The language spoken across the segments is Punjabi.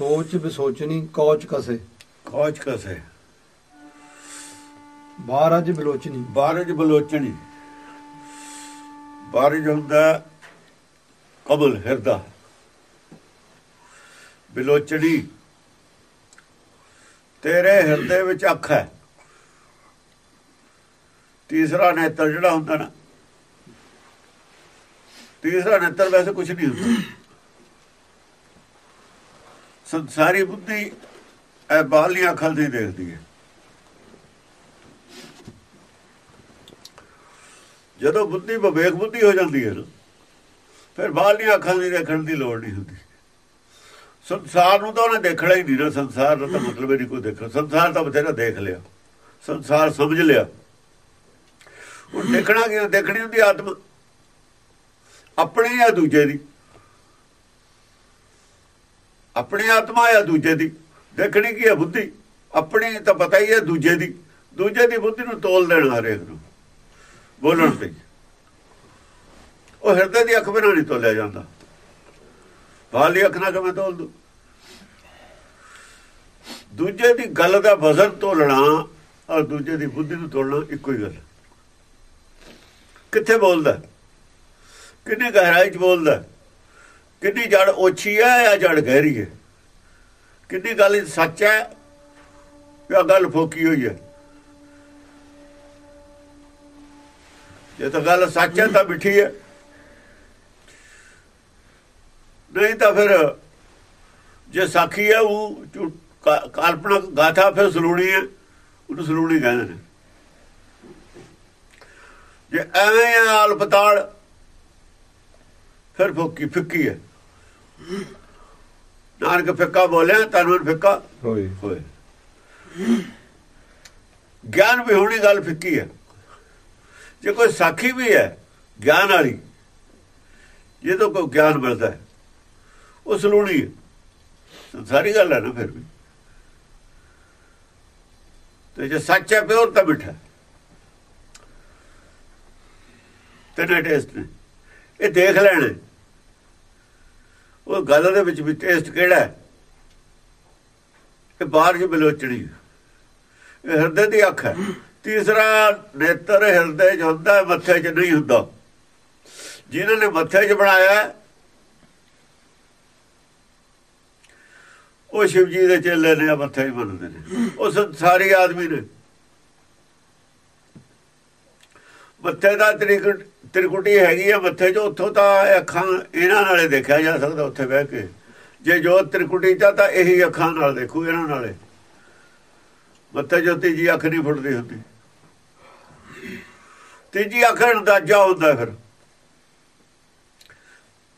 ਸੋਚ ਵਿਸੋਚਣੀ ਕੌਚ ਕਸੇ। ਖੋਜ ਕਸੇ। ਬਾਹਰ ਅੱਜ ਬਿਲੋਚਨੀ ਬਾਰਜ ਬਲੋਚਣੀ ਬਾਰਜ ਹੁੰਦਾ ਕਬਲ ਹਿਰਦਾ। ਬਿਲੋਚਣੀ ਤੇਰੇ ਹਿਰਦੇ ਵਿੱਚ ਅੱਖ ਹੈ। ਤੀਸਰਾ ਨੇਤਰ ਜਿਹੜਾ ਹੁੰਦਾ ਨਾ। ਤੀਸਰਾ ਨੇਤਰ ਵੈਸੇ ਕੁਝ ਨਹੀਂ ਹੁੰਦਾ। ਸੰਸਾਰੀ ਬੁੱਧੀ ਇਹ ਬਾਹਲੀਆਂ ਅੱਖਾਂ ਦੀ ਦੇਖਦੀ ਹੈ ਜਦੋਂ ਬੁੱਧੀ ਵਿਵੇਕ ਬੁੱਧੀ ਹੋ ਜਾਂਦੀ ਹੈ ਨਾ, ਫਿਰ ਬਾਹਲੀਆਂ ਅੱਖਾਂ ਦੀ ਦੇਖਣ ਦੀ ਲੋੜ ਨਹੀਂ ਹੁੰਦੀ। ਸੰਸਾਰ ਨੂੰ ਤਾਂ ਉਹਨੇ ਦੇਖਣਾ ਹੀ ਨਹੀਂ ਨਾ, ਸੰਸਾਰ ਦਾ ਤਾਂ ਮਤਲਬ ਹੀ ਨਹੀਂ ਕੋਈ ਦੇਖਣਾ। ਸੰਸਾਰ ਤਾਂ ਬਥੇਰਾ ਦੇਖ ਲਿਆ। ਸੰਸਾਰ ਸਮਝ ਲਿਆ। ਉਹ ਦੇਖਣਾ ਕਿ ਦੇਖਣੀ ਹੁੰਦੀ ਆਤਮ। ਆਪਣੀ ਜਾਂ ਦੂਜੇ ਦੀ। ਆਪਣੀ ਆਤਮਾ ਜਾਂ ਦੂਜੇ ਦੀ, ਦੇਖਣੀ ਕੀ ਹੈ ਬੁੱਧੀ? ਆਪਣੀ ਤਾਂ ਪਤਾ ਹੀ ਹੈ ਦੂਜੇ ਦੀ ਦੂਜੇ ਦੀ ਬੁੱਧੀ ਨੂੰ ਤੋਲ ਦੇਣਾ ਹਰੇਕ ਨੂੰ ਬੋਲਣ ਤੇ। ਉਹ ਹਿਰਦੇ ਦੀ ਅੱਖ ਬਿਨਾਂ ਨਹੀਂ ਤੋਲਿਆ ਜਾਂਦਾ। ਬਾਹਲੀ ਅੱਖ ਨਾਲ ਕਿਵੇਂ ਤੋਲ ਦੂ? ਦੂਜੇ ਦੀ ਗੱਲ ਦਾ ਵਜ਼ਨ ਤੋਲਣਾ ਔਰ ਦੂਜੇ ਦੀ ਬੁੱਧੀ ਨੂੰ ਤੋਲਣਾ ਇੱਕੋ ਹੀ ਗੱਲ। ਕਿੱਥੇ ਬੋਲਦਾ? ਕਿੰਨੀ ਗਹਿਰਾਈ 'ਚ ਬੋਲਦਾ? ਕਿੰਨੀ ਜੜ ਓਛੀ ਹੈ ਜਾਂ ਜੜ ਗਹਿਰੀ ਹੈ? ਕਿੰਨੀ ਗੱਲ ਸੱਚ ਹੈ ਜਾਂ ਗੱਲ ਫੋਕੀ ਹੋਈ ਹੈ? ਜੇ ਤਾਂ ਗੱਲ ਸੱਚ ਹੈ ਤਾਂ ਮਿੱਠੀ ਹੈ। ਨਹੀਂ ਤਾਂ ਫਿਰ ਜੇ ਸਾਖੀ ਹੈ, ਉਹ ਝੂ- ਕਾ- ਗਾਥਾ ਫਿਰ ਸਲੂਣੀ ਹੈ, ਉਹਨੂੰ ਸਲੂਣੀ ਕਹਿੰਦੇ ਨੇ। ਜੇ ਐਵੇਂ ਹੈ ਆਲਪਤਾਲ ਫਿਰ ਫੋਕੀ, ਫਿੱਕੀ ਹੈ। ਨਾਨਕ ਫਿੱਕਾ ਬੋਲਿਆ ਤਨਵਰ ਫਿੱਕਾ। ਹੋਏ। ਹੋਏ। ਗਿਆਨ ਵੀ ਹੋਣੀ ਗੱਲ ਫਿੱਕੀ ਹੈ। ਜੇ ਕੋਈ ਸਾਖੀ ਵੀ ਹੈ ਗਿਆਨ ਵਾਲੀ ਜੇ ਤੋਂ ਕੋਈ ਗਿਆਨ ਮਿਲਦਾ ਹੈ ਉਹ ਸਲੂਣੀ ਹੈ। ਸਾਰੀ ਗੱਲ ਹੈ ਨਾ ਫਿਰ ਵੀ। ਤੇ ਜੇ ਸੱਚ ਹੈ ਪਿਓਰ ਤਾਂ ਮਿੱਠਾ ਤੇ ਟੇਸਟ ਨੇ। ਇਹ ਦੇਖ ਲੈਣਾ। ਉਹ ਗੱਲ ਦੇ ਵਿੱਚ ਵੀ ਟੇਸਟ ਕਿਹੜਾ ਹੈ? ਇਹ ਬਾਹਰ ਜੋ ਬਲੋਚਣੀ। ਹੈ। ਇਹ ਹਿਰਦੇ ਦੀ ਅੱਖ ਹੈ। ਤੀਸਰਾ ਨੇਤਰ ਹਿਰਦੇ 'ਚ ਹੁੰਦਾ, ਮੱਥੇ 'ਚ ਨਹੀਂ ਹੁੰਦਾ। ਜਿਨ੍ਹਾਂ ਨੇ ਮੱਥੇ 'ਚ ਬਣਾਇਆ, ਉਹ ਸ਼ਿਵ ਜੀ ਦੇ ਚੇਲੇ ਨੇ ਮੱਥੇ 'ਚ ਬਣਦੇ ਨੇ। ਉਹ ਸੰਸਾਰੀ ਆਦਮੀ ਨੇ। ਮੱਥੇ ਦਾ ਤ੍ਰਿਕੁਟ ਤ੍ਰਿਕੁਟੀ ਹੈਗੀ ਆ ਮੱਥੇ 'ਚ ਉੱਥੋਂ ਤਾਂ ਇਹ ਅੱਖਾਂ ਇਹਨਾਂ ਨਾਲੇ ਦੇਖਿਆ ਜਾ ਸਕਦਾ ਉੱਥੇ ਬਹਿ ਕੇ। ਜੇ ਜੋ ਤ੍ਰਿਕੁਟੀ ਤਾਂ ਤਾਂ ਇਹੀ ਅੱਖਾਂ ਨਾਲ ਦੇਖੂ ਇਹਨਾਂ ਨਾਲੇ। ਮੱਥੇ ਜੋ ਤੀਜੀ ਅੱਖ ਨਹੀਂ ਫੁੱਟਦੀ ਹੁੰਦੀ। ਤੀਜੀ ਅੱਖ ਅੰਦਾਜ਼ਾ ਹੁੰਦਾ ਫਿਰ।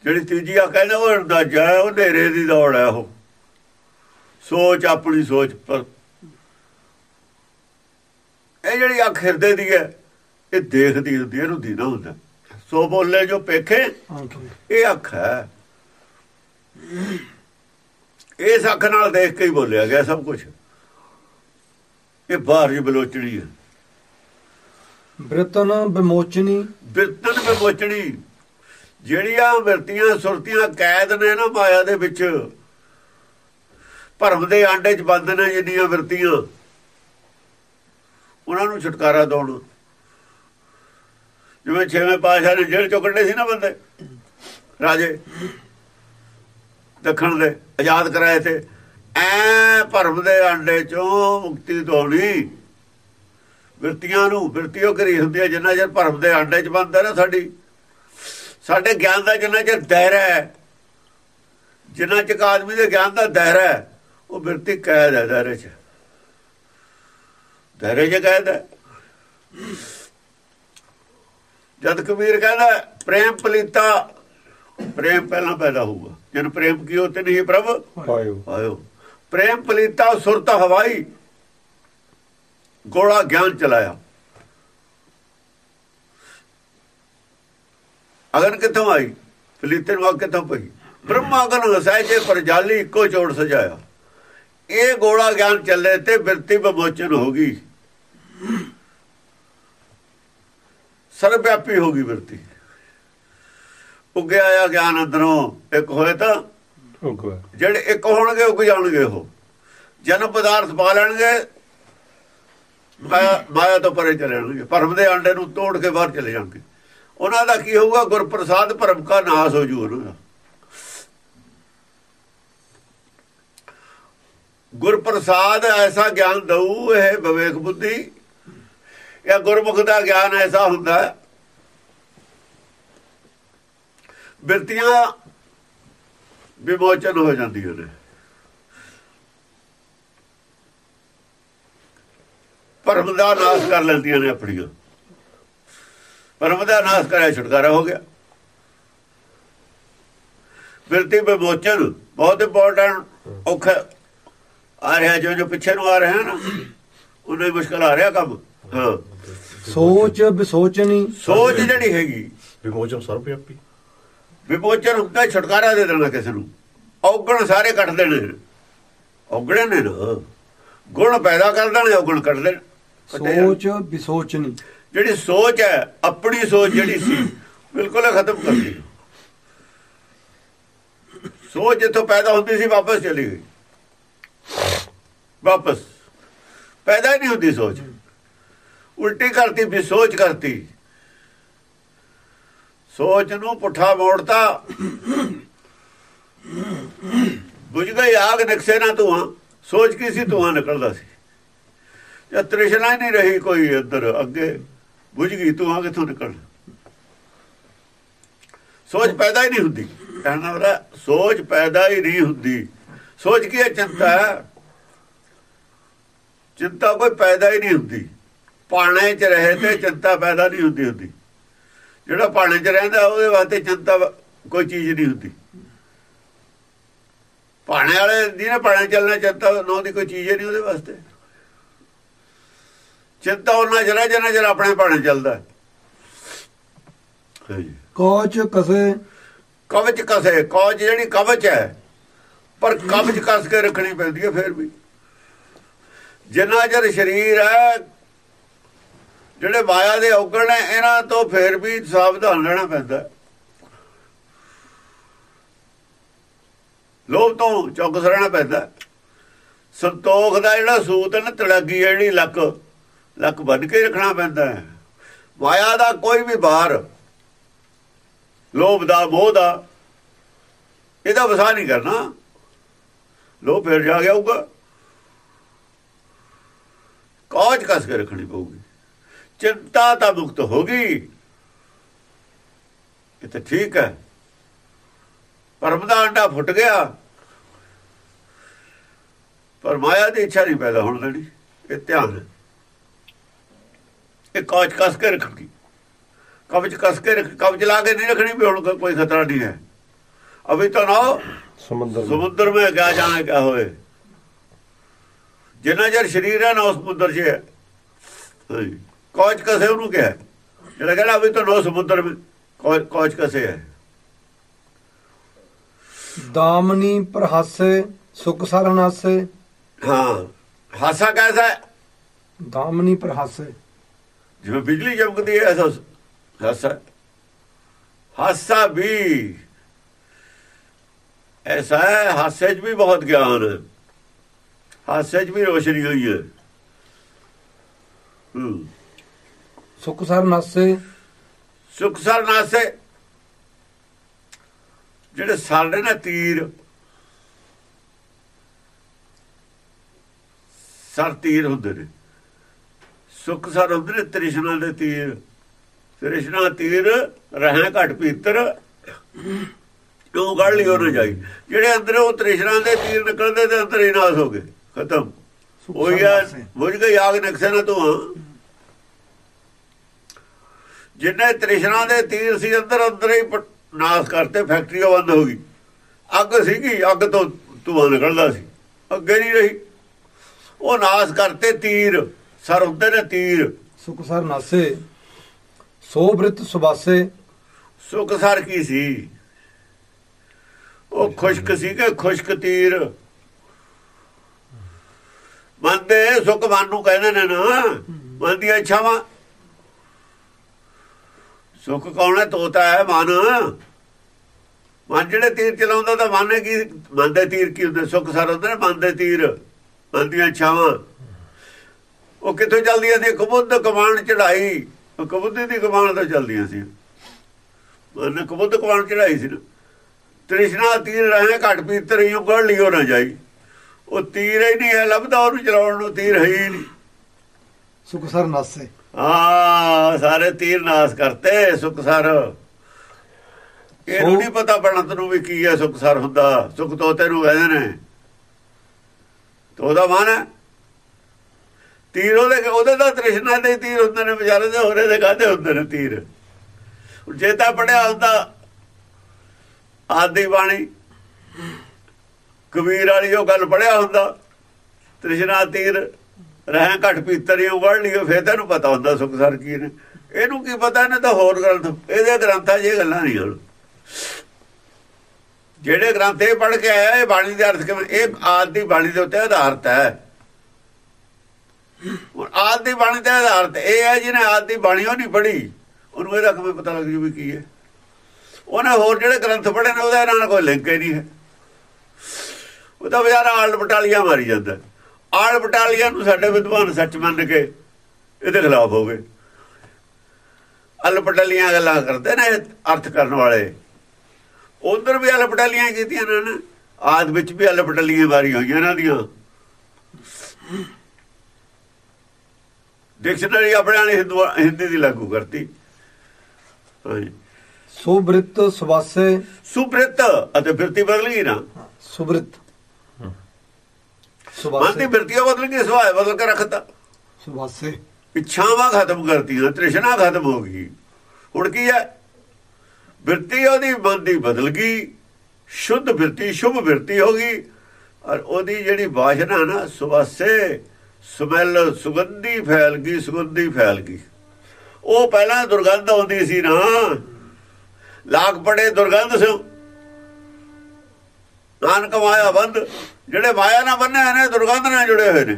ਜਿਹੜੀ ਤੀਜੀ ਅੱਖ ਹੈ ਨਾ ਉਹ ਅੰਦਾਜ਼ਾ ਹੈ ਉਹ ਹਨੇਰੇ ਦੀ ਦੌੜ ਹੈ ਉਹ। ਸੋਚ ਆਪਣੀ ਸੋਚ ਪਰ। ਇਹ ਜਿਹੜੀ ਅੱਖ ਹਿਰਦੇ ਦੀ ਹੈ ਇਹ ਦੇਖਦੀ ਹੁੰਦੀ ਹੈ, ਇਹਨੂੰ ਦੀਨਾ ਹੁੰਦਾ। ਸੋ ਬੋਲੇ ਜੋ ਪੇਖੇ ਇਹ ਅੱਖ ਹੈ। ਇਸ ਅੱਖ ਨਾਲ ਦੇਖ ਕੇ ਹੀ ਬੋਲਿਆ ਗਿਆ ਸਭ ਕੁਝ ਇਹ ਬਾਹਰ ਜੀ ਬਲੋਚੜੀ ਹੈ। ਬ੍ਰਿਤਨ ਵਿਮੋਚਨੀ ਬਿਰਤਨ ਵਿਮੋਚਣੀ ਜਿਹੜੀਆਂ ਵਰਤੀਆਂ ਸੁਰਤੀਆਂ ਕੈਦ ਨੇ ਨਾ ਮਾਇਆ ਦੇ ਵਿੱਚ ਭਰਮ ਦੇ ਆਂਡੇ 'ਚ ਬੰਦ ਨੇ ਜਿੰਨੀਆਂ ਵਰਤੀਆਂ। ਉਹਨਾਂ ਨੂੰ ਛੁਟਕਾਰਾ ਦਿਉਣ। ਜਿਵੇਂ ਛੇਵੇਂ ਪਾਸ਼ਾ ਨੇ ਜੇਲ੍ਹ ਚੋਂ ਕੱਢੇ ਸੀ ਨਾ ਬੰਦੇ, ਰਾਜੇ, ਦੱਖਣ ਦੇ, ਆਜ਼ਾਦ ਕਰਾਏ ਤੇ, ਐ ਭਰਮ ਦੇ ਆਂਡੇ ਚੋਂ ਮੁਕਤੀ ਦਿਵਾਉਣੀ। ਵਿਰਤੀਆਂ ਨੂੰ, ਵਿਰਤੀਓ ਕਰੀ ਹੁੰਦੀ ਹੈ ਜਿੰਨਾ ਚਿਰ ਭਰਮ ਦੇ ਆਂਡੇ 'ਚ ਬੰਦਾ ਨਾ ਸਾਡੀ। ਸਾਡੇ ਗਿਆਨ ਦਾ ਜਿੰਨਾ ਚਿਰ ਦਾਇਰਾ ਹੈ, ਜਿੰਨਾ ਚਿਰ ਆਦਮੀ ਦੇ ਗਿਆਨ ਦਾ ਦਾਇਰਾ ਹੈ, ਉਹ ਵਿਰਤੀ ਕੈਦ ਹੈ ਦਾਇਰੇ 'ਚ। ਦਾਇਰੇ 'ਚ ਕੈਦ ਹੈ। ਜਦ ਕਬੀਰ ਕਹਿੰਦਾ ਪ੍ਰੇਮ ਪਲੀਤਾ ਪ੍ਰੇਮ ਪਹਿਲਾਂ ਪੈਦਾ ਹੋਊਗਾ। ਜਨ ਪ੍ਰੇਮ ਕੀਓ ਤੇ ਨਹੀਂ ਪ੍ਰਭ ਪਾਇਓ ਆਇਓ। ਪ੍ਰੇਮ ਪਲੀਤਾ ਸੁਰਤ ਹਵਾਈ ਗੋਲਾ ਗਿਆਨ ਚਲਾਇਆ। ਅਗਨ ਕਿੱਥੋਂ ਆਈ? ਪਲੀਤੇ ਨੂੰ ਕਿੱਥੋਂ ਪਈ? ਬ੍ਰਹਮਾ ਅਗਨ ਵਸਾਇ ਜੇ ਪਰਜਾਲੀ ਇੱਕੋ ਜੋੜ ਸਜਾਇਆ। ਇਹ ਗੋਲਾ ਗਿਆਨ ਚੱਲੇ ਤੇ ਬਿਰਤੀ ਵਿਮੋਚਨ ਹੋ ਗਈ। ਸਰਵ ਹੋ ਗਈ ਬਿਰਤੀ ਉੱਗਿਆ ਆ ਗਿਆਨ ਅੰਦਰੋਂ ਇੱਕ ਹੋਏ ਤਾਂ ਜਿਹੜੇ ਇੱਕ ਹੋਣਗੇ ਉੱਗ ਜਾਣਗੇ ਉਹ। ਜਨਮ ਪਦਾਰਥ ਪਾ ਲੈਣਗੇ ਮਾਇਆ ਤੋਂ ਪਰੇ ਚਲੇ ਜਾਣਗੇ। ਭਰਮ ਦੇ ਆਂਡੇ ਨੂੰ ਤੋੜ ਕੇ ਬਾਹਰ ਚਲੇ ਜਾਣਗੇ। ਉਹਨਾਂ ਦਾ ਕੀ ਹੋਊਗਾ? ਗੁਰਪ੍ਰਸਾਦ ਭਰਮ ਕਾ ਨਾਸ ਹੋ ਜੂ ਉਹਨਾਂ ਦਾ। ਗੁਰਪ੍ਰਸਾਦ ਐਸਾ ਗਿਆਨ ਦਊ ਇਹ ਵਿਵੇਕ ਬੁੱਧੀ। ਇਹ ਗੁਰਮੁਖ ਦਾ ਗਿਆਨ ਐਸਾ ਹੁੰਦਾ ਹੈ। ਬਿਰਤੀਆਂ ਵਿਮੋਚਨ ਹੋ ਜਾਂਦੀਆਂ ਨੇ। ਭਰਮ ਦਾ ਨਾਸ਼ ਕਰ ਲੈਂਦੀਆਂ ਨੇ ਆਪਣੀਆਂ। ਭਰਮ ਦਾ ਨਾਸ਼ ਕਰਿਆ ਛੁਟਕਾਰਾ ਹੋ ਗਿਆ। ਬਿਰਤੀ ਵਿਮੋਚਨ ਬਹੁਤ ਇੰਪੋਰਟੈਂਟ ਔਖਾ ਆ ਰਿਹਾ। ਜੋ ਜੋ ਪਿੱਛੇ ਨੂੰ ਆ ਰਿਹਾ ਨਾ ਉਹਨੇ ਮੁਸ਼ਕਲ ਆ ਰਿਹਾ ਕੰਮ। ਹਾਂ। ਸੋਚ ਵਿਸੋਚਨੀ ਸੋਚ ਜਿਹੜੀ ਹੈਗੀ। ਵਿਮੋਚਨ ਸਰਵਵਿਆਪੀ ਵਿਮੋਚਨ ਹੁੰਦਾ ਛੁਟਕਾਰਾ ਦੇ ਦੇਣਾ ਕਿਸੇ ਨੂੰ। ਔਗਣ ਸਾਰੇ ਕੱਟ ਦੇਣੇ। ਔਗਣੇ ਨੇ ਨਾ। ਗੁਣ ਪੈਦਾ ਕਰ ਦੇਣੇ ਔਗਣ ਕੱਟ ਦੇਣ। ਸੋਚ ਵਿਸੋਚਨੀ ਜਿਹੜੀ ਸੋਚ ਹੈ ਆਪਣੀ ਸੋਚ ਜਿਹੜੀ ਸੀ ਬਿਲਕੁਲ ਖਤਮ ਕਰ ਦਿੱਤੀ। ਸੋਚ ਜਿੱਥੋਂ ਪੈਦਾ ਹੁੰਦੀ ਸੀ ਵਾਪਸ ਚਲੀ ਗਈ। ਵਾਪਸ। ਪੈਦਾ ਹੀ ਨਹੀਂ ਹੁੰਦੀ ਸੋਚ। ਉਲਟੀ ਕਰਤੀ ਵੀ ਸੋਚ ਕਰਤੀ। ਸੋਚ ਨੂੰ ਪੁੱਠਾ ਮੋੜਤਾ। ਬੁਝ ਗਈ ਆਗ ਨਕਸ਼ੇ ਨਾ ਧੂਆਂ। ਸੋਚ ਕੀ ਸੀ? ਧੂਆਂ ਨਿਕਲਦਾ ਸੀ। ਜਾਂ ਤ੍ਰਿਸ਼ਨਾ ਨਹੀਂ ਰਹੀ ਕੋਈ ਅੰਦਰ ਅੱਗੇ ਬੁਝ ਗਈ, ਧੂਆਂ ਕਿੱਥੋਂ ਨਿਕਲ ਸੋਚ ਪੈਦਾ ਹੀ ਨਹੀਂ ਹੁੰਦੀ। ਕਹਿਣਾ ਵਾਲਾ ਸੋਚ ਪੈਦਾ ਹੀ ਨਹੀਂ ਹੁੰਦੀ। ਸੋਚ ਕੀ ਹੈ? ਚਿੰਤਾ ਚਿੰਤਾ ਕੋਈ ਪੈਦਾ ਹੀ ਨਹੀਂ ਹੁੰਦੀ। ਪਾਣੇ 'ਚ ਰਹੇ ਤੇ ਚਿੰਤਾ ਪੈਦਾ ਨਹੀਂ ਹੁੰਦੀ ਹੁੰਦੀ। ਜਿਹੜਾ ਪਾਣੇ 'ਚ ਰਹਿੰਦਾ ਉਹਦੇ ਵਾਸਤੇ ਚਿੰਤਾ ਕੋਈ ਚੀਜ਼ ਨਹੀਂ ਹੁੰਦੀ। ਪਾਣੇ ਵਾਲੇ ਜਿਹਨੇ ਪਾਣੇ ਚੱਲਣਾ ਚਿੰਤਾ ਨੋ ਦੀ ਕੋਈ ਚੀਜ਼ ਨਹੀਂ ਉਹਦੇ ਵਾਸਤੇ। ਚਿੰਤਾ ਉਹਨਾਂ ਜਰਾ ਜਨਾ ਜਰਾ ਆਪਣੇ ਪਾਣੇ ਚੱਲਦਾ। ਕੌਚ ਕਸੇ। ਕਵਚ ਕਸੇ ਕੌਚ ਜਿਹੜੀ ਕਵਚ ਹੈ ਪਰ ਕਵਚ ਕਸ ਕੇ ਰੱਖਣੀ ਪੈਂਦੀ ਹੈ ਫਿਰ ਵੀ। ਜਿੰਨਾ ਚਿਰ ਸਰੀਰ ਹੈ ਜਿਹੜੇ ਮਾਇਆ ਦੇ ਔਗਣ ਨੇ, ਇਹਨਾਂ ਤੋਂ ਫਿਰ ਵੀ ਸਾਵਧਾਨ ਰਹਿਣਾ ਪੈਂਦਾ ਲੋਭ ਤੋਂ ਚੌਕਸ ਰਹਿਣਾ ਪੈਂਦਾ ਸੰਤੋਖ ਦਾ ਜਿਹੜਾ ਸੂਤ ਨਾ, ਤੜਾਗੀ ਜਿਹੜੀ ਲੱਕ ਲੱਕ ਬੰਨ ਕੇ ਰੱਖਣਾ ਪੈਂਦਾ ਹੈ। ਮਾਇਆ ਦਾ ਕੋਈ ਵੀ ਬਾਹਰ, ਲੋਭ ਦਾ, ਮੋਹ ਦਾ, ਇਹਦਾ ਵਸਾ ਨਹੀਂ ਕਰਨਾ। ਲੋਭ ਫਿਰ ਜਾ ਗਿਆ ਹੋਊਗਾ ਕੌਚ ਕਸ ਕੇ ਰੱਖਣੀ ਪਊਗੀ? ਚਿੰਤਾ ਤਾਂ ਮੁਕਤ ਹੋ ਗਈ। ਇਹ ਤਾਂ ਠੀਕ ਹੈ। ਪਰਮ ਦਾ ਅੰਡਾ ਫੁੱਟ ਗਿਆ। ਪਰ ਮਾਇਆ ਦੀ ਇੱਛਾ ਨਹੀਂ ਪੈਦਾ ਹੋਣ ਦੇਣੀ। ਇਹ ਧਿਆਨ ਇਹ ਕੌਚ ਕਸ ਕੇ ਰੱਖਣੀ। ਕਬਜ ਕਸ ਕੇ ਰੱਖ ਕਬਜ ਲਾ ਕੇ ਨਹੀਂ ਰੱਖਣੀ ਵੀ ਹੁਣ ਕੋਈ ਖਤਰਾ ਨਹੀਂ ਹੈ। ਅਭੀ ਤਾਂ ਨਾ ਸਮੁੰਦਰ ਸਮੁੰਦਰ ਮੇ ਗਿਆ ਜਾਣਾ ਕਿਆ ਹੋਏ ਜਿੰਨਾ ਜਰ ਸ਼ਰੀਰ ਹੈ ਨਾ ਉਸ ਸਮੁੰਦਰ 'ਚ ਹੈ ਕੌਚ ਕਸੇ ਉਹਨੂੰ ਕਿਹਾ। ਜਿਹੜਾ ਕਹਿੰਦਾ ਅਭੀ ਤਾਂ ਨੋ ਸਮੁੰਦਰ ਕੌਚ ਕਸੇ ਹੈ? ਦਾਮਨੀ ਪ੍ਰਹਾਸੇ ਸੁਖ ਸਰਨਾਸੇ ਹਾਂ ਹਾਸਾ ਕੈਸਾ ਦਾਮਨੀ ਪ੍ਰਹਾਸੇ। ਜਿਵੇਂ ਬਿਜਲੀ ਚਮਕਦੀ ਹੈ ਐਸਾ ਹਾਸਾ। ਹਾਸਾ ਵੀ ਐਸਾ ਹਾਸੇ 'ਚ ਵੀ ਬਹੁਤ ਗਿਆਨ ਹੈ। ਹਾਸੇ 'ਚ ਵੀ ਰੋਸ਼ਨੀ ਹੋਈ ਹੈ। ਹੂੰ। ਸੁਖ ਸਰਨਾਸੇ ਸੁਖ ਸਰ ਨਾਸੇ ਜਿਹੜੇ ਸਾਡੇ ਨਾਲ ਤੀਰ ਸਰ ਤੀਰ ਹੁੰਦੇ ਨੇ। ਸੁਖ ਸਰ ਹੁੰਦੇ ਨੇ ਤ੍ਰਿਸ਼ਨਾ ਦੇ ਤੀਰ। ਤ੍ਰਿਸ਼ਨਾ ਤੀਰ ਰਹਿ ਘਟ ਪੀਤਰ ਕਿਉਂ ਗੜ ਲਿਓ ਨਾ ਜਾਈ। ਜਿਹੜੇ ਅੰਦਰ ਉਹ ਤ੍ਰਿਸ਼ਨਾ ਦੇ ਤੀਰ ਨਿਕਲਦੇ ਤੇ ਅੰਦਰ ਹੀ ਨਾਸ ਹੋ ਗਏ। ਖਤਮ। ਯਾਰ ਸਰਨਾਸੇ। ਬੁਝ ਗਈ ਆਗ ਨਕਸ਼ੇ ਨਾ ਤੂੰ ਜਿੰਨੇ ਤ੍ਰਿਸ਼ਨਾ ਦੇ ਤੀਰ ਸੀ ਅੰਦਰ ਅੰਦਰ ਹੀ ਨਾਸ ਕਰਤੇ ਫੈਕਟਰੀ ਬੰਦ ਹੋ ਗਈ। ਅੱਗ ਸੀਗੀ ਅੱਗ ਤੋਂ ਧੂਆਂ ਨਿਕਲਦਾ ਸੀ। ਅੱਗੇ ਨਹੀਂ ਰਹੀ। ਉਹ ਨਾਸ ਕਰਤੇ ਤੀਰ ਸਰ ਨੇ ਤੀਰ। ਸੁਖ ਸਰਨਾਸੇ ਸੋ ਬ੍ਰਿਤ ਸੁਬਾਸੇ ਸੁੱਕ ਸਰ ਕੀ ਸੀ? ਉਹ ਖੁਸ਼ਕ ਸੀ ਕਿ ਖੁਸ਼ਕ ਤੀਰ। ਮਨ ਦੇ ਸੁੱਖ ਮਨ ਨੂੰ ਕਹਿੰਦੇ ਨੇ ਨਾ ਮਨ ਦੀਆਂ ਇੱਛਾਵਾਂ ਸੁੱਖ ਕੌਣ ਹੈ? ਤੋਤਾ ਹੈ ਮਨ। ਮਨ ਜਿਹੜੇ ਤੀਰ ਚਲਾਉਂਦਾ ਤਾਂ ਮਨ ਕੀ? ਮਨ ਦੇ ਤੀਰ ਕੀ ਹੁੰਦੇ? ਸੁੱਖ ਸਰ ਹੁੰਦੇ ਮਨ ਦੇ ਤੀਰ। ਮਨ ਦੀਆਂ ਛਾਵਾਂ। ਉਹ ਕਿੱਥੋਂ ਚੱਲਦੀਆਂ ਸੀ? ਕਬੁੱਧ ਕਮਾਨ ਚੜਾਈ ਕਬੁੱਧ ਦੀ ਕਮਾਨ ਤੋਂ ਚੱਲਦੀਆਂ ਸੀ। ਮਨ ਕਬੁੱਧ ਕਮਾਨ ਚੜਾਈ ਸੀ ਨਾ। ਤ੍ਰਿਸ਼ਨਾ ਤੀਰ ਰਹੇ, ਘਟ ਪੀਤਰ ਹੀ ਗੜ ਲਿਓ ਨਾ ਜਾਈ। ਉਹ ਤੀਰ ਹੀ ਨਹੀਂ ਹੈ, ਲੱਭਦਾ ਉਹਨੂੰ ਚਲਾਉਣ ਨੂੰ, ਤੀਰ ਹੈ ਹੀ ਨਹੀਂ। ਸੁਖ ਸਰ ਨਾਸੇ ਹਾਂ ਸਾਰੇ ਤੀਰ ਨਾਸ ਕਰਤੇ ਸੁਖਸਰ ਇਹਨੂੰ ਨਹੀਂ ਪਤਾ ਬਣਤ ਨੂੰ ਵੀ ਕੀ ਹੈ ਸੁਖਸਰ ਹੁੰਦਾ। ਸੁਖ ਤੋਤੇ ਨੂੰ ਕਹਿੰਦੇ ਨੇ। ਤੋ ਉਹਦਾ ਮਨ ਹੈ। ਤੀਰ ਉਹਦੇ ਉਹਦੇ ਦਾ ਤ੍ਰਿਸ਼ਨਾ ਦੇ ਤੀਰ ਹੁੰਦੇ ਨੇ ਵਿਚਾਰੇ ਦੇ ਹੋਰੇ ਦੇ ਕਾਹਦੇ ਹੁੰਦੇ ਨੇ ਤੀਰ? ਜੇ ਤਾਂ ਪੜਿਆ ਹੁੰਦਾ ਆਦੀ ਬਾਣੀ। ਕਬੀਰ ਵਾਲੀ ਉਹ ਗੱਲ ਪੜਿਆ ਹੁੰਦਾ। ਤ੍ਰਿਸ਼ਨਾ ਤੀਰ ਰਹਿ ਘਟ ਪੀਤਰੀਆਂ ਵੜ ਲਿਓ ਫੇਰ ਤੈਨੂੰ ਪਤਾ ਹੁੰਦਾ ਸੁਖ ਸਰ ਕੀ ਨੇ। ਇਹਨੂੰ ਕੀ ਪਤਾ, ਇਹਨੇ ਤਾਂ ਹੋਰ ਗ੍ਰੰਥ, ਇਹਦੇ ਗ੍ਰੰਥਾਂ 'ਚ ਇਹ ਗੱਲਾਂ ਨਹੀਂ ਹਨ ਜਿਹੜੇ ਗ੍ਰੰਥ ਇਹ ਪੜ੍ਹ ਕੇ ਆਇਆ, ਇਹ ਬਾਣੀ ਦੇ ਅਰਥ ਕਿਵੇਂ? ਇਹ ਆਦ ਦੀ ਬਾਣੀ ਦੇ ਉੱਤੇ ਆਧਾਰਿਤ ਹੈ। ਹੁਣ ਆਦ ਦੀ ਬਾਣੀ ਤੇ ਆਧਾਰਿਤ, ਇਹ ਹੈ ਜਿਹਨੇ ਆਦ ਦੀ ਬਾਣੀ ਉਹ ਨਹੀਂ ਪੜ੍ਹੀ, ਉਹਨੂੰ ਇਹਦਾ ਕਿਵੇਂ ਪਤਾ ਲੱਗ ਜੂ ਵੀ ਕੀ ਹੈ? ਉਹਨੇ ਹੋਰ ਜਿਹੜੇ ਗ੍ਰੰਥ ਪੜ੍ਹੇ ਨੇ, ਉਹਦੇ ਨਾਲ ਕੋਈ ਲਿੰਕ ਹੀ ਨਹੀਂ ਹੈ। ਉਹ ਤਾਂ ਵਿਚਾਰਾ ਆਲ ਬਟਾਲੀਆਂ ਮਾਰੀ ਜਾਂਦਾ। ਆਲ ਬਟਾਲੀਆਂ ਨੂੰ ਸਾਡੇ ਵਿਦਵਾਨ ਸੱਚ ਮੰਨ ਕੇ ਇਹਦੇ ਖਿਲਾਫ ਹੋ ਗਏ। ਅਲ ਬਟਾਲੀਆਂ ਗੱਲਾਂ ਕਰਦੇ ਨੇ ਅਰਥ ਕਰਨ ਵਾਲੇ। ਉਧਰ ਵੀ ਅਲ ਬਟਾਲੀਆਂ ਕੀਤੀਆਂ ਨੇ ਨਾ ਆਦ ਵਿੱਚ ਵੀ ਅਲ ਬਟਾਲੀਆਂ ਮਾਰੀ ਹੋਈਆਂ ਇਹਨਾਂ ਦੀਆਂ। ਡਿਕਸ਼ਨਰੀ ਆਪਣੇ ਵਾਲੀ ਹਿੰਦੂ ਹਿੰਦੀ ਦੀ ਲਾਗੂ ਕਰਤੀ। ਸੁਬ੍ਰਿਤ ਸੁਵਾਸੇ। ਸੁਬ੍ਰਿਤ ਅਤੇ ਬਿਰਤੀ ਬਦਲ ਗਈ ਨਾ। ਸੁਬ੍ਰਿਤ ਦੀ ਸੁਵਾਸੇ ਬਿਰਤੀਆਂ ਬਦਲ ਗਈ ਸੁਭਾਅ ਬਦਲ ਕੇ ਰੱਖਤਾ। ਸੁਵਾਸੇ ਇੱਛਾਵਾਂ ਖਤਮ ਕਰਤੀਆਂ ਤ੍ਰਿਸ਼ਨਾ ਖਤਮ ਹੋ ਗਈ। ਹੁਣ ਕੀ ਹੈ? ਬਿਰਤੀ ਉਹਦੀ ਮਨ ਦੀ ਬਦਲ ਗਈ। ਸ਼ੁੱਧ ਬਿਰਤੀ ਸ਼ੁਭ ਬਿਰਤੀ ਹੋ ਗਈ। ਔਰ ਉਹਦੀ ਜਿਹੜੀ ਬਾਸ਼ਨਾ ਨਾ ਸੁਵਾਸੇ ਸਮੈਲ ਸੁਗੰਧੀ ਫੈਲ ਗਈ ਸੁਗੰਧੀ ਫੈਲ ਗਈ। ਉਹ ਪਹਿਲਾਂ ਦੁਰਗੰਧ ਆਉਂਦੀ ਸੀ ਨਾ। ਲਾਗ ਪੜੇ ਦੁਰਗੰਧ ਸਿਓ ਨਾਨਕ ਮਾਇਆ ਬੰਦ। ਜਿਹੜੇ ਮਾਇਆ ਨਾਲ ਬੰਨੇ ਹੋਏ ਨੇ ਦੁਰਗੰਧ ਨਾਲ ਜੁੜੇ ਹੋਏ ਨੇ।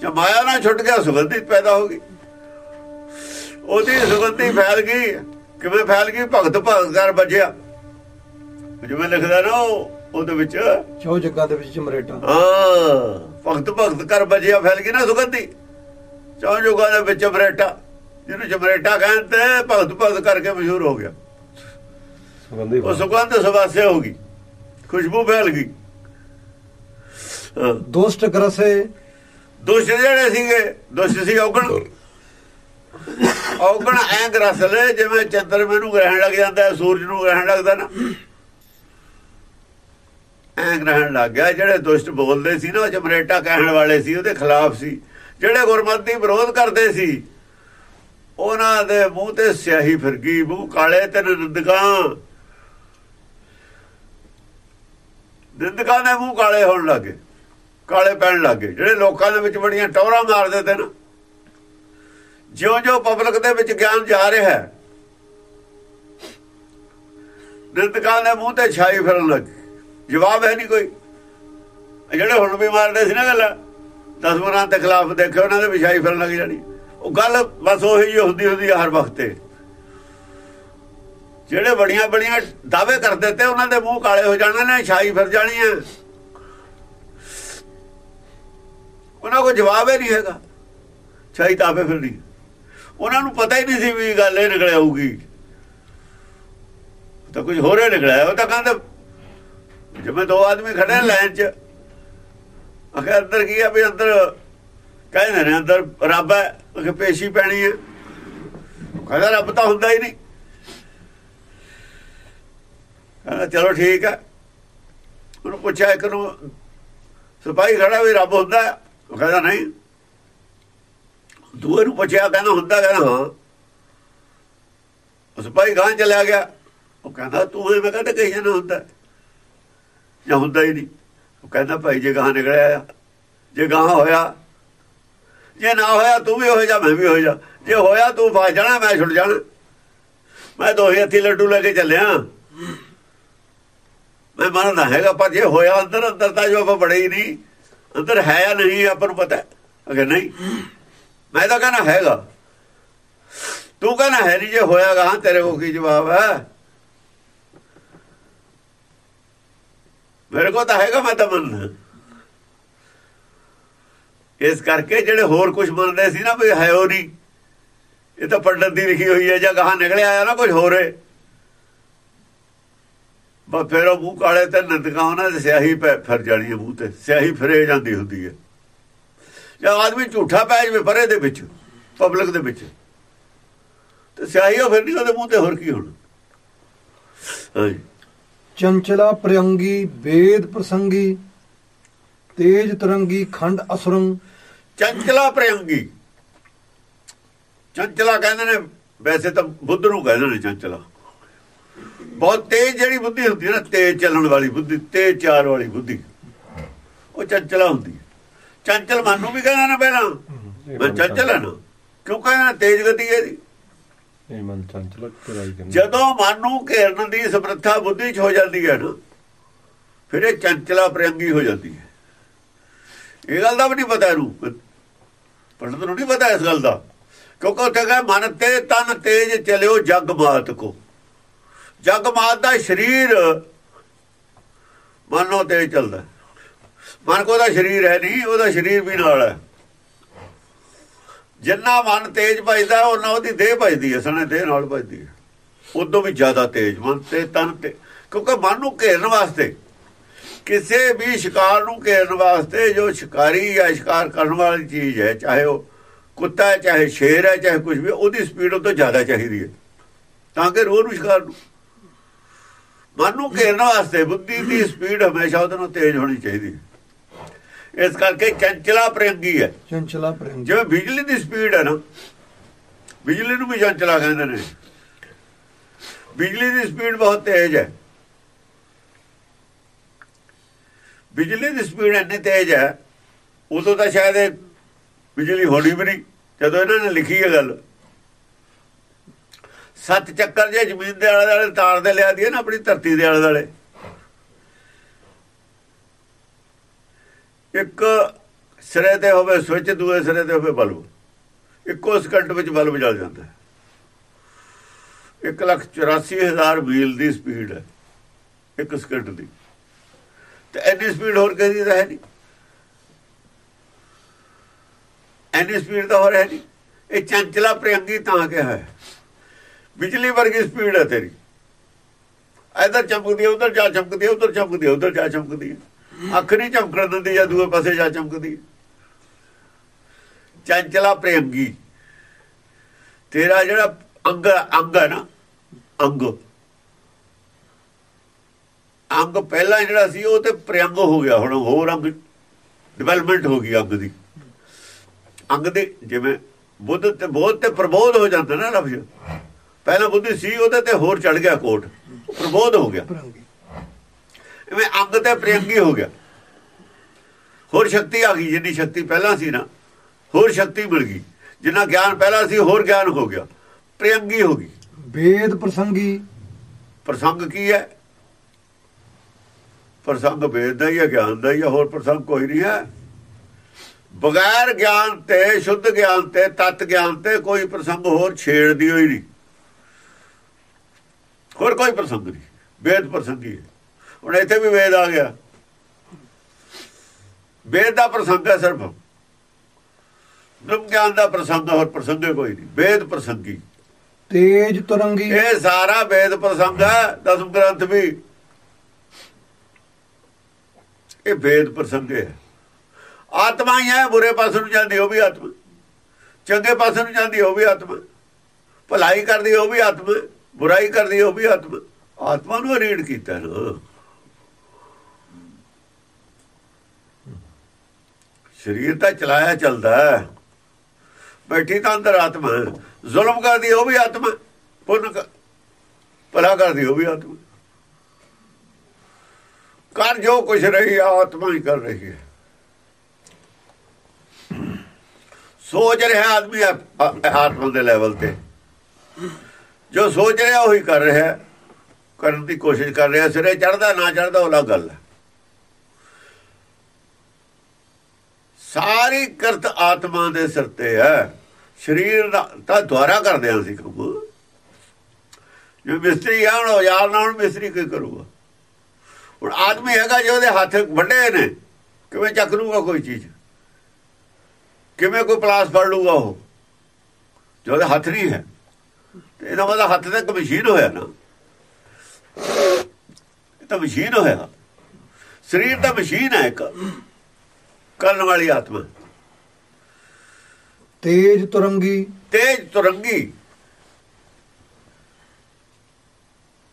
ਜੇ ਮਾਇਆ ਨਾਲ ਛੁੱਟ ਗਿਆ ਸੁਗੰਧੀ ਪੈਦਾ ਹੋ ਗਈ। ਉਹਦੀ ਸੁਗੰਧੀ ਫੈਲ ਗਈ। ਕਿਵੇਂ ਫੈਲ ਗਈ? ਭਗਤ ਭਗਤ ਕਰ ਬਜਿਆ ਜਿਵੇਂ ਲਿਖਦਾ ਨਾ ਉਹ ਉਹਦੇ ਵਿੱਚ। ਚੌ ਜੱਗਾ ਦੇ ਵਿੱਚ ਚਮਰੇਟਾ। ਹਾਂ ਭਗਤ ਭਗਤ ਕਰ ਬਜਿਆ ਫੈਲ ਗਈ ਨਾ ਸੁਗੰਧੀ। ਚੌਂ ਜੁਗਾਂ ਦੇ ਵਿੱਚ ਬਰੇਟਾ ਜਿਹਨੂੰ ਜਮਰੇਟਾ ਕਹਿੰਦੇ ਭਗਤ ਭਗਤ ਕਰਕੇ ਮਸ਼ਹੂਰ ਹੋ ਗਿਆ। ਸੁਗੰਧੀ ਉਹ ਸੁਗੰਧ ਸਵਾਸੇ ਹੋ ਗਈ। ਖੁਸ਼ਬੂ ਫੈਲ ਗਈ। ਹਾਂ। ਦੋਸਤ ਗਰਸੇ ਦੁਸ਼ਟ ਜਿਹੜੇ ਸੀਗੇ ਦੁਸ਼ਟ ਸੀ ਔਗਣ। ਔਗਣ ਐਂ ਗਰਸਲੇ ਜਿਵੇਂ ਚੰਦਰਮੇ ਨੂੰ ਗ੍ਰਹਿਣ ਲੱਗ ਜਾਂਦਾ ਸੂਰਜ ਨੂੰ ਗ੍ਰਹਿਣ ਲੱਗਦਾ ਨਾ। ਐਂ ਗ੍ਰਹਿਣ ਲੱਗ ਗਿਆ ਜਿਹੜੇ ਦੁਸ਼ਟ ਬੋਲਦੇ ਸੀ ਨਾ ਜਮਰੇਟਾ ਕਹਿਣ ਵਾਲੇ ਸੀ ਉਹਦੇ ਖਿਲਾਫ ਸੀ। ਜਿਹੜੇ ਗੁਰਮਤਿ ਵਿਰੋਧ ਕਰਦੇ ਸੀ ਉਹਨਾਂ ਦੇ ਮੂੰਹ ਤੇ ਸਿਆਹੀ ਫਿਰ ਗਈ ਮੂੰਹ ਕਾਲੇ ਤੇ ਨਿੰਦਕਾਂ। ਨਿੰਦਕਾਂ ਦੇ ਮੂੰਹ ਕਾਲੇ ਹੋਣ ਲੱਗੇ, ਕਾਲੇ ਪੈਣ ਲੱਗੇ। ਜਿਹੜੇ ਲੋਕਾਂ ਦੇ ਵਿੱਚ ਬੜੀਆਂ ਟੌਰਾਂ ਮਾਰਦੇ ਤੇ ਨਾ, ਜਿਉਂ-ਜਿਉਂ ਪਬਲਿਕ ਦੇ ਵਿੱਚ ਗਿਆਨ ਜਾ ਰਿਹਾ ਹੈ ਨਿੰਦਕਾਂ ਦੇ ਮੂੰਹ ਤੇ ਛਾਈ ਫਿਰਨ ਲੱਗੀ। ਜਵਾਬ ਹੈ ਨਹੀਂ ਕੋਈ। ਜਿਹੜੇ ਹੁਣ ਵੀ ਮਾਰਦੇ ਸੀ ਨਾ ਗੱਲ ਦਸਵਰਾਂ ਦੇ ਖਿਲਾਫ ਦੇਖੇ ਉਹਨਾਂ ਦੇ ਵਿਛਾਈ ਫਿਰਨ ਲੱਗ ਜਾਣੀ। ਉਹ ਗੱਲ ਬਸ ਉਹੀ ਹੁੰਦੀ ਹੁੰਦੀ ਹੈ ਹਰ ਵਕਤ ਤੇ। ਜਿਹੜੇ ਬੜੀਆਂ ਬੜੀਆਂ ਦਾਅਵੇ ਕਰਦੇ ਤੇ ਉਹਨਾਂ ਦੇ ਮੂੰਹ ਕਾਲੇ ਹੋ ਜਾਣੇ ਨੇ, ਛਾਈ ਫਿਰ ਜਾਣੀ ਹੈ ਉਹਨਾਂ ਕੋਲ ਜਵਾਬ ਹੀ ਨਹੀਂ ਹੈਗਾ। ਛਾਈ ਤਾਪੇ ਫਿਰਨੀ ਉਹਨਾਂ ਨੂੰ ਪਤਾ ਹੀ ਨਹੀਂ ਸੀ ਵੀ ਗੱਲ ਇਹ ਨਿਕਲ ਆਊਗੀ। ਤਾਂ ਕੁਝ ਹੋਰ ਹੀ ਨਿਕਲਿਆ ਉਹ ਤਾਂ ਕਹਿੰਦੇ, ਜਿਵੇਂ ਦੋ ਆਦਮੀ ਖੜੇ ਨੇ ਲਾਈਨ 'ਚ ਅਖੇ ਅੰਦਰ ਕੀ ਆ ਵੀ ਅੰਦਰ ਕਹਿੰਦੇ ਨੇ, ਅੰਦਰ ਰੱਬ ਹੈ ਅਖੇ ਪੇਸ਼ੀ ਪੈਣੀ ਹੈ। ਕਹਿੰਦਾ, ਰੱਬ ਤਾਂ ਹੁੰਦਾ ਹੀ ਨਹੀਂ। ਕਹਿੰਦਾ ਚਲੋ ਠੀਕ ਹੈ। ਉਹਨੂੰ ਪੁੱਛਿਆ ਇੱਕ ਨੂੰ ਸਿਪਾਹੀ ਖੜਾ ਵੀ ਰੱਬ ਹੁੰਦਾ? ਉਹ ਕਹਿੰਦਾ ਨਹੀਂ। ਦੂਏ ਨੂੰ ਪੁੱਛਿਆ ਕਹਿੰਦਾ ਹੁੰਦਾ ਕਹਿੰਦਾ ਹਾਂ। ਉਸ ਭਾਈ ਗਾਂ ਚਲਿਆ ਗਿਆ। ਉਹ ਕਹਿੰਦਾ ਤੂੰ ਇਹ ਮੈਂ ਕਹਿੰਦਾ ਕਹੀ ਜਾਣਾ ਹੁੰਦਾ। ਜਾਂ ਹੁੰਦਾ ਹੀ ਨਹੀਂ। ਉਹ ਕਹਿੰਦਾ ਭਾਈ ਜੇ ਗਾਂ ਨਿਕਲਿਆ ਆ ਜੇ ਗਾਂ ਹੋਇਆ ਜੇ ਨਾ ਹੋਇਆ ਤੂੰ ਵੀ ਹੋ ਜਾ ਮੈਂ ਵੀ ਹੋ ਜਾ ਜੇ ਹੋਇਆ ਤੂੰ ਫਸ ਜਾਣਾ ਮੈਂ ਛੁੱਟ ਜਾਣਾ। ਮੈਂ ਦੋਹੇ ਹੱਥੀ ਲੱਡੂ ਲੈ ਕੇ ਚੱਲਿਆ। ਮੈਂ ਮੰਨਦਾ ਹੈਗਾ, ਪਰ ਜੇ ਹੋਇਆ ਅੰਦਰ ਅੰਦਰ ਤਾਂ ਜੋ ਆਪਾਂ ਬੜੇ ਹੀ ਨਹੀਂ। ਅੰਦਰ ਹੈ ਜਾਂ ਨਹੀਂ, ਆਪਾਂ ਨੂੰ ਪਤਾ ਹੈ। ਅਗਰ ਨਹੀਂ। ਮੈਂ ਤਾਂ ਕਹਿੰਦਾ ਹੈਗਾ। ਤੂੰ ਕਹਿੰਦਾ ਹੈ ਨਹੀਂ, ਜੇ ਹੋਇਆਗਾ, ਹਾਂ, ਤੇਰੇ ਕੋਲ ਕੀ ਜਵਾਬ ਹੈ? ਮੇਰੇ ਕੋਲ ਤਾਂ ਹੈਗਾ, ਮੈਂ ਤਾਂ ਮੰਨਦਾ। ਇਸ ਕਰਕੇ ਜਿਹੜੇ ਹੋਰ ਕੁਝ ਮੰਨਦੇ ਸੀ ਨਾ, ਵੀ ਹੈ ਉਹ ਨਹੀਂ। ਇਹ ਤਾਂ ਪੰਡਤ ਦੀ ਲਿਖੀ ਹੋਈ ਹੈ, ਜਾਂ ਗਾਹਾਂ ਨਿਕਲਿਆ ਆਇਆ ਨਾ ਕੁਝ ਹੋਰ ਹੈ। ਬਸ ਫਿਰ ਉਹ ਮੂੰਹ ਕਾਲੇ ਤੇ ਨੰਦਕਾਂ ਉਹਨਾਂ ਦੇ ਸਿਆਹੀ ਪੈ ਫਿਰ ਜਾਣੀ ਹੈ ਮੂੰਹ ਤੇ। ਸਿਆਹੀ ਫਿਰੇ ਜਾਂਦੀ ਹੁੰਦੀ ਹੈ। ਜਾਂ ਆਦਮੀ ਝੂਠਾ ਪੈ ਜਵੇ ਪਰੇ ਦੇ ਵਿੱਚ ਪਬਲਿਕ ਦੇ ਵਿੱਚ। ਤੇ ਸਿਆਹੀ ਉਹ ਫਿਰ ਨਹੀਂ ਉਹਦੇ ਮੂੰਹ ਤੇ ਹੋਰ ਕੀ ਹੋਣਾ? ਚੰਚਲਾ ਪ੍ਰਿਯੰਗੀ ਵੇਦ ਪ੍ਰਸੰਗੀ ਤੇਜ ਤਰੰਗੀ ਖੰਡ ਅਸਰੰ ਚੰਚਲਾ ਪ੍ਰਿਯੰਗੀ ਚੰਚਲਾ ਕਹਿੰਦੇ ਨੇ ਵੈਸੇ ਤਾਂ ਬੁੱਧ ਨੂੰ ਕਹਿੰਦੇ ਨੇ ਚੰਚਲਾ। ਬਹੁਤ ਤੇਜ਼ ਜਿਹੜੀ ਬੁੱਧੀ ਹੁੰਦੀ ਹੈ ਨਾ ਤੇਜ਼ ਚੱਲਣ ਵਾਲੀ ਬੁੱਧੀ ਤੇਜ਼ ਚਾਰ ਵਾਲੀ ਬੁੱਧੀ। ਉਹ ਚੰਚਲਾ ਹੁੰਦੀ ਹੈ। ਚੰਚਲ ਮਨ ਨੂੰ ਵੀ ਕਹਿੰਦੇ ਨੇ ਪਹਿਲਾਂ ਮੈਂ ਚੰਚਲ ਹਾਂ ਨਾ। ਕਿਉਂ ਕਹਿੰਦੇ? ਤੇਜ਼ ਗਤੀ ਹੈ ਕਹਿੰਦੇ ਜਦੋਂ ਮਨ ਨੂੰ ਘੇਰਨ ਦੀ ਸਮਰੱਥਾ ਬੁੱਧੀ 'ਚ ਹੋ ਜਾਂਦੀ ਹੈ ਨਾ ਫਿਰ ਇਹ ਚੰਚਲਾ ਪ੍ਰਿਯੰਗੀ ਹੋ ਜਾਂਦੀ ਹੈ। ਇਹ ਗੱਲ ਦਾ ਵੀ ਨਹੀਂ ਪਤਾ ਇਹਨੂੰ। ਪੰਡਤ ਨੂੰ ਨਹੀਂ ਪਤਾ ਇਸ ਗੱਲ ਦਾ। ਕਿਉਂਕਿ ਉੱਥੇ ਕਹੇ ਮਨ ਤੇ ਤਨ ਤੇਜ ਚਲਿਓ ਜਗ ਮਾਤ ਕੋ। ਜਗਮਾਤ ਦਾ ਸਰੀਰ ਮਨੋਂ ਤੇ ਚੱਲਦਾ। ਮਨ ਕੋ ਦਾ ਸਰੀਰ ਹੈ ਨਹੀਂ, ਉਹਦਾ ਸਰੀਰ ਵੀ ਨਾਲ ਹੈ। ਜਿੰਨਾ ਮਨ ਤੇਜ ਭਜਦਾ ਉਹਨਾਂ ਉਹਦੀ ਦੇਹ ਭਜਦੀ ਹੈ ਸਣੇ ਦੇਹ ਨਾਲ ਭਜਦੀ ਹੈ। ਉਦੋਂ ਵੀ ਜ਼ਿਆਦਾ ਤੇਜ਼, ਮਨ ਤੇ ਤਨ ਤੇ, ਕਿਉਂਕਿ ਮਨ ਨੂੰ ਘੇਰਨ ਵਾਸਤੇ, ਕਿਸੇ ਵੀ ਸ਼ਿਕਾਰ ਨੂੰ ਘੇਰਨ ਵਾਸਤੇ ਜੋ ਸ਼ਿਕਾਰੀ ਜਾਂ ਸ਼ਿਕਾਰ ਕਰਨ ਵਾਲੀ ਚੀਜ਼ ਹੈ, ਚਾਹੇ ਉਹ ਕੁੱਤਾ ਹੈ, ਚਾਹੇ ਸ਼ੇਰ ਹੈ, ਚਾਹੇ ਕੁਝ ਵੀ ਉਹਦੀ ਸਪੀਡ ਉਹ ਤੋਂ ਜ਼ਿਆਦਾ ਚਾਹੀਦੀ ਹੈ। ਤਾਂ ਕਿ ਰੋਹ ਨੂੰ ਸ਼ਿਕਾਰ ਨੂੰ। ਮਨ ਨੂੰ ਘੇਰਨ ਵਾਸਤੇ ਬੁੱਧੀ ਦੀ ਸਪੀਡ ਹਮੇਸ਼ਾ ਉਹਦੇ ਨਾਲ ਤੇਜ਼ ਹੋਣੀ ਚਾਹੀਦੀ ਹੈ। ਇਸ ਕਰਕੇ ਚੰਚਲਾ ਪ੍ਰਯੰਗੀ ਹੈ। ਚੰਚਲਾ ਪ੍ਰਿਯੰਗੀ। ਜਿਵੇਂ ਬਿਜਲੀ ਦੀ ਸਪੀਡ ਹੈ ਨਾ ਬਿਜਲੀ ਨੂੰ ਵੀ ਚੰਚਲਾ ਕਹਿੰਦੇ ਨੇ। ਬਿਜਲੀ ਦੀ ਸਪੀਡ ਬਹੁਤ ਤੇਜ਼ ਹੈ। ਬਿਜਲੀ ਦੀ ਸਪੀਡ ਇੰਨੀ ਤੇਜ਼ ਹੈ ਉਦੋਂ ਤਾਂ ਸ਼ਾਇਦ ਬਿਜਲੀ ਹੋਣੀ ਵੀ ਨਹੀਂ ਜਦੋਂ ਇਹਨਾਂ ਨੇ ਲਿਖੀ ਹੈ ਗੱਲ। ਸੱਤ ਚੱਕਰ ਜੇ ਜ਼ਮੀਨ ਦੇ ਆਲੇ ਦੁਆਲੇ ਤਾਰ ਦੇ ਲਿਆ ਦੀ ਨਾ ਆਪਣੀ ਧਰਤੀ ਦੇ ਆਲੇ ਦੁਆਲੇ। ਇੱਕ ਸਿਰੇ ਤੇ ਹੋਵੇ ਸਵਿਚ, ਦੂਏ ਸਿਰੇ ਤੇ ਹੋਵੇ ਬਲਬ। ਇੱਕੋ ਸਕਿੰਟ ਵਿੱਚ ਬਲਬ ਜਲ ਜਾਂਦਾ ਹੈ। 184000 ਮੀਲ ਦੀ ਸਪੀਡ ਹੈ। ਇੱਕ ਸਕਿੰਟ ਦੀ। ਤੇ ਐਨੀ ਸਪੀਡ ਹੋਰ ਕਿਸੇ ਦੀ ਤਾਂ ਹੈ ਨਹੀਂ। ਐਨੀ ਸਪੀਡ ਤਾਂ ਹੋਰ ਹੈ ਨਹੀਂ। ਇਹ ਚੰਚਲਾ ਪ੍ਰਿਯੰਗੀ ਤਾਂ ਕਿਹਾ ਹੈ। ਬਿਜਲੀ ਵਰਗੀ ਸਪੀਡ ਹੈ ਤੇਰੀ। ਇਧਰ ਚਮਕਦੀ ਉਧਰ ਜਾ ਚਮਕਦੀ ਉਧਰ ਚਮਕਦੀ ਉਧਰ ਜਾ ਚਮਕਦੀ ਅੱਖ ਨਹੀਂ ਚਮਕਣ ਦਿੰਦੀ ਜਾਂ ਦੂਏ ਪਾਸੇ ਜਾ ਚਮਕਦੀ। ਚੰਚਲਾ ਪ੍ਰਿਯੰਗੀ ਤੇਰਾ ਜਿਹੜਾ ਅੰਗ ਅੰਗ ਹੈ ਨਾ, ਅੰਗ। ਅੰਗ ਪਹਿਲਾਂ ਜਿਹੜਾ ਸੀ, ਉਹ ਤੇ ਪ੍ਰਿਯੰਗ ਹੋ ਗਿਆ, ਹੁਣ ਹੋਰ ਅੰਗ ਡਿਵੈਲਪਮੈਂਟ ਹੋ ਗਈ ਅੰਗ ਦੀ। ਅੰਗ ਦੇ ਜਿਵੇਂ ਬੁੱਧ ਤੇ ਬੋਧ ਤੇ ਪ੍ਰਬੋਧ ਹੋ ਜਾਂਦਾ ਨਾ ਲਫ਼ਜ਼ ਪਹਿਲਾਂ ਬੁੱਧੀ ਸੀ ਉਹਦੇ ਤੇ ਹੋਰ ਚੜ ਗਿਆ ਕੋਟ। ਪ੍ਰਬੋਧ ਹੋ ਗਿਆ। ਐਵੇਂ ਅੰਗ ਤੇ ਪ੍ਰਿਯੰਗੀ ਹੋ ਗਿਆ। ਹੋਰ ਸ਼ਕਤੀ ਆ ਗਈ ਜਿੰਨੀ ਸ਼ਕਤੀ ਪਹਿਲਾਂ ਸੀ ਨਾ। ਹੋਰ ਸ਼ਕਤੀ ਮਿਲ ਗਈ। ਜਿੰਨਾ ਗਿਆਨ ਪਹਿਲਾਂ ਸੀ ਹੋਰ ਗਿਆਨ ਹੋ ਗਿਆ। ਪ੍ਰਿਯੰਗੀ ਹੋ ਗਈ। ਵੇਦ ਪ੍ਰਸੰਗੀ। ਪ੍ਰਸੰਗ ਕੀ ਹੈ? ਪ੍ਰਸੰਗ ਵੇਦ ਦਾ ਹੀ ਹੈ ਗਿਆਨ ਦਾ ਹੀ ਹੈ ਹੋਰ ਪ੍ਰਸੰਗ ਕੋਈ ਨਹੀਂ ਹੈ। ਬਗੈਰ ਗਿਆਨ ਤੇ ਸ਼ੁੱਧ ਗਿਆਨ ਤੇ ਤਤ ਗਿਆਨ ਤੇ ਕੋਈ ਪ੍ਰਸੰਗ ਹੋਰ ਛੇੜਦੀ ਹੋਈ ਨਹੀਂ। ਹੋਰ ਕੋਈ ਪ੍ਰਸੰਗ ਨਹੀਂ। ਵੇਦ ਪ੍ਰਸੰਗੀ ਹੈ ਹੁਣ ਇੱਥੇ ਵੀ ਵੇਦ ਆ ਗਿਆ। ਵੇਦ ਦਾ ਪ੍ਰਸੰਗ ਹੈ ਸਿਰਫ। ਬ੍ਰਹਮ ਗਿਆਨ ਦਾ ਪ੍ਰਸੰਗ ਹੋਰ ਪ੍ਰਸੰਗ ਕੋਈ ਨਹੀਂ। ਵੇਦ ਪ੍ਰਸੰਗੀ। ਤੇਜ ਤਰੰਗੀ। ਇਹ ਸਾਰਾ ਵੇਦ ਪ੍ਰਸੰਗ ਹੈ ਦਸਮ ਗ੍ਰੰਥ ਵੀ। ਇਹ ਵੇਦ ਪ੍ਰਸੰਗ ਹੈ। ਆਤਮਾ ਹੀ ਹੈ ਬੁਰੇ ਪਾਸੇ ਨੂੰ ਜਾਂਦੀ ਉਹ ਵੀ ਆਤਮਾ। ਚੰਗੇ ਪਾਸੇ ਨੂੰ ਜਾਂਦੀ ਉਹ ਵੀ ਆਤਮਾ। ਭਲਾਈ ਕਰਦੀ ਉਹ ਵੀ ਆਤਮਾ। ਬੁਰਾਈ ਕਰਦੀ ਉਹ ਵੀ ਆਤਮਾ ਆਤਮਾ ਨੂੰ ਰੀਡ ਕੀਤਾ ਨਾ। ਸਰੀਰ ਤਾਂ ਚਲਾਇਆ ਚੱਲਦਾ ਬੈਠੀ ਤਾਂ ਅੰਦਰ ਆਤਮਾ ਜ਼ੁਲਮ ਕਰਦੀ ਉਹ ਵੀ ਆਤਮਾ ਪੁੰਨ ਭਲਾ ਕਰਦੀ ਉਹ ਵੀ ਆਤਮਾ ਕਰ ਜੋ ਕੁਛ ਰਹੀ ਆਤਮਾ ਹੀ ਕਰ ਰਹੀ ਹੈ। ਸੋਚ ਰਿਹਾ ਆਦਮੀ ਆਤਮਾ ਦੇ ਲੈਵਲ ਤੇ। ਜੋ ਸੋਚ ਰਿਹਾ ਉਹੀ ਕਰ ਰਿਹਾ ਕਰਨ ਦੀ ਕੋਸ਼ਿਸ਼ ਕਰ ਰਿਹਾ ਸਿਰੇ ਚੜਦਾ ਨਾ ਚੜਦਾ ਉਹ ਅਲੱਗ ਗੱਲ ਹੈ। ਸਾਰੀ ਕਰਤ ਆਤਮਾ ਦੇ ਸਿਰ ਤੇ ਹੈ। ਸਰੀਰ ਦਾ ਤਾਂ ਦੁਆਰਾ ਕਰਦੇ ਹਾਂ ਅਸੀਂ ਕੰਮ ਜੋ ਮਿਸਤਰੀ ਆ, ਹੁਣ ਔਜ਼ਾਰ ਨਾਲ ਹੁਣ ਮਿਸਤਰੀ ਕੀ ਕਰੂਗਾ? ਹੁਣ ਆਦਮੀ ਹੈਗਾ ਜੇ ਉਹਦੇ ਹੱਥ ਵੱਡੇ ਨੇ, ਕਿਵੇਂ ਚੱਕ ਲੂਗਾ ਕੋਈ ਚੀਜ਼? ਕਿਵੇਂ ਕੋਈ ਪਲਾਸ ਫੜ ਲੂਗਾ ਉਹ? ਜੋ ਉਹਦੇ ਹੱਥ ਨਹੀਂ ਹੈ। ਇਹਦਾ ਮਤਲਬ ਹੱਥ ਤੇ ਇੱਕ ਮਸ਼ੀਨ ਹੋਇਆ ਨਾ। ਇਹ ਤਾਂ ਮਸ਼ੀਨ ਹੋਇਆ। ਸਰੀਰ ਤਾਂ ਮਸ਼ੀਨ ਹੈ ਇੱਕ। ਕਰਨ ਵਾਲੀ ਆਤਮਾ। ਤੇਜ ਤੁਰੰਗੀ। ਤੇਜ ਤੁਰੰਗੀ।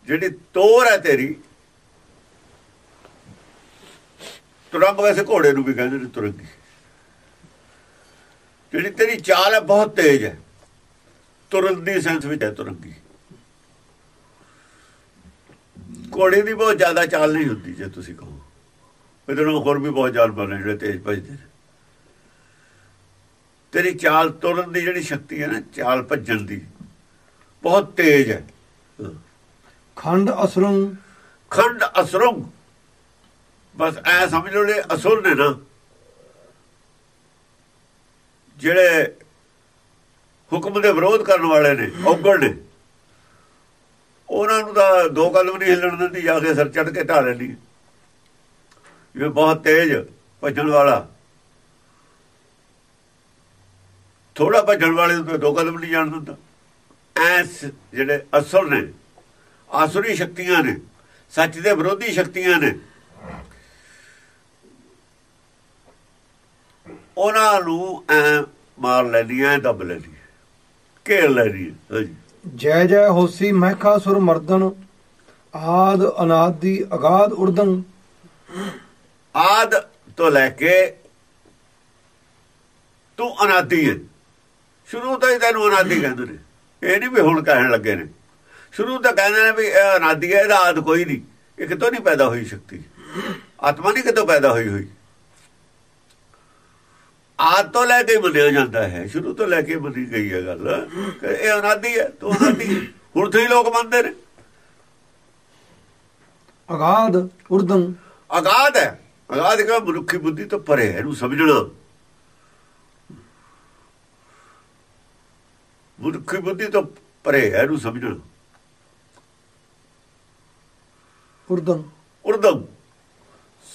ਜਿਹੜੀ ਤੋਰ ਹੈ ਤੇਰੀ। ਤੁਰੰਗ ਵੈਸੇ ਘੋੜੇ ਨੂੰ ਵੀ ਕਹਿੰਦੇ ਨੇ ਤੁਰੰਗੀ। ਜਿਹੜੀ ਤੇਰੀ ਚਾਲ ਹੈ ਬਹੁਤ ਤੇਜ਼ ਹੈ। ਤੁਰਨ ਦੀ ਸੈਂਸ ਵਿੱਚ ਹੈ ਤੁਰੰਗੀ। ਘੋੜੇ ਦੀ ਬਹੁਤ ਜ਼ਿਆਦਾ ਚਾਲ ਨਹੀਂ ਹੁੰਦੀ ਜੇ ਤੁਸੀਂ ਕਹੋ। ਇਹਦੇ ਨਾਲ ਹੋਰ ਵੀ ਬਹੁਤ ਜਾਨਵਰ ਨੇ ਜਿਹੜੇ ਤੇਜ਼ ਭੱਜਦੇ ਨੇ। ਤੇਰੀ ਚਾਲ ਤੁਰਨ ਦੀ ਜਿਹੜੀ ਸ਼ਕਤੀ ਹੈ ਨਾ ਚਾਲ ਭੱਜਣ ਦੀ ਬਹੁਤ ਤੇਜ਼ ਹੈ। ਖੰਡ ਅਸਰੰ। ਖੰਡ ਅਸਰੰਗ ਬਸ ਐ ਸਮਝ ਲਓ ਨੇ ਅਸੁਰ ਨੇ ਨਾ ਜਿਹੜੇ ਹੁਕਮ ਦੇ ਵਿਰੋਧ ਕਰਨ ਵਾਲੇ ਨੇ, ਔਗਣ ਨੇ। ਉਹਨਾਂ ਨੂੰ ਤਾਂ ਦੋ ਕਦਮ ਨਹੀਂ ਹਿੱਲਣ ਦਿੰਦੀ, ਜਾ ਕੇ ਸਿਰ ਚੜ ਕੇ ਢਾ ਲੈਂਦੀ। ਇਹ ਬਹੁਤ ਤੇਜ਼ ਭੱਜਣ ਵਾਲਾ। ਥੋੜਾ ਭੱਜਣ ਵਾਲੇ ਨੂੰ ਤਾਂ ਦੋ ਕਦਮ ਨਹੀਂ ਜਾਣ ਦਿੰਦਾ। ਐਸ ਜਿਹੜੇ ਅਸੁਰ ਨੇ, ਆਸੁਰੀ ਸ਼ਕਤੀਆਂ ਨੇ, ਸੱਚ ਦੇ ਵਿਰੋਧੀ ਸ਼ਕਤੀਆਂ ਨੇ। ਉਹਨਾਂ ਨੂੰ ਐ ਮਾਰ ਲੈਣੀ ਐ ਦੱਬ ਲੈਣੀ ਘੇਰ ਲੈਣੀ ਜੈ ਜੈ ਹੋਸੀ ਮਹਿਖਾਸੁਰ ਮਰਦਨ ਆਦ ਅਨਾਦ ਦੀ ਅਗਾਧ ਉਰਦਨ ਆਦ ਤੋਂ ਲੈ ਕੇ ਤੂੰ ਅਨਾਦੀ ਹੈ ਸ਼ੁਰੂ ਤੋਂ ਹੀ ਤੈਨੂੰ ਅਨਾਦੀ ਕਹਿੰਦੇ ਨੇ। ਇਹ ਨਹੀਂ ਵੀ ਹੁਣ ਕਹਿਣ ਲੱਗੇ ਨੇ। ਸ਼ੁਰੂ ਤੋਂ ਕਹਿੰਦੇ ਨੇ ਵੀ ਇਹ ਅਨਾਦੀ ਹੈ ਇਹਦਾ ਆਦ ਕੋਈ ਨਹੀਂ। ਇਹ ਕਿਤੋਂ ਨਹੀਂ ਪੈਦਾ ਹੋਈ ਸ਼ਕਤੀ? ਆਤਮਾ ਨਹੀਂ ਕਿਤੋਂ ਪੈਦਾ ਹੋਈ ਹੋਈ। ਆਦ ਤੋਂ ਲੈ ਕੇ ਹੀ ਮੰਨਿਆ ਜਾਂਦਾ ਹੈ। ਸ਼ੁਰੂ ਤੋਂ ਲੈ ਕੇ ਮੰਨੀ ਗਈ ਹੈ ਗੱਲ। ਇਹ ਅਨਾਦੀ ਹੈ ਤੂੰ ਅਨਾਦੀ। ਹੁਣ ਤੋਂ ਲੋਕ ਮੰਨਦੇ ਨੇ। ਅਗਾਧ ਉਰਦਨ ਅਗਾਧ ਹੈ। ਅਗਾਧ ਕਾ ਮਨੁੱਖੀ ਬੁੱਧੀ ਤੋਂ ਪਰੇ ਹੈ ਇਹਨੂੰ ਸਮਝਣਾ। ਮਨੁੱਖੀ ਬੁੱਧੀ ਤੋਂ ਪਰੇ ਹੈ ਇਹਨੂੰ ਸਮਝਣਾ। ਉਰਦਨ ਉਰਦਮ।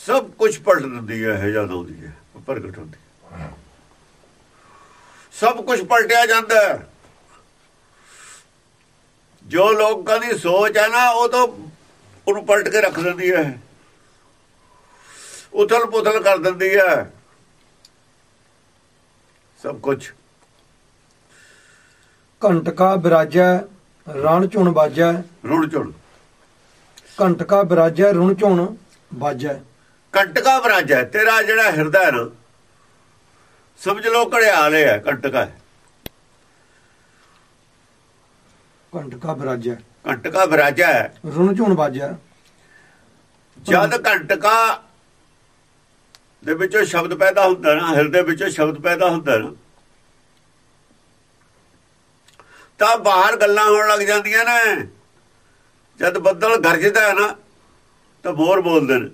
ਸਭ ਕੁਝ ਪਲਟ ਦਿੰਦੀ ਹੈ ਜਦ ਆਉਂਦੀ ਹੈ ਪ੍ਰਗਟ ਹੁੰਦੀ ਹੈ। ਸਭ ਕੁਝ ਪਲਟਿਆ ਜਾਂਦਾ ਜੋ ਲੋਕਾਂ ਦੀ ਸੋਚ ਹੈ ਨਾ ਉਹ ਤਾਂ ਉਹਨੂੰ ਪਲਟ ਕੇ ਰੱਖ ਦਿੰਦੀ ਹੈ। ਉਥਲ ਪੁਥਲ ਕਰ ਦਿੰਦੀ ਹੈ। ਸਭ ਕੁਝ ਘੰਟਕਾ ਬਿਰਾਜੈ ਰਣ ਝੁਣ ਬਾਜੈ। ਰੁਣ ਚੁਣ ਘੰਟਕਾ ਬਿਰਾਜੈ ਰੁਣ ਝੁਣ ਬਾਜੈ। ਕੰਟਕਾ ਬਰਾਜਾ ਤੇਰਾ ਜਿਹੜਾ ਹਿਰਦਾ ਹੈ ਨਾ ਸਮਝ ਲਓ ਘੜਿਆਲ ਹੈ ਕੰਟਕਾ ਹੈ ਘੰਟਕਾ ਬਿਰਾਜੈ। ਕੰਟਕਾ ਬਰਾਜਾ ਹੈ। ਰੁਣ ਝੁਣ ਬਾਜੈ। ਜਦ ਘੰਟਕਾ ਦੇ ਵਿੱਚੋਂ ਸ਼ਬਦ ਪੈਦਾ ਹੁੰਦਾ ਨਾ ਹਿਰਦੇ ਵਿੱਚੋਂ ਸ਼ਬਦ ਪੈਦਾ ਹੁੰਦਾ ਨਾ ਤਾਂ ਬਾਹਰ ਗੱਲਾਂ ਹੋਣ ਲੱਗ ਜਾਂਦੀਆਂ ਨੇ। ਜਦ ਬੱਦਲ ਗਰਜਦਾ ਹੈ ਨਾ ਤਾਂ ਮੋਰ ਬੋਲਦੇ ਨੇ।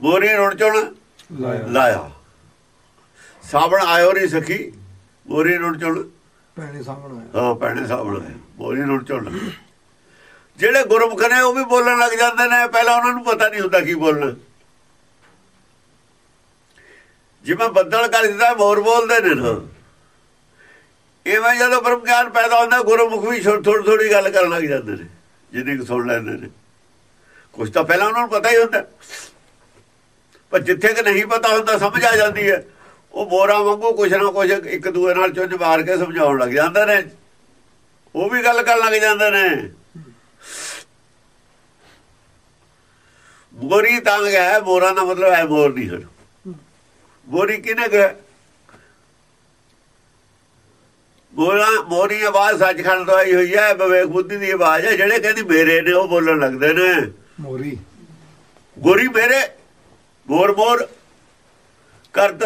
ਮੋਰੀ ਰੁਣ ਚੁਣ ਲਾਇਆ। ਸਾਵਣ ਆਇਓ ਨਹੀਂ ਸਖੀ ਮੋਰੀ ਰੁਣ ਚੁਣ ਪੈਣੇ ਸਾਹਮਣੇ ਆਇਆ। ਹਾਂ ਪੈਣੇ ਸਾਵਣ ਆਇਆ। ਮੋਰੀ ਰੁਣ ਚੁਣ ਜਿਹੜੇ ਗੁਰਮੁਖ ਨੇ ਉਹ ਵੀ ਬੋਲਣ ਲੱਗ ਜਾਂਦੇ ਨੇ ਪਹਿਲਾਂ ਉਹਨਾਂ ਨੂੰ ਪਤਾ ਨਹੀਂ ਹੁੰਦਾ ਕੀ ਬੋਲਣਾ। ਜਿਵੇਂ ਬੱਦਲ ਗਰਜਦਾ ਮੋਰ ਬੋਲਦੇ ਨੇ ਨਾ। ਇਵੇਂ ਜਦੋਂ ਬ੍ਰਹਮ ਗਿਆਨ ਪੈਦਾ ਹੁੰਦਾ ਗੁਰਮੁਖ ਵੀ ਥੋੜੀ ਥੋੜੀ ਗੱਲ ਕਰਨ ਲੱਗ ਜਾਂਦੇ ਨੇ। ਜਿੰਨੀ ਕੁ ਸੁਣ ਲੈਂਦੇ ਨੇ। ਕੁਝ ਤਾਂ ਪਹਿਲਾਂ ਉਹਨਾਂ ਨੂੰ ਪਤਾ ਹੀ ਹੁੰਦਾ। ਪਰ ਜਿੱਥੇ ਕਿ ਨਹੀਂ ਪਤਾ ਹੁੰਦਾ ਸਮਝ ਆ ਜਾਂਦੀ ਹੈ। ਉਹ ਮੋਰਾ ਵਾਂਗੂ ਕੁਛ ਨਾ ਕੁਛ ਇੱਕ ਦੂਏ ਨਾਲ ਚੁੰਝ ਮਾਰ ਕੇ ਸਮਝਾਉਣ ਲੱਗ ਜਾਂਦੇ ਨੇ। ਉਹ ਵੀ ਗੱਲ ਕਰਨ ਲੱਗ ਜਾਂਦੇ ਨੇ। ਮੋਰੀ ਤਾਂ ਹੈ ਮੋਰਾ ਦਾ ਮਤਲਬ ਹੈ ਮੋਰ ਨਹੀਂ ਹਨ। ਮੋਰੀ ਕਿਨੇ ਗਿਆ ਮੋਰਾ ਮੋਰੀ ਆਵਾਜ਼ ਸੱਚਖੰਡ ਤੋਂ ਆਈ ਹੋਈ ਹੈ ਵਿਵੇਕ ਬੁੱਧੀ ਦੀ ਆਵਾਜ਼ ਹੈ ਜਿਹੜੇ ਕਹਿੰਦੀ ਮੇਰੇ ਨੇ ਉਹ ਬੋਲਣ ਲੱਗਦੇ ਨੇ। ਮੋਰੀ। ਗੋਰੀ ਮੇਰੇ ਮੋਰ ਮੋਰ ਕਰਦ।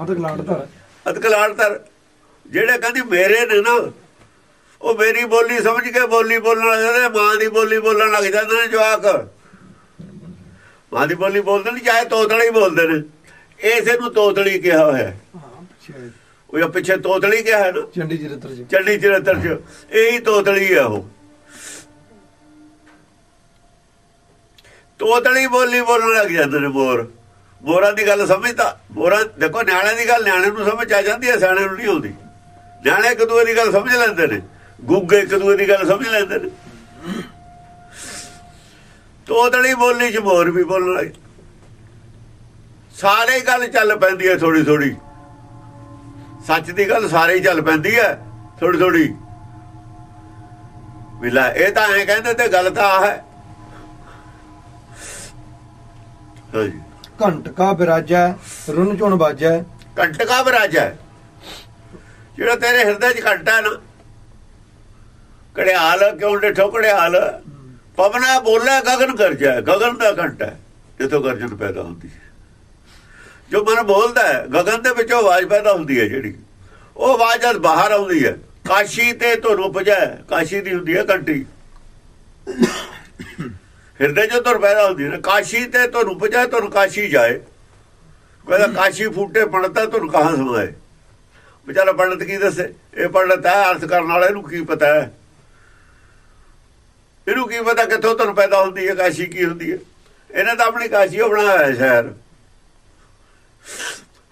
ਆਦਕ ਲਾੜਦਾ ਅਤਕਲਾੜਤਰ ਜਿਹੜੇ ਕਹਿੰਦੀ ਮੇਰੇ ਨੇ ਨਾ ਉਹ ਮੇਰੀ ਬੋਲੀ ਸਮਝ ਕੇ ਬੋਲੀ ਬੋਲਣ ਲੱਗ ਜਾਂਦੇ ਮਾਂ ਦੀ ਬੋਲੀ ਬੋਲਣ ਲੱਗ ਜਾਂਦੇ ਨੇ ਜਵਾਕ। ਮਾਂ ਦੀ ਬੋਲੀ ਬੋਲਦੇ ਨੇ ਚਾਹੇ ਤੋਤਲੀ ਬੋਲਦੇ ਨੇ। ਇਸੇ ਨੂੰ ਤੋਤਲੀ ਕਿਹਾ ਹੋਇਆ ਹੈ। ਉਹ ਪਿੱਛੇ ਤੋਤਲੀ ਕਿਹਾ ਹੈ ਨਾ। ਚੰਡੀ ਚਰਿੱਤਰ ਚ। ਚੰਡੀ ਚਰਤਰ ਚ। ਇਹੀ ਤੋਤਲੀ ਹੈ ਉਹ। ਤੋਤਲੀ ਬੋਲੀ ਬੋਲਣ ਲੱਗ ਜਾਂਦੇ ਨੇ ਮੋਰ ਮੋਰਾਂ ਦੀ ਗੱਲ ਸਮਝਦਾ। ਮੋਰਾਂ ਦੇਖੋ ਨਿਆਣੇ ਦੀ ਗੱਲ ਨਿਆਣੇ ਨੂੰ ਸਮਝ ਆ ਜਾਂਦੀ ਹੈ ਸਿਆਣੇ ਨੂੰ ਨਹੀਂ ਆਉਂਦੀ। ਨਿਆਣੇ ਇੱਕ ਦੂਏ ਦੀ ਗੱਲ ਸਮਝ ਲੈਂਦੇ ਨੇ। ਗੁੱਗੇ ਇੱਕ ਦੂਏ ਦੀ ਗੱਲ ਸਮਝ ਲੈਂਦੇ ਨੇ। ਤੋਤਲੀ ਬੋਲੀ ਚ ਮੋਰ ਵੀ ਬੋਲਣ ਲੱਗ ਸਾਰੇ ਗੱਲ ਚੱਲ ਪੈਂਦੀ ਹੈ ਥੋੜੀ ਥੋੜੀ ਸੱਚ ਦੀ ਗੱਲ ਸਾਰੇ ਹੀ ਚੱਲ ਪੈਂਦੀ ਹੈ ਥੋੜੀ ਥੋੜੀ ਵਿਲਾ ਇਹ ਤਾਂ ਐ ਕਹਿੰਦੇ ਤੇ ਗੱਲ ਤਾਂ ਆ ਹੈ। ਹਾਂਜੀ। ਘੰਟਕਾ ਬਿਰਾਜੈ ਰੁਨ ਝੁਣ ਬਾਜੈ। ਕੰਟਕਾ ਬਰਾਜਾ। ਜਿਹੜਾ ਤੇਰੇ ਹਿਰਦੇ 'ਚ ਘੰਟਾ ਹੈ ਨਾ ਕੜਿਆਲ ਕਿਉਂ ਡਿਠੋ ਕੜਿਆਲ ਪਵਨਾ ਬੋਲੇ ਗਗਨ ਕਰ ਜਾਏ ਗਗਨ ਦਾ ਘੰਟਾ ਜਿੱਥੋਂ ਗਰਜਨ ਪੈਦਾ ਹੁੰਦੀ ਹੈ। ਜੋ ਮਨ ਬੋਲਦਾ ਹੈ, ਗਗਨ ਦੇ ਵਿੱਚੋਂ ਆਵਾਜ਼ ਪੈਦਾ ਹੁੰਦੀ ਹੈ ਜਿਹੜੀ। ਉਹ ਆਵਾਜ਼ ਜਦ ਬਾਹਰ ਆਉਂਦੀ ਹੈ, ਕਾਸ਼ੀ ਤੇ ਧੁਰ ਉਪਜੈ, ਕਾਸ਼ੀ ਦੀ ਹੁੰਦੀ ਹੈ ਘੰਟੀ। ਹਿਰਦੇ 'ਚ ਧੁਰ ਪੈਦਾ ਹੁੰਦੀ ਹੈ ਨਾ, ਕਾਸ਼ੀ ਤੇ ਧੁਰ ਉਪਜੈ ਧੁਰ ਕਾਸ਼ੀ ਜਾਏ। ਕਹਿੰਦਾ ਕਾਸ਼ੀ ਫੂਟੇ ਪੜਤਾ ਧੁਰ ਕਹਾਂ ਸਮਾਏ? ਵਿਚਾਰਾ ਪੰਡਤ ਕੀ ਦੱਸੇ? ਇਹ ਪੰਡਤ ਹੈ ਅਰਥ ਕਰਨ ਵਾਲਾ ਇਹਨੂੰ ਕੀ ਪਤਾ ਹੈ? ਇਹਨੂੰ ਕੀ ਪਤਾ ਕਿੱਥੋਂ ਧੁਰ ਪੈਦਾ ਹੁੰਦੀ ਹੈ ਕਾਸ਼ੀ ਕੀ ਹੁੰਦੀ ਹੈ? ਇਹਨੇ ਤਾਂ ਆਪਣੀ ਕਾਸ਼ੀ ਓ ਬਣਾਇਆ ਹੈ ਸ਼ਹਿਰ।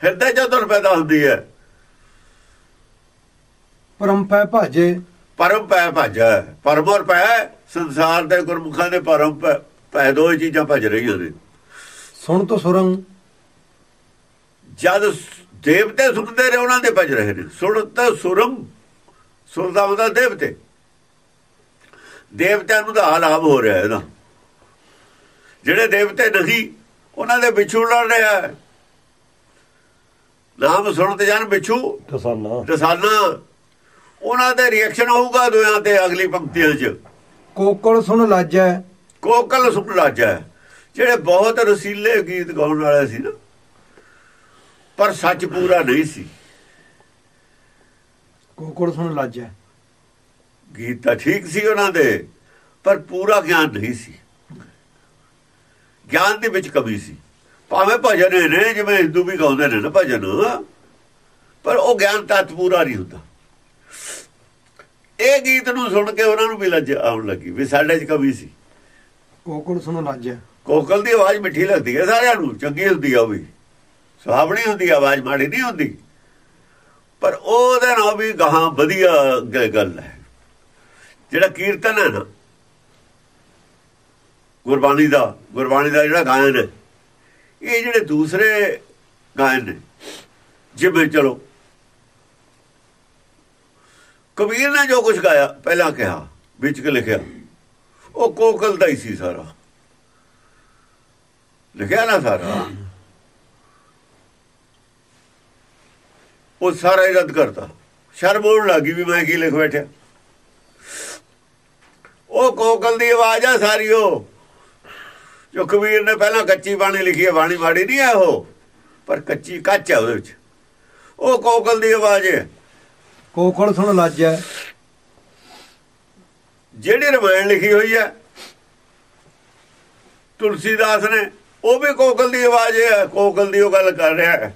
ਹਿਰਦੇ 'ਚ ਧੁਰ ਪੈਦਾ ਹੁੰਦੀ ਹੈ। ਪਰਮ ਪੈ ਭਾਜੇ। ਪਰਮ ਪੈ ਭਜੈ ਪਰਮ ਔਰ ਪੈ ਸੰਸਾਰ ਦੇ ਗੁਰਮੁਖਾਂ ਦੇ ਪਰਮ ਪੈ ਦੋ ਚੀਜ਼ਾਂ ਭਜ ਰਹੀਆਂ ਨੇ। ਸੁਣ ਤੋ ਸੁਰੰਗ ਜਦ ਦੇਵਤੇ ਸੁਣਦੇ ਨੇ ਉਹਨਾਂ ਦੇ ਭਜ ਰਹੇ ਨੇ। ਸੁਣਤ ਸੁਰਮ ਸੁਣਦਾ ਹੁੰਦਾ ਦੇਵਤੇ। ਦੇਵਤਿਆਂ ਨੂੰ ਤਾਂ ਹਾਲਾਬ ਹੋ ਰਿਹਾ ਇਹਦਾ ਜਿਹੜੇ ਦੇਵਤੇ ਨਹੀਂ ਉਹਨਾਂ ਦੇ ਵਿਛੂ ਲੜ ਰਿਹਾ ਹੈ। ਨਾਮ ਸੁਣਦੇ ਜਾਣ ਵਿਛੂ ਦਸਾਨਾ ਦਸਾਨਾ ਉਹਨਾਂ ਦੇ ਰਿਐਕਸ਼ਨ ਹੋਊਗਾ ਦੋਆਂ ਤੇ ਅਗਲੀ ਪੰਕਤੀਆਂ 'ਚ। ਕੋਕਲ ਸੁਣ ਲਾਜੈ ਕੋਕਲ ਸੁਣ ਲਾਜਾ ਜਿਹੜੇ ਬਹੁਤ ਰਸੀਲੇ ਗੀਤ ਗਾਉਣ ਵਾਲੇ ਸੀ ਨਾ ਪਰ ਸੱਚ ਪੂਰਾ ਨਹੀਂ ਸੀ। ਕੋਕਲ ਸੁਣ ਲਾਜੈ ਗੀਤ ਤਾਂ ਠੀਕ ਸੀ ਉਹਨਾਂ ਦੇ ਪਰ ਪੂਰਾ ਗਿਆਨ ਨਹੀਂ ਸੀ। ਗਿਆਨ ਦੇ ਵਿੱਚ ਕਮੀ ਸੀ। ਭਾਵੇਂ ਭਜਨ ਨੇ ਜਿਵੇਂ ਹਿੰਦੂ ਵੀ ਗਾਉਂਦੇ ਨੇ ਨਾ ਭਜਨ ਪਰ ਉਹ ਗਿਆਨ ਤਤ ਪੂਰਾ ਨਹੀਂ ਹੁੰਦਾ। ਇਹ ਗੀਤ ਨੂੰ ਸੁਣ ਕੇ ਉਹਨਾਂ ਨੂੰ ਵੀ ਲੱਜ ਆਉਣ ਲੱਗੀ ਵੀ ਸਾਡੇ 'ਚ ਕਮੀ ਸੀ। ਕੋਕਲ ਸੁਣ ਲਾਜੈ ਕੋਕਲ ਦੀ ਆਵਾਜ਼ ਮਿੱਠੀ ਲੱਗਦੀ ਹੈ ਸਾਰਿਆਂ ਨੂੰ ਚੰਗੀ ਹੁੰਦੀ ਆ ਉਹ ਵੀ। ਸੁਹਾਵਣੀ ਹੁੰਦੀ ਆਵਾਜ਼ ਮਾੜੀ ਨਹੀਂ ਹੁੰਦੀ। ਪਰ ਉਹਦੇ ਨਾਲ ਵੀ ਗਾਹਾਂ ਵਧੀਆ ਗੱਲ ਹੈ। ਜਿਹੜਾ ਕੀਰਤਨ ਹੈ ਨਾ ਗੁਰਬਾਣੀ ਦਾ ਗੁਰਬਾਣੀ ਦਾ ਜਿਹੜਾ ਗਾਇਨ ਹੈ ਇਹ ਜਿਹੜੇ ਦੂਸਰੇ ਗਾਇਨ ਨੇ ਜਿਵੇਂ ਚਲੋ ਕਬੀਰ ਨੇ ਜੋ ਕੁਝ ਗਾਇਆ, ਪਹਿਲਾਂ ਕਿਹਾ, ਵਿੱਚ ਕਿ ਲਿਖਿਆ। ਉਹ ਕੋਕਲ ਦਾ ਹੀ ਸੀ ਸਾਰਾ। ਲਿਖਿਆ ਨਾ ਸਾਰਾ। ਉਹ ਸਾਰਾ ਹੀ ਰੱਦ ਕਰਤਾ। ਸ਼ਰਮ ਆਉਣ ਲੱਗੀ ਵੀ ਮੈਂ ਕੀ ਲਿਖ ਬੈਠਿਆ। ਉਹ ਕੋਕਲ ਦੀ ਆਵਾਜ਼ ਆ ਸਾਰੀ ਉਹ। ਜੋ ਕਬੀਰ ਨੇ ਪਹਿਲਾਂ ਕੱਚੀ ਬਾਣੀ ਲਿਖੀ ਹੈ, ਬਾਣੀ ਮਾੜੀ ਨਹੀਂ ਹੈ ਉਹ। ਪਰ ਕੱਚੀ ਕੱਚ ਹੈ ਉਹਦੇ ਵਿੱਚ। ਉਹ ਕੋਕਲ ਦੀ ਆਵਾਜ਼ ਹੈ। ਕੋਕਲ ਸੁਣ ਲਾਜੈ ਜਿਹੜੀ ਰਮਾਇਣ ਲਿਖੀ ਹੋਈ ਹੈ ਤੁਲਸੀਦਾਸ ਨੇ ਉਹ ਵੀ ਕੋਕਲ ਦੀ ਆਵਾਜ਼ ਹੈ ਕੋਕਲ ਦੀ ਉਹ ਗੱਲ ਕਰ ਰਿਹਾ ਹੈ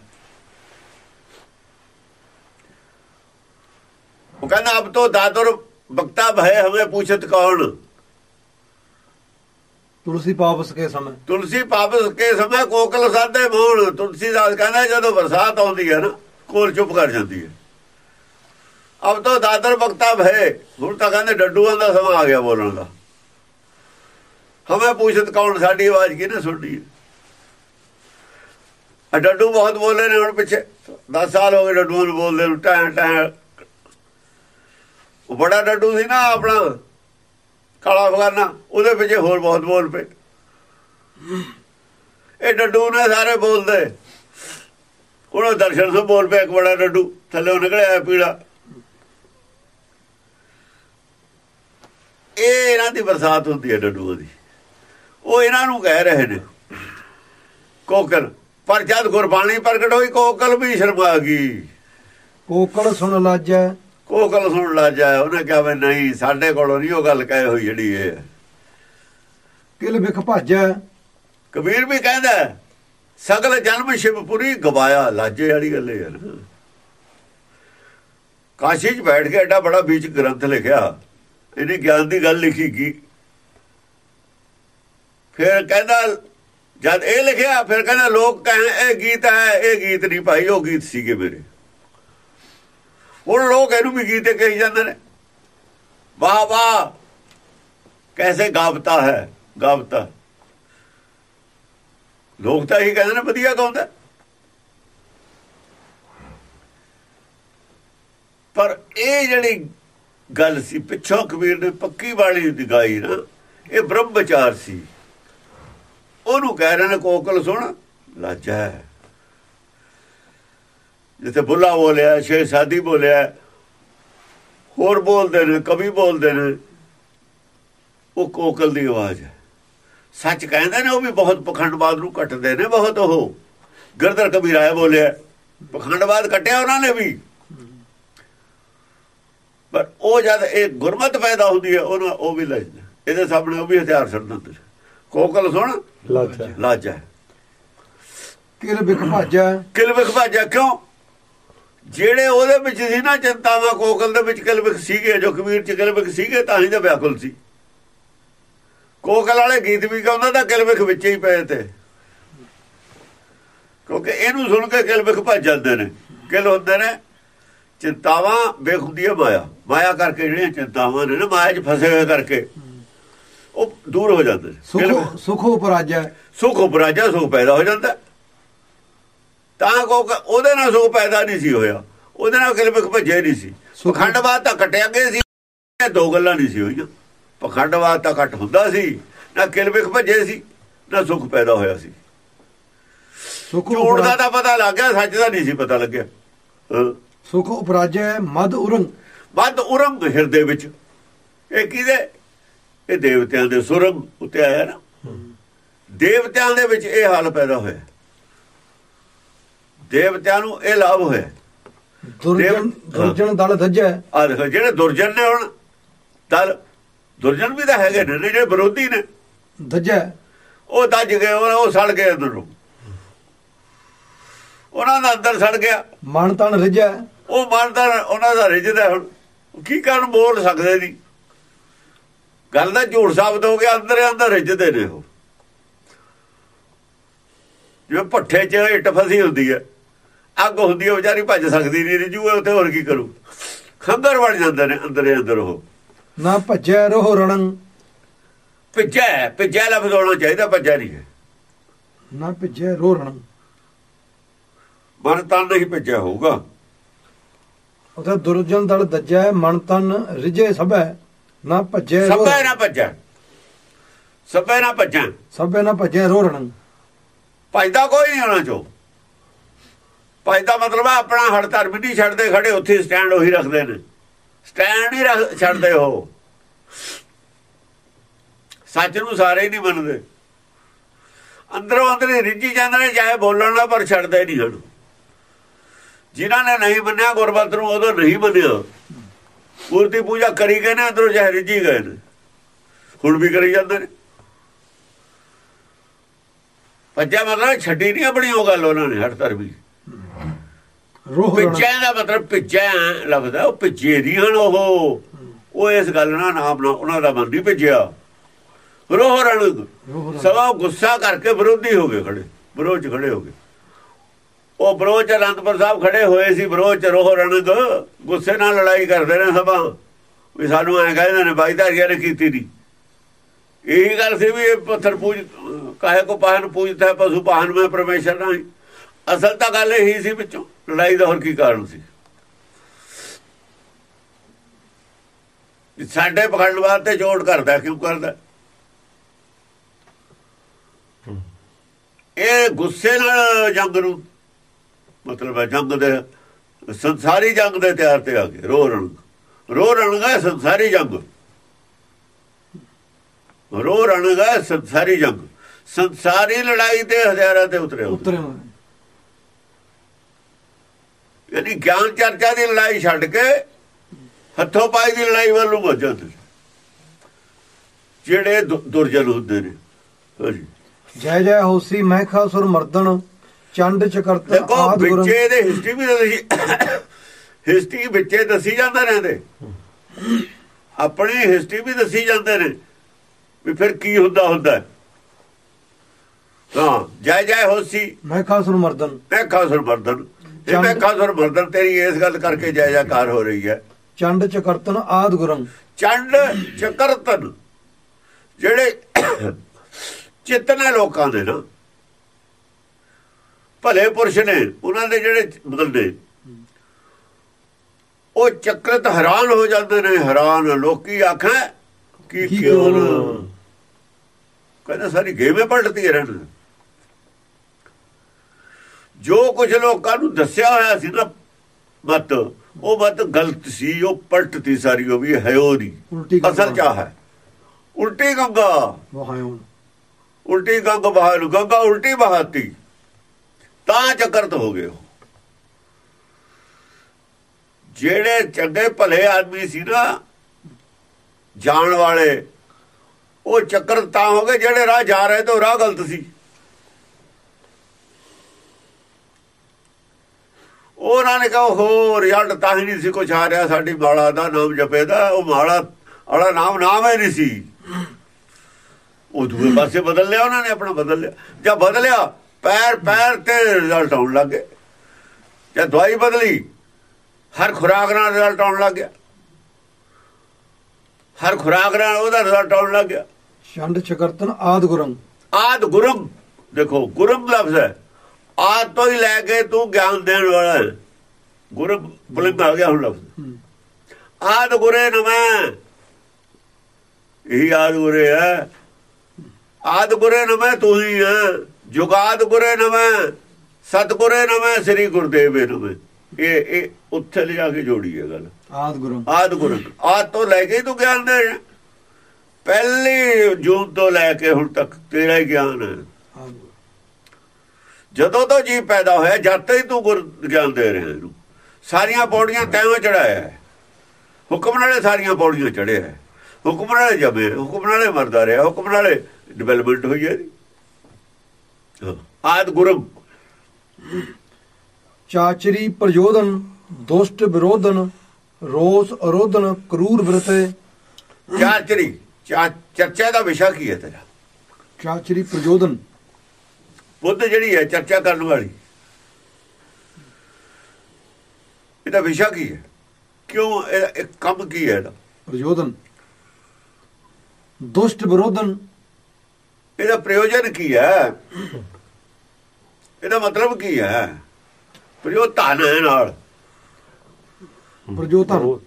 ਉਹ ਕਹਿੰਦਾ ਅਬ ਤੋਂ ਦਾਦਰ ਬਖਤਾ ਭਏ ਹਮੇ ਪੁੱਛਤ ਕੌਣ? ਤੁਲਸੀ ਪਾਪਸ ਕੇ ਸਮੇਂ। ਤੁਲਸੀ ਪਾਪਸ ਕੇ ਸਮੇਂ ਕੋਕਲ ਸਾਦੇ ਮੋਹਣ ਤੁਲਸੀਦਾਸ ਕਹਿੰਦਾ ਜਦੋਂ ਬਰਸਾਤ ਆਉਂਦੀ ਹੈ ਨਾ ਕੋਲ ਚੁੱਪ ਕਰ ਜਾਂਦੀ ਹੈ ਅਬ ਤੋਂ ਦਾਦਰ ਬਖਤਾ ਭਏ ਹੁਣ ਤਾਂ ਕਹਿੰਦੇ ਡੱਡੂਆਂ ਦਾ ਸਮਾਂ ਆ ਗਿਆ ਬੋਲਣ ਦਾ ਹਮੇ ਪੁੱਛਤ ਕੌਣ ਸਾਡੀ ਆਵਾਜ਼ ਕਿਹਨੇ ਸੁਣਨੀ ਹੈ ਡੱਡੂ ਬਹੁਤ ਬੋਲੇ ਨੇ ਹੁਣ ਪਿੱਛੇ 10 ਸਾਲ ਹੋ ਗਏ ਡੱਡੂਆਂ ਨੂੰ ਬੋਲਦੇ ਨੂੰ ਟੈਂ ਟੈਂ ਉਹ ਬੜਾ ਡੱਡੂ ਸੀ ਨਾ ਆਪਣਾ ਕਾਲਾ ਫਗਾਨਾ ਉਹਦੇ ਪਿੱਛੇ ਹੋਰ ਬਹੁਤ ਬੋਲ ਪਏ ਇਹ ਡੱਡੂ ਨੇ ਸਾਰੇ ਬੋਲਦੇ ਹੁਣ ਦਰਸ਼ਨ ਤੋਂ ਬੋਲ ਪਿਆ ਇੱਕ ਬੜਾ ਡੱਡੂ ਥੱਲੇ ਨਿਕਲਿਆ ਪੀੜਾ ਇਹ ਇਹਨਾਂ ਦੀ ਬਰਸਾਤ ਹੁੰਦੀ ਹੈ ਡੱਡੂਆਂ ਦੀ। ਉਹ ਇਹਨਾਂ ਨੂੰ ਕਹਿ ਰਹੇ ਨੇ ਕੋਕਲ ਪਰ ਜਦ ਗੁਰਬਾਣੀ ਪ੍ਰਗਟ ਹੋਈ ਕੋਕਲ ਵੀ ਸ਼ਰਮਾ ਗਈ। ਕੋਕਲ ਸੁਣ ਲਾਜੈ। ਕੋਕਲ ਸੁਣ ਲਾ ਜਾ ਉਹਨੇ ਕਿਹਾ ਵੀ ਨਹੀਂ ਸਾਡੇ ਕੋਲੋਂ ਨਹੀਂ ਉਹ ਗੱਲ ਕਹੇ ਹੋਈ ਜਿਹੜੀ ਇਹ। ਕਿਲ ਵਿਖ ਭਾਜੈ। ਕਬੀਰ ਵੀ ਕਹਿੰਦਾ ਸਗਲ ਜਨਮ ਸ਼ਿਵਪੁਰੀ ਗਵਾਇਆ ਲਾਜੇ ਵਾਲੀ ਗੱਲ ਹੈ ਯਾਰ ਕਾਸ਼ੀ 'ਚ ਬੈਠ ਕੇ ਐਡਾ ਬੜਾ ਵਿੱਚ ਗ੍ਰੰਥ ਲਿਖਿਆ। ਇਹਨੇ ਗਿਆਨ ਦੀ ਗੱਲ ਲਿਖੀ ਕੀ ਫਿਰ ਕਹਿੰਦਾ, ਜਦ ਇਹ ਲਿਖਿਆ, ਫਿਰ ਕਹਿੰਦਾ, ਲੋਕ ਕਹੇ ਇਹ ਗੀਤ ਹੈ, ਇਹ ਗੀਤ ਨਹੀਂ ਭਾਈ, ਉਹ ਗੀਤ ਸੀਗੇ ਮੇਰੇ। ਹੁਣ ਲੋਕ ਇਹਨੂੰ ਵੀ ਗੀਤ ਕਹੀ ਜਾਂਦੇ ਨੇ। ਵਾਹ ਵਾਹ, ਕੈਸੇ ਗਾਵਤਾ ਹੈ, ਗਾਵਤਾ। ਲੋਕ ਤਾਂ ਇਹ ਕਹਿੰਦੇ ਨੇ, ਵਧੀਆ ਗਾਉਂਦਾ ਪਰ ਇਹ ਜਿਹੜੀ ਗੱਲ ਸੀ, ਪਿੱਛੋਂ ਕਬੀਰ ਨੇ ਪੱਕੀ ਵਾਲੀ ਦੀ ਗਾਈ ਨਾ, ਇਹ ਬ੍ਰਹਮ ਵਿਚਾਰ ਸੀ। ਉਹਨੂੰ ਕਹਿ ਰਹੇ ਨੇ, ਕੋਕਲ ਸੁਣ, ਲਾਜਾ ਜਿੱਥੇ ਬੁੱਲਾ ਬੋਲਿਆ ਸ਼ਹਿਜ਼ਾਦੀ ਬੋਲਿਆ, ਹੋਰ ਬੋਲਦੇ ਨੇ, ਕਵੀ ਬੋਲਦੇ ਨੇ, ਉਹ ਕੋਕਲ ਦੀ ਆਵਾਜ਼ ਹੈ। ਸੱਚ ਕਹਿੰਦੇ ਨੇ, ਉਹ ਵੀ ਬਹੁਤ ਪਖੰਡਵਾਦ ਨੂੰ ਕੱਟਦੇ ਨੇ ਬਹੁਤ ਉਹ। ਗਰਦਰ ਕਬੀਰ ਬੋਲਿਆ, ਪਖੰਡਵਾਦ ਕੱਟਿਆ ਉਹਨਾਂ ਨੇ ਵੀ। ਪਰ ਉਹ ਜਦ ਇਹ ਗੁਰਮਤ ਪੈਦਾ ਹੁੰਦੀ ਹੈ ਉਹਨਾਂ ਉਹ ਵੀ ਲੈਂਦੇ ਇਹਦੇ ਸਾਹਮਣੇ ਉਹ ਵੀ ਹਥਿਆਰ ਛੱਡ ਦਿੰਦੇ ਕੋਕਲ ਸੁਣ? ਲਾਜਾ ਲਾਜਾ ਕਿਲ ਬਿਕ ਭਾਜਾ। ਕਿਲਵਿਖ ਭਾਜਾ ਕਿਉਂ? ਜਿਹੜੇ ਉਹਦੇ ਵਿੱਚ ਸੀ ਨਾ ਚਿੰਤਾਵਾਂ ਕੋਕਲ ਦੇ ਵਿੱਚ ਕਿਲਵਿਖ ਸੀਗੇ ਜੋ ਕਬੀਰ ਚ ਕਿਲਵਿਖ ਸੀਗੇ ਤਾਂ ਹੀ ਤਾਂ ਵਿਆਕੁਲ ਸੀ। ਕੋਕਲ ਵਾਲੇ ਗੀਤ ਵੀ ਗਾਉਂਦਾ ਤਾਂ ਕਿਲਵਿਖ ਵਿੱਚ ਹੀ ਪਏ ਤੇ। ਕਿਉਂਕਿ ਇਹਨੂੰ ਸੁਣ ਕੇ ਕਿਲਵਿਖ ਭੱਜ ਜਾਂਦੇ ਨੇ। ਕਿਲ ਹੁੰਦੇ ਨੇ ਚਿੰਤਾਵਾਂ ਬੇਖੁਦੀ ਹੈ ਮਾਇਆ। ਮਾਇਆ ਕਰਕੇ ਜਿਹੜੀਆਂ ਚਿੰਤਾਵਾਂ ਨੇ ਨਾ ਮਾਇਆ 'ਚ ਫਸੇ ਹੋਏ ਕਰਕੇ ਉਹ ਦੂਰ ਹੋ ਜਾਂਦੇ ਸੁਖ ਸੁਖ ਉਪਰਾਜਾ ਸੁਖ ਉਪਰਾਜਾ ਸੁਖ ਪੈਦਾ ਹੋ ਜਾਂਦਾ। ਤਾਂ ਕੋ ਉਹਦੇ ਨਾਲ ਸੁਖ ਪੈਦਾ ਨਹੀਂ ਸੀ ਹੋਇਆ। ਉਹਦੇ ਨਾਲ ਕਿਲਮਿਕ ਭੱਜੇ ਨਹੀਂ ਸੀ। ਪਖੰਡਵਾਦ ਤਾਂ ਕੱਟਿਆ ਗਿਆ ਸੀ। ਇਹ ਦੋ ਗੱਲਾਂ ਨਹੀਂ ਸੀ ਹੋਈਆਂ। ਪਖੰਡਵਾਦ ਤਾਂ ਕੱਟ ਹੁੰਦਾ ਸੀ। ਨਾ ਕਿਲਮਿਕ ਭੱਜੇ ਸੀ ਨਾ ਸੁਖ ਪੈਦਾ ਹੋਇਆ ਸੀ। ਸੁਖ ਦਾ ਤਾਂ ਪਤਾ ਲੱਗ ਗਿਆ ਸੱਚ ਦਾ ਨਹੀਂ ਸੀ ਪਤਾ ਲੱਗਿਆ। ਸੁਖ ਉਪਰਾਜਾ ਮਦ ਉਰੰਗ। ਵੱਧ ਉਰੰਗ ਹਿਰਦੇ ਵਿੱਚ। ਇਹ ਕਿਹਦੇ? ਇਹ ਦੇਵਤਿਆਂ ਦੇ ਸੁਰੰਗ ਉੱਤੇ ਆਇਆ ਨਾ। ਦੇਵਤਿਆਂ ਦੇ ਵਿੱਚ ਇਹ ਹਾਲ ਪੈਦਾ ਹੋਇਆ। ਦੇਵਤਿਆਂ ਨੂੰ ਇਹ ਲਾਭ ਹੋਇਆ। ਦੁਰਜਨ ਦੁਰਜਨ ਦਲ ਧੱਜਾ। ਆ ਦੇਖੋ ਜਿਹੜੇ ਦੁਰਜਨ ਨੇ ਹੁਣ ਦਲ ਦੁਰਜਨ ਵੀ ਤਾਂ ਹੈਗੇ ਨੇ ਜਿਹੜੇ ਵਿਰੋਧੀ ਨੇ। ਧੱਜਾ। ਉਹ ਦੱਜ ਗਏ ਉਹ ਸੜ ਗਏ ਅੰਦਰ। ਉਹਨਾਂ ਦਾ ਅੰਦਰ ਸੜ ਗਿਆ। ਮਨ ਤਨ ਰਿਜਾ ਉਹ ਮਰਦਾ ਉਹਨਾਂ ਦਾ ਰਿਜਦਾ ਹੁਣ ਕੀ ਕਰਨ ਬੋਲ ਸਕਦੇ ਨਹੀਂ। ਗੱਲ ਦਾ ਝੂਠ ਸਾਬਤ ਹੋ ਗਿਆ ਅੰਦਰ ਅੰਦਰ ਰਿਜਦੇ ਨੇ ਉਹ। ਜਿਵੇਂ ਪੱਠੇ 'ਚ ਇੱਟ ਫਸੀ ਹੁੰਦੀ ਹੈ। ਅੱਗ ਹੁੰਦੀ ਹੈ ਵਿਚਾਰੀ ਭੱਜ ਸਕਦੀ ਨਹੀਂ ਰਿਜੂ ਉੱਥੇ ਹੋਰ ਕੀ ਕਰੂ? ਖੰਗਰ ਬਣ ਜਾਂਦੇ ਨੇ ਅੰਦਰ ਅੰਦਰ ਉਹ। ਨਾ ਭੱਜੈ ਰੋਹ ਰਣੰ। ਭਿੱਜਿਆ ਹੈ, ਭਿੱਜਿਆ ਲਫ਼ਜ਼ ਹੋਣਾ ਚਾਹੀਦਾ ਭੱਜਿਆ ਨਹੀਂ ਹੈ। ਨਾ ਭੱਜੈ ਰੋਹ ਰਣੰ। ਮਨ ਤਾਂ ਨਹੀਂ ਭਿੱਜਿਆ ਹੋਊਗਾ। ਉਥੇ ਦੁਰਜਨ ਦਲ ਧੱਜਾ ਮਨ ਤਨ ਰਿਜੇ ਸਭੈ ਨਾ ਭੱਜੈ ਸਭੇ ਨਾ ਭੱਜਾ ਸਭੇ ਨਾ ਭੱਜਾ ਸਭੈ ਨਾ ਭੱਜੈ ਰੋਹ ਰਣੰ। ਭਜਦਾ ਕੋਈ ਨਹੀਂ ਉਹਨਾਂ ਚੋਂ। ਭਜਦਾ ਮਤਲਬ ਆ ਆਪਣਾ ਹੜ ਧਰਮ ਨਹੀਂ ਛੱਡਦੇ ਖੜੇ ਉੱਥੇ ਸਟੈਂਡ ਉਹੀ ਰੱਖਦੇ ਨੇ। ਸਟੈਂਡ ਰੱਖ ਛੱਡਦੇ ਉਹ। ਸੱਚ ਨੂੰ ਸਾਰੇ ਹੀ ਨਹੀਂ ਮੰਨਦੇ। ਅੰਦਰੋਂ ਅੰਦਰ ਹੀ ਰਿੱਝੀ ਜਾਂਦੇ ਨੇ ਚਾਹੇ ਬੋਲਣ ਦਾ ਪਰ ਛੱਡਦੇ ਨਹੀਂ ਹਨ ਜਿਨ੍ਹਾਂ ਨੇ ਨਹੀਂ ਮੰਨਿਆ ਗੁਰਬਤ ਨੂੰ ਉਦੋਂ ਨਹੀਂ ਮੰਨਿਆ ਮੂਰਤੀ ਪੂਜਾ ਕਰੀ ਗਏ ਨੇ ਅੰਦਰੋਂ ਚਾਹੇ ਰਿੱਝੀ ਗਏ ਨੇ। ਹੁਣ ਵੀ ਕਰੀ ਜਾਂਦੇ ਨੇ। ਭੱਜਿਆ ਮਤਲਬ ਛੱਡੀ ਨਹੀਂ ਆਪਣੀ ਉਹ ਗੱਲ ਉਹਨਾਂ ਨੇ ਹਰ ਧਰਮੀ। ਰੋਹ ਪਿੱਛੇ ਦਾ ਮਤਲਬ ਪਿੱਛੇ ਲੱਗਦਾ ਉਹ ਪਿੱਛੇ ਨਹੀਂ ਹਨ ਉਹ। ਉਹ ਇਸ ਗੱਲ ਨਾਲ ਨਾਮ ਨਾ ਉਹਨਾਂ ਦਾ ਮਨ ਨਹੀਂ ਭਿੱਜਿਆ। ਰੋਹ ਰਣ ਸਵਾ ਗੁੱਸਾ ਕਰਕੇ ਵਿਰੋਧੀ ਹੋ ਗਏ ਖੜੇ ਵਿਰੋਧ 'ਚ ਖੜੇ ਹੋ ਗਏ ਉਹ ਵਿਰੋਧ 'ਚ ਅਨੰਦਪੁਰ ਸਾਹਿਬ ਖੜੇ ਹੋਏ ਸੀ ਵਿਰੋਧ 'ਚ ਰੋਹ ਰਣਗ। ਗੁੱਸੇ ਨਾਲ ਲੜਾਈ ਕਰਦੇ ਨੇ ਸਭਾ। ਵੀ ਸਾਨੂੰ ਐਂ ਕਹਿੰਦੇ ਨੇ ਬਾਈ ਧਾਰੀਆਂ ਨੇ ਕੀਤੀ ਨਹੀਂ ਇਹੀ ਗੱਲ ਸੀ ਵੀ ਪੱਥਰ ਪੂਜ ਕਾਹੇ ਕੋ ਪਾਹਨ ਪੂਜਤਾ ਪਸ਼ੂ ਪਾਹਨ ਮੈਂ ਪਰਮੇਸ਼ਰ ਨਹੀਂ ਅਸਲ ਤਾਂ ਗੱਲ ਇਹੀ ਸੀ ਵਿੱਚੋਂ ਲੜਾਈ ਦਾ ਹੋਰ ਕੀ ਕਾਰਨ ਸੀ? ਸਾਡੇ ਪਖੰਡਵਾਦ ਤੇ ਜੋੜ ਕਰਦਾ ਕਿਉਂ ਕਰਦਾ ਇਹ ਗੁੱਸੇ ਨਾਲ ਜੰਗ ਨੂੰ ਮਤਲਬ ਹੈ ਜੰਗ ਦੇ ਸੰਸਾਰੀ ਜੰਗ ਦੇ ਤਿਆਰ ਤੇ ਆ ਗਏ ਰੋ ਰਣ ਰੋ ਰਣਗਾ ਸੰਸਾਰੀ ਜੰਗ ਰੋ ਰਣਗਾ ਸੰਸਾਰੀ ਜੰਗ ਸੰਸਾਰੀ ਲੜਾਈ ਤੇ ਹਜ਼ਾਰਾਂ ਤੇ ਉਤਰੇ। ਉਤਰੇ। ਯਾਨੀ ਗਿਆਨ ਚਰਚਾ ਦੀ ਲੜਾਈ ਛੱਡ ਕੇ ਹੱਥੋਂ ਪਾਈ ਦੀ ਲੜਾਈ ਵੱਲ ਨੂੰ ਵੱਜ ਜਾਂਦੇ। ਜਿਹੜੇ ਦੁਰਜਨ ਹੁੰਦੇ ਨੇ ਹਾਂਜੀ ਜੈ ਜੈ ਹੋਸੀ ਮਹਿਖਾ ਸੁਰ ਮਰਦਨ ਚੰਡ ਚਕਰਤ ਦੇਖੋ ਵਿੱਚੇ ਦੇ ਹਿਸਟਰੀ ਵੀ ਦੱਸੀ ਹਿਸਟਰੀ ਵਿੱਚੇ ਦੱਸੀ ਜਾਂਦੇ ਰਹਿੰਦੇ। ਆਪਣੀ ਹਿਸਟਰੀ ਵੀ ਦੱਸੀ ਜਾਂਦੇ ਨੇ ਵੀ ਫਿਰ ਕੀ ਹੁੰਦਾ ਹੁੰਦਾ ਹੈ। ਜੈ ਜੈ ਹੋਸੀ ਮਹਿਕਾਸੁਰ ਮਰਦਨ ਮੈਂ ਖਾਸੁਰ ਮਰਦਨ ਇਹ ਮੈਂ ਖਾਸੁਰ ਮਰਦਨ ਤੇਰੀ ਇਸ ਗੱਲ ਕਰਕੇ ਜੈ ਜੈਕਾਰ ਹੋ ਰਹੀ ਹੈ। ਚੰਡ ਚਕਰਤਨ ਆਦ ਗੁਰੰ। ਚੰਡ ਚਕਰਤਨ ਜਿਹੜੇ ਚਿਤਨੇ ਲੋਕਾਂ ਦੇ ਨਾ ਭਲੇ ਪੁਰਸ਼ ਨੇ ਉਹਨਾਂ ਦੇ ਜਿਹੜੇ ਬੰਦੇ ਉਹ ਚੱਕਰਤ ਹੈਰਾਨ ਹੋ ਜਾਂਦੇ ਨੇ ਹੈਰਾਨ ਲੋਕੀ ਆਖਾਂ ਕੀ ਕਿਉਂ? ਕਹਿੰਦਾ ਸਾਰੀ ਗੇਮੇ ਪਲਟਦੀ ਰਹਿਣ। ਜੋ ਕੁਝ ਲੋਕਾਂ ਨੂੰ ਦੱਸਿਆ ਹੋਇਆ ਸੀ ਨਾ ਮਤ ਉਹ ਮਤ ਗਲਤ ਸੀ ਉਹ ਪਲਟਤੀ ਸਾਰੀ ਉਹ ਵੀ ਹੈ ਉਹ ਨਹੀਂ ਅਸਲ ਚਾ ਹੈ। ਉਲਟੀ ਗੰਗਾ। ਉਲਟੀ ਗੰਗ ਬਹਾ ਨੂੰ ਗੰਗਾ ਉਲਟੀ ਬਹਾਤੀ। ਤਾਂ ਚੱਕਰਤ ਹੋ ਗਏ ਉਹ। ਜਿਹੜੇ ਚੰਗੇ ਭਲੇ ਆਦਮੀ ਸੀ ਨਾ, ਜਾਣ ਵਾਲੇ, ਉਹ ਚੱਕਰ ਤਾਂ ਹੋ ਗਏ ਜਿਹੜੇ ਰਾਹ ਜਾ ਰਹੇ ਤੇ ਰਾਹ ਗਲਤ ਸੀ। ਉਹਨਾਂ ਨੇ ਕਿਹਾ, ਹੋ, ਰਿਜ਼ਲਟ ਤਾਂ ਹੀ ਨਹੀਂ ਸੀ ਕੁਛ ਆ ਰਿਹਾ, ਸਾਡੀ ਮਾਲਾ ਦਾ ਨਾਮ ਜਪੇਦਾ ਉਹ ਮਾਲਾ ਵਾਲਾ ਨਾਮ ਨਾਮ ਹੀ ਨਹੀਂ ਸੀ। ਉਹ ਦੂਏ ਪਾਸੇ ਬਦਲ ਲਿਆ, ਉਹਨਾਂ ਨੇ ਆਪਣਾ ਬਦਲ ਲਿਆ। ਜਾਂ ਬਦਲਿਆ ਪੈਰ ਪੈਰ ਤੇ ਰਿਜ਼ਲਟ ਆਉਣ ਲੱਗੇ ਜਾਂ ਦਵਾਈ ਬਦਲੀ ਹਰ ਖੁਰਾਕ ਨਾਲ ਰਿਜ਼ਲਟ ਆਉਣ ਲੱਗ ਗਿਆ। ਹਰ ਖੁਰਾਕ ਨਾਲ ਉਹਦਾ ਰਿਜ਼ਲਟ ਆਉਣ ਲੱਗ ਗਿਆ। ਚੰਡ ਚਕਰਤਨ ਆਦ ਗੁਰੰ। ਆਦ ਗੁਰਮ ਦੇਖੋ ਗੁਰਮ ਲਫ਼ਜ਼ ਹੈ। ਆਦ ਤੋਂ ਹੀ ਲੈ ਕੇ ਤੂੰ ਗਿਆਨ ਦੇਣ ਵਾਲਾ ਗੁਰਮ ਬੁਲੰਦ ਆ ਗਿਆ ਹੁਣ ਲਫ਼ਜ਼। ਆਦ ਗੁਰੇ ਨਮੈ। ਇਹੀ ਆਦ ਗੁਰੇ ਹੈ। ਆਦ ਗੁਰੇ ਨਮੈ ਤੂੰ ਹੀ ਹੈ। ਜੁਗਾਦ ਗੁਰੇ ਨਮੈ ਸਤਗੁਰੇ ਨਮੈ ਸ੍ਰੀ ਗੁਰਦੇਵੇ ਨਮੈ ਇਹ ਇਹ ਉੱਥੇ ਲਿਜਾ ਕੇ ਜੋੜੀ ਹੈ ਗੱਲ। ਆਦ ਗੁਰੰ। ਆਦ ਗੁਰੂ। ਆਦ ਤੋਂ ਲੈ ਕੇ ਤੂੰ ਗਿਆਨ ਦੇ ਰਿਹਾ। ਪਹਿਲੀ ਜੂਨ ਤੋਂ ਲੈ ਕੇ ਹੁਣ ਤੱਕ ਤੇਰਾ ਹੀ ਗਿਆਨ ਹੈ। ਜਦੋਂ ਤੋਂ ਜੀ ਪੈਦਾ ਹੋਇਆ ਜਦ ਤੋਂ ਹੀ ਤੂੰ ਗੁਰ ਗਿਆਨ ਦੇ ਰਿਹਾ ਇਹਨੂੰ। ਸਾਰੀਆਂ ਪੌੜੀਆਂ ਤੈਨੂੰ ਚੜਾਇਆ ਹੈ। ਹੁਕਮ ਨਾਲੇ ਸਾਰੀਆਂ ਪੌੜੀਆਂ ਚੜਿਆ ਹੈ। ਹੁਕਮ ਨਾਲੇ ਜਮੇ ਹੁਕਮ ਨਾਲੇ ਮਰਦਾ ਰਿਹਾ ਹੁਕਮ ਨਾਲੇ ਡਿਵੈਲਪਮੈਂਟ ਹੋਈ ਹਾਂ, ਆਦ ਗੁਰੂ ਚਾਚਰੀ ਪ੍ਰਯੋਦਨ ਦੁਸ਼ਟ ਵਿਰੋਧਨ ਰੋਸ ਅਰੋਧਨ ਕਰੂਰ ਬ੍ਰਤੇ ਚਾਚਰੀ ਚਰਚਾ ਦਾ ਵਿਸ਼ਾ ਕੀ ਹੈ ਤੇਰਾ? ਚਾਚਰੀ ਪ੍ਰਯੋਦਨ ਬੁੱਧ ਜਿਹੜੀ ਹੈ ਚਰਚਾ ਕਰਨ ਵਾਲੀ। ਇਹਦਾ ਵਿਸ਼ਾ ਕੀ ਹੈ? ਕਿਉਂ ਇਹ ਕੰਮ ਕੀ ਹੈ ਇਹਦਾ? ਪ੍ਰਯੋਦਨ ਦੁਸ਼ਟ ਵਿਰੋਧਨ ਇਹਦਾ ਪ੍ਰਯੋਜਨ ਕੀ ਹੈ? ਇਹਦਾ ਮਤਲਬ ਕੀ ਹੈ? ਪ੍ਰਯੋ ਧਨ ਹੈ ਨਾਲ। ਪ੍ਰਯੋਤਨ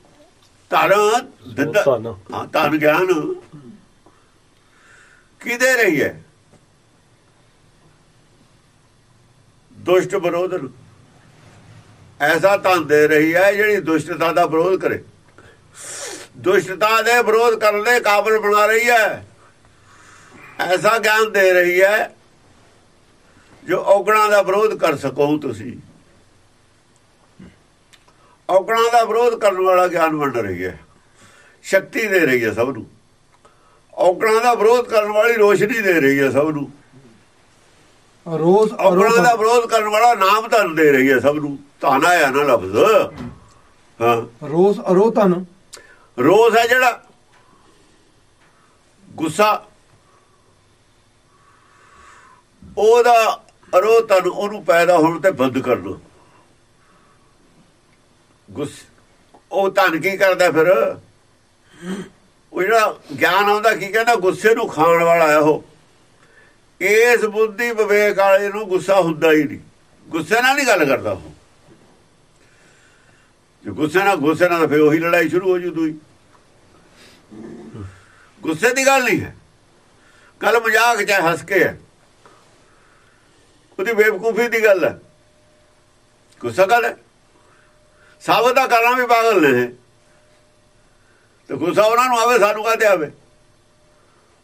ਧਨ ਦਿੱਤਾ ਧਨ। ਹਾਂ ਧਨ ਗਿਆਨ। ਕਿਦੇ ਰਹੀ ਹੈ? ਦੁਸ਼ਟ ਵਿਰੋਧ ਨੂੰ। ਐਸਾ ਧਨ ਦੇ ਰਹੀ ਹੈ ਜਿਹੜੀ ਦੁਸ਼ਟਤਾ ਦਾ ਵਿਰੋਧ ਕਰੇ। ਦੁਸ਼ਟਤਾ ਦੇ ਵਿਰੋਧ ਕਰਨ ਦੇ ਕਾਬਲ ਬਣਾ ਰਹੀ ਹੈ। ਐਸਾ ਗਿਆਨ ਦੇ ਰਹੀ ਹੈ ਜੋ ਔਗਣਾ ਦਾ ਵਿਰੋਧ ਕਰ ਸਕੋ ਤੁਸੀਂ। ਔਗਣਾ ਦਾ ਵਿਰੋਧ ਕਰਨ ਵਾਲਾ ਗਿਆਨ ਵੰਡ ਰਹੀ ਹੈ। ਸ਼ਕਤੀ ਦੇ ਰਹੀ ਹੈ ਸਭ ਨੂੰ। ਔਗਣਾ ਦਾ ਵਿਰੋਧ ਕਰਨ ਵਾਲੀ ਰੋਸ਼ਨੀ ਦੇ ਰਹੀ ਹੈ ਸਭ ਨੂੰ। ਰੋਸ ਔਗਣਾ ਦਾ ਵਿਰੋਧ ਕਰਨ ਵਾਲਾ ਨਾਮ ਧਨ ਦੇ ਰਹੀ ਹੈ ਸਭ ਨੂੰ। ਧਨ ਆਇਆ ਨਾ ਲਫ਼ਜ਼। ਹਾਂ। ਰੋਸ ਅਰੋਧਨ ਰੋਸ ਹੈ ਜਿਹੜਾ ਗੁੱਸਾ ਉਹਦਾ ਅਰੋ ਤਨ ਉਹਨੂੰ ਪੈਦਾ ਹੋਣ ਤੇ ਬੰਦ ਕਰ ਦੋ ਗੁੱਸ ਉਹ ਧਨ ਕੀ ਕਰਦਾ ਫਿਰ? ਉਹ ਜਿਹੜਾ ਗਿਆਨ ਆਉਂਦਾ ਕੀ ਕਹਿੰਦਾ? ਗੁੱਸੇ ਨੂੰ ਖਾਣ ਵਾਲਾ ਹੈ ਉਹ। ਇਸ ਬੁੱਧੀ ਵਿਵੇਕ ਵਾਲੇ ਨੂੰ ਗੁੱਸਾ ਹੁੰਦਾ ਹੀ ਨਹੀਂ। ਗੁੱਸੇ ਨਾਲ ਨਹੀਂ ਗੱਲ ਕਰਦਾ ਉਹ। ਜੇ ਗੁੱਸੇ ਨਾਲ ਗੁੱਸੇ ਨਾਲ ਤਾਂ ਫਿਰ ਉਹੀ ਲੜਾਈ ਸ਼ੁਰੂ ਹੋ ਜੂ ਦੂਈ। ਗੁੱਸੇ ਦੀ ਗੱਲ ਨਹੀਂ ਹੈ। ਕੱਲ ਮਜ਼ਾਕ ਚਾਹੇ ਹੱਸ ਕੇ ਹੈ। ਉਹਦੀ ਬੇਵਕੂਫੀ ਦੀ ਗੱਲ ਹੈ। ਗੁੱਸਾ ਗੱਲ ਹੈ ਸਾਬਤ ਦਾ ਕਰਨਾ ਵੀ ਪਾਗਲ ਨੇ ਤੇ ਗੁੱਸਾ ਉਹਨਾਂ ਨੂੰ ਆਵੇ, ਸਾਨੂੰ ਕਾਹਤੇ ਆਵੇ?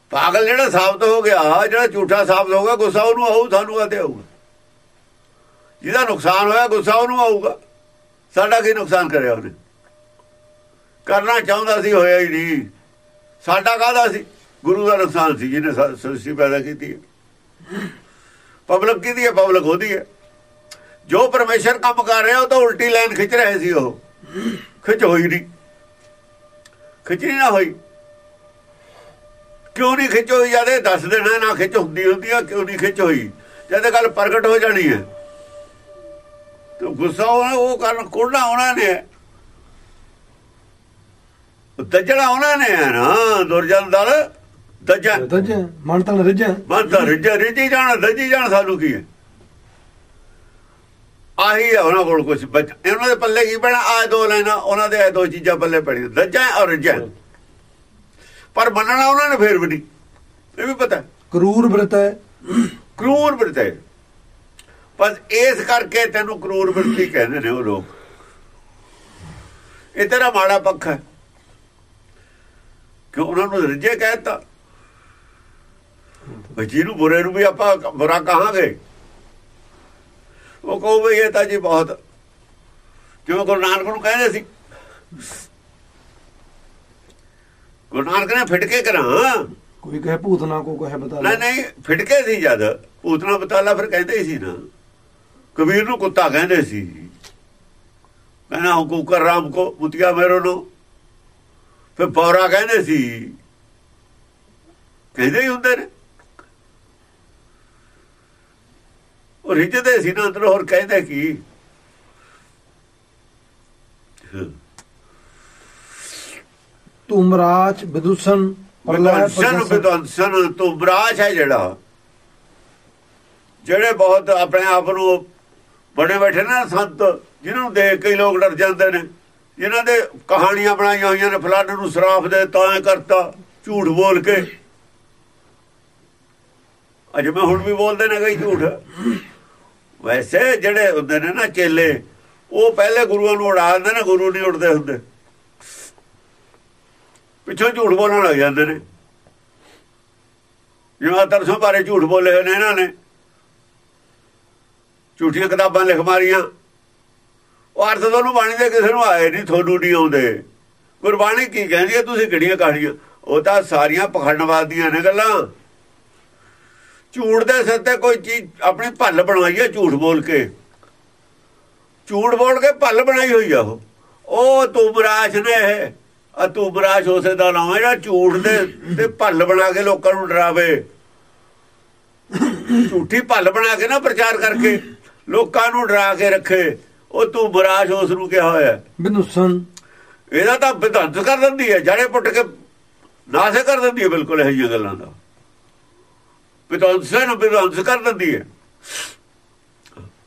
ਪਾਗਲ ਜਿਹੜਾ ਸਾਬਤ ਹੋ ਗਿਆ, ਜਿਹੜਾ ਝੂਠਾ ਸਾਬਤ ਹੋ ਗਿਆ, ਗੁੱਸਾ ਉਹਨੂੰ ਆਊ, ਸਾਨੂੰ ਕਾਹਤੇ ਆਊਗਾ? ਜਿਹਦਾ ਨੁਕਸਾਨ ਹੋਇਆ, ਗੁੱਸਾ ਉਹਨੂੰ ਆਊਗਾ। ਸਾਡਾ ਕੀ ਨੁਕਸਾਨ ਕਰਿਆ ਉਹਨੇ? ਕਰਨਾ ਚਾਹੁੰਦਾ ਸੀ, ਹੋਇਆ ਹੀ ਨਹੀਂ। ਸਾਡਾ ਕਾਹਦਾ ਸੀ? ਗੁਰੂ ਦਾ ਨੁਕਸਾਨ ਸੀ, ਜਿਹਨੇ ਸ- ਸ੍ਰਿਸ਼ਟੀ ਪੈਦਾ ਕੀਤੀ ਹੈ। ਪਬਲਿਕ ਕਿਹਦੀ ਹੈ? ਪਬਲਿਕ ਉਹਦੀ ਹੈ। ਜੋ ਪਰਮੇਸ਼ਰ ਕੰਮ ਕਰ ਰਿਹਾ, ਉਹ ਤਾਂ ਉਲਟੀ ਲਾਈਨ ਖਿੱਚ ਰਹੇ ਸੀ ਉਹ। ਖਿੱਚ ਹੋਈ ਨਹੀਂ। ਖਿੱਚਣੀ ਨਾ ਹੋਈ। ਕਿਉਂ ਨਹੀਂ ਖਿੱਚ ਹੋਈ? ਜਦ ਇਹ ਦੱਸ ਦੇਣਾ, ਨਾ ਖਿੱਚ ਹੁੰਦੀ ਹੁੰਦੀ ਆ, ਕਿਉਂ ਨਹੀਂ ਖਿੱਚ ਹੋਈ? ਜਦ ਗੱਲ ਪ੍ਰਗਟ ਹੋ ਜਾਣੀ ਹੈ। ਤੇ ਗੁੱਸਾ ਉਹ ਕਰਨ ਕੋਣਾ ਉਹਨਾਂ ਨੇ। ਦੱਜਣਾ ਉਹਨਾਂ ਨੇ ਹੈ ਨਾ, ਦੁਰਜਨ ਦਲ। ਦੱਜਾ। ਦੱਜ ਮਨ ਤਾਂ ਰੱਜ। ਮਨ ਤਾਂ ਰਿਜਾ ਰਿਜੀ ਜਾਣ ਦੱਜੀ ਜਾਣ ਸਾਨੂੰ ਕੀ ਹੈ? ਆਹੀ ਹੈ ਉਹਨਾਂ ਕੋਲ ਕੁਝ ਬਚ ਇਹਨਾਂ ਦੇ ਪੱਲੇ ਕੀ ਪੈਣਾ? ਆ ਦੋ ਲਾਈਨਾਂ ਉਹਨਾਂ ਦੇ ਦੋ ਚੀਜ਼ਾਂ ਪੱਲੇ ਪੜੀ ਦੱਜਾ ਔਰ ਰਿਜਾ। ਪਰ ਮੰਨਣਾ ਉਹਨਾਂ ਨੇ ਫੇਰ ਵੀ ਨਹੀਂ। ਇਹ ਵੀ ਪਤਾ ਕਰੂਰ ਬ੍ਰਤ ਹੈ। ਕਰੂਰ ਬਿਰਤੇ ਪਰ ਇਸ ਕਰਕੇ ਤੈਨੂੰ ਕਰੂਰ ਬਿਰਤੀ ਕਹਿੰਦੇ ਨੇ ਉਹ ਲੋਕ। ਇਹ ਤੇਰਾ ਮਾੜਾ ਪੱਖ ਹੈ। ਕਿ ਉਹਨਾਂ ਨੂੰ ਰਿਜੇ ਕਹਿਤਾ? ਜਿਹਨੂੰ ਬੁਰੇ ਨੂੰ ਵੀ ਆਪਾਂ ਬੁਰਾ ਕਹਾਂਗੇ। ਉਹ ਕਹੋ ਵੀ ਇਹ ਤਾਂ ਜੀ ਬਹੁਤ ਜਿਵੇਂ ਗੁਰੂ ਨਾਨਕ ਨੂੰ ਕਹਿੰਦੇ ਸੀ? ਗੁਰੂ ਨਾਨਕ ਨੇ ਫਿਟਕੇ ਕਰਾਂ। ਕੋਈ ਕਹੇ ਭੂਤਨਾ ਕੋ ਕਹੇ ਬਤਾ ਨਹੀਂ ਨਹੀਂ ਫਿਟਕੇ ਸੀ ਜਦ। ਭੂਤਨਾ ਬਤਾਲਾ ਫਿਰ ਕਹਿੰਦੇ ਹੀ ਸੀ ਨਾ। ਕਬੀਰ ਨੂੰ ਕੁੱਤਾ ਕਹਿੰਦੇ ਸੀ। ਕਹਿੰਦਾ ਹੁਕੂਕਰ ਰਾਮ ਕੋ ਮੁਤਿਆ ਮੇਰੋ ਨੂੰ। ਫਿਰ ਪੌਰਾ ਕਹਿੰਦੇ ਸੀ। ਕਹਿੰਦੇ ਹੀ ਹੁੰਦੇ ਨੇ। ਉਹ ਰਿਜਦੇ ਸੀ ਨਾ ਅੰਦਰ ਹੋਰ ਕਹਿੰਦੇ ਕੀ? ਤੁਮਰਾਜ ਵਿਦੁਸਨ ਪ੍ਰਲੈ ਵਿਦਵਾਂਸਨ ਵਿਦਵਾਂਸਨ ਤੋਂ ਬਰਾਜ ਹੈ ਜਿਹੜਾ। ਜਿਹੜੇ ਬਹੁਤ ਆਪਣੇ ਆਪ ਨੂੰ ਬੜੇ ਬੈਠੇ ਨਾ ਸੰਤ ਜਿਨ੍ਹਾਂ ਨੂੰ ਦੇਖ ਕੇ ਲੋਕ ਡਰ ਜਾਂਦੇ ਨੇ। ਜਿਨ੍ਹਾਂ ਦੇ ਕਹਾਣੀਆਂ ਬਣਾਈਆਂ ਹੋਈਆਂ ਨੇ ਫਲਾਣੇ ਨੂੰ ਸਰਾਫ ਦੇ ਤਾਂ ਕਰਤਾ ਝੂਠ ਬੋਲ ਕੇ। ਅਜੇ ਮੈਂ ਹੁਣ ਵੀ ਬੋਲਦੇ ਨੇ ਕਈ ਝੂਠ। ਵੈਸੇ ਜਿਹੜੇ ਹੁੰਦੇ ਨੇ ਨਾ ਚੇਲੇ, ਉਹ ਪਹਿਲੇ ਗੁਰੂਆਂ ਨੂੰ ਉਡਾ ਦਿੰਦੇ ਨੇ, ਗੁਰੂ ਨਹੀਂ ਉਡਦੇ ਹੁੰਦੇ। ਪਿੱਛੋਂ ਝੂਠ ਬੋਲਣ ਲੱਗ ਜਾਂਦੇ ਨੇ। ਜਿਵੇਂ ਤਰਸੋਂ ਬਾਰੇ ਝੂਠ ਬੋਲੇ ਹੋਏ ਨੇ ਇਹਨਾਂ ਨੇ। ਝੂਠੀਆਂ ਕਿਤਾਬਾਂ ਲਿਖ ਮਾਰੀਆਂ। ਉਹ ਅਰਥ ਤੁਹਾਨੂੰ ਬਾਣੀ ਦੇ ਕਿਸੇ ਨੂੰ ਆਏ ਨਹੀਂ, ਤੁਹਾਨੂੰ ਨਹੀਂ ਆਉਂਦੇ। ਗੁਰਬਾਣੀ ਕੀ ਕਹਿੰਦੀ ਹੈ? ਤੁਸੀਂ ਕਿਹੜੀਆਂ ਕਹਾਣੀਆਂ? ਉਹ ਤਾਂ ਸਾਰੀਆਂ ਪਖੰਡਵਾਦੀਆਂ ਨੇ ਗੱਲਾਂ। ਝੂਠ ਦੇ ਸਿਰ ਤੇ ਕੋਈ ਚੀਜ਼ ਆਪਣੀ ਭੱਲ ਬਣਵਾਈ ਹੈ ਝੂਠ ਬੋਲ ਕੇ। ਝੂਠ ਬੋਲ ਕੇ ਭੱਲ ਬਣਾਈ ਹੋਈ ਆ ਉਹ। ਉਹ ਤੁਮਰਾਸ਼ ਨੇ ਇਹ। ਆ ਤੁਮਰਾਸ਼ ਉਸੇ ਦਾ ਨਾਮ ਹੈ ਜਿਹੜਾ ਝੂਠ ਦੇ ਤੇ ਭੱਲ ਬਣਾ ਕੇ ਲੋਕਾਂ ਨੂੰ ਡਰਾਵੇ। ਝੂਠੀ ਭੱਲ ਬਣਾ ਕੇ ਨਾ ਪ੍ਰਚਾਰ ਕਰਕੇ ਲੋਕਾਂ ਨੂੰ ਡਰਾ ਕੇ ਰੱਖੇ। ਉਹ ਤੁਮਰਾਸ਼ ਉਸ ਨੂੰ ਕਿਹਾ ਹੋਇਆ ਵਿਦੁਸਨ ਇਹਦਾ ਤਾਂ ਵਿਧਾਂਤ ਕਰ ਦਿੰਦੀ ਹੈ। ਜੜੇ ਪੁੱਟ ਕੇ ਨਾਸੇ ਕਰ ਦਿੰਦੀ ਹੈ ਬਿਲਕੁਲ ਇਹ ਜਿਹੀਆਂ ਗੱਲਾਂ ਦਾ। ਵਿਧਾਂਤ ਨੂੰ ਵਿਧਾਂਤ ਕਰ ਦਿੰਦੀ ਹੈ।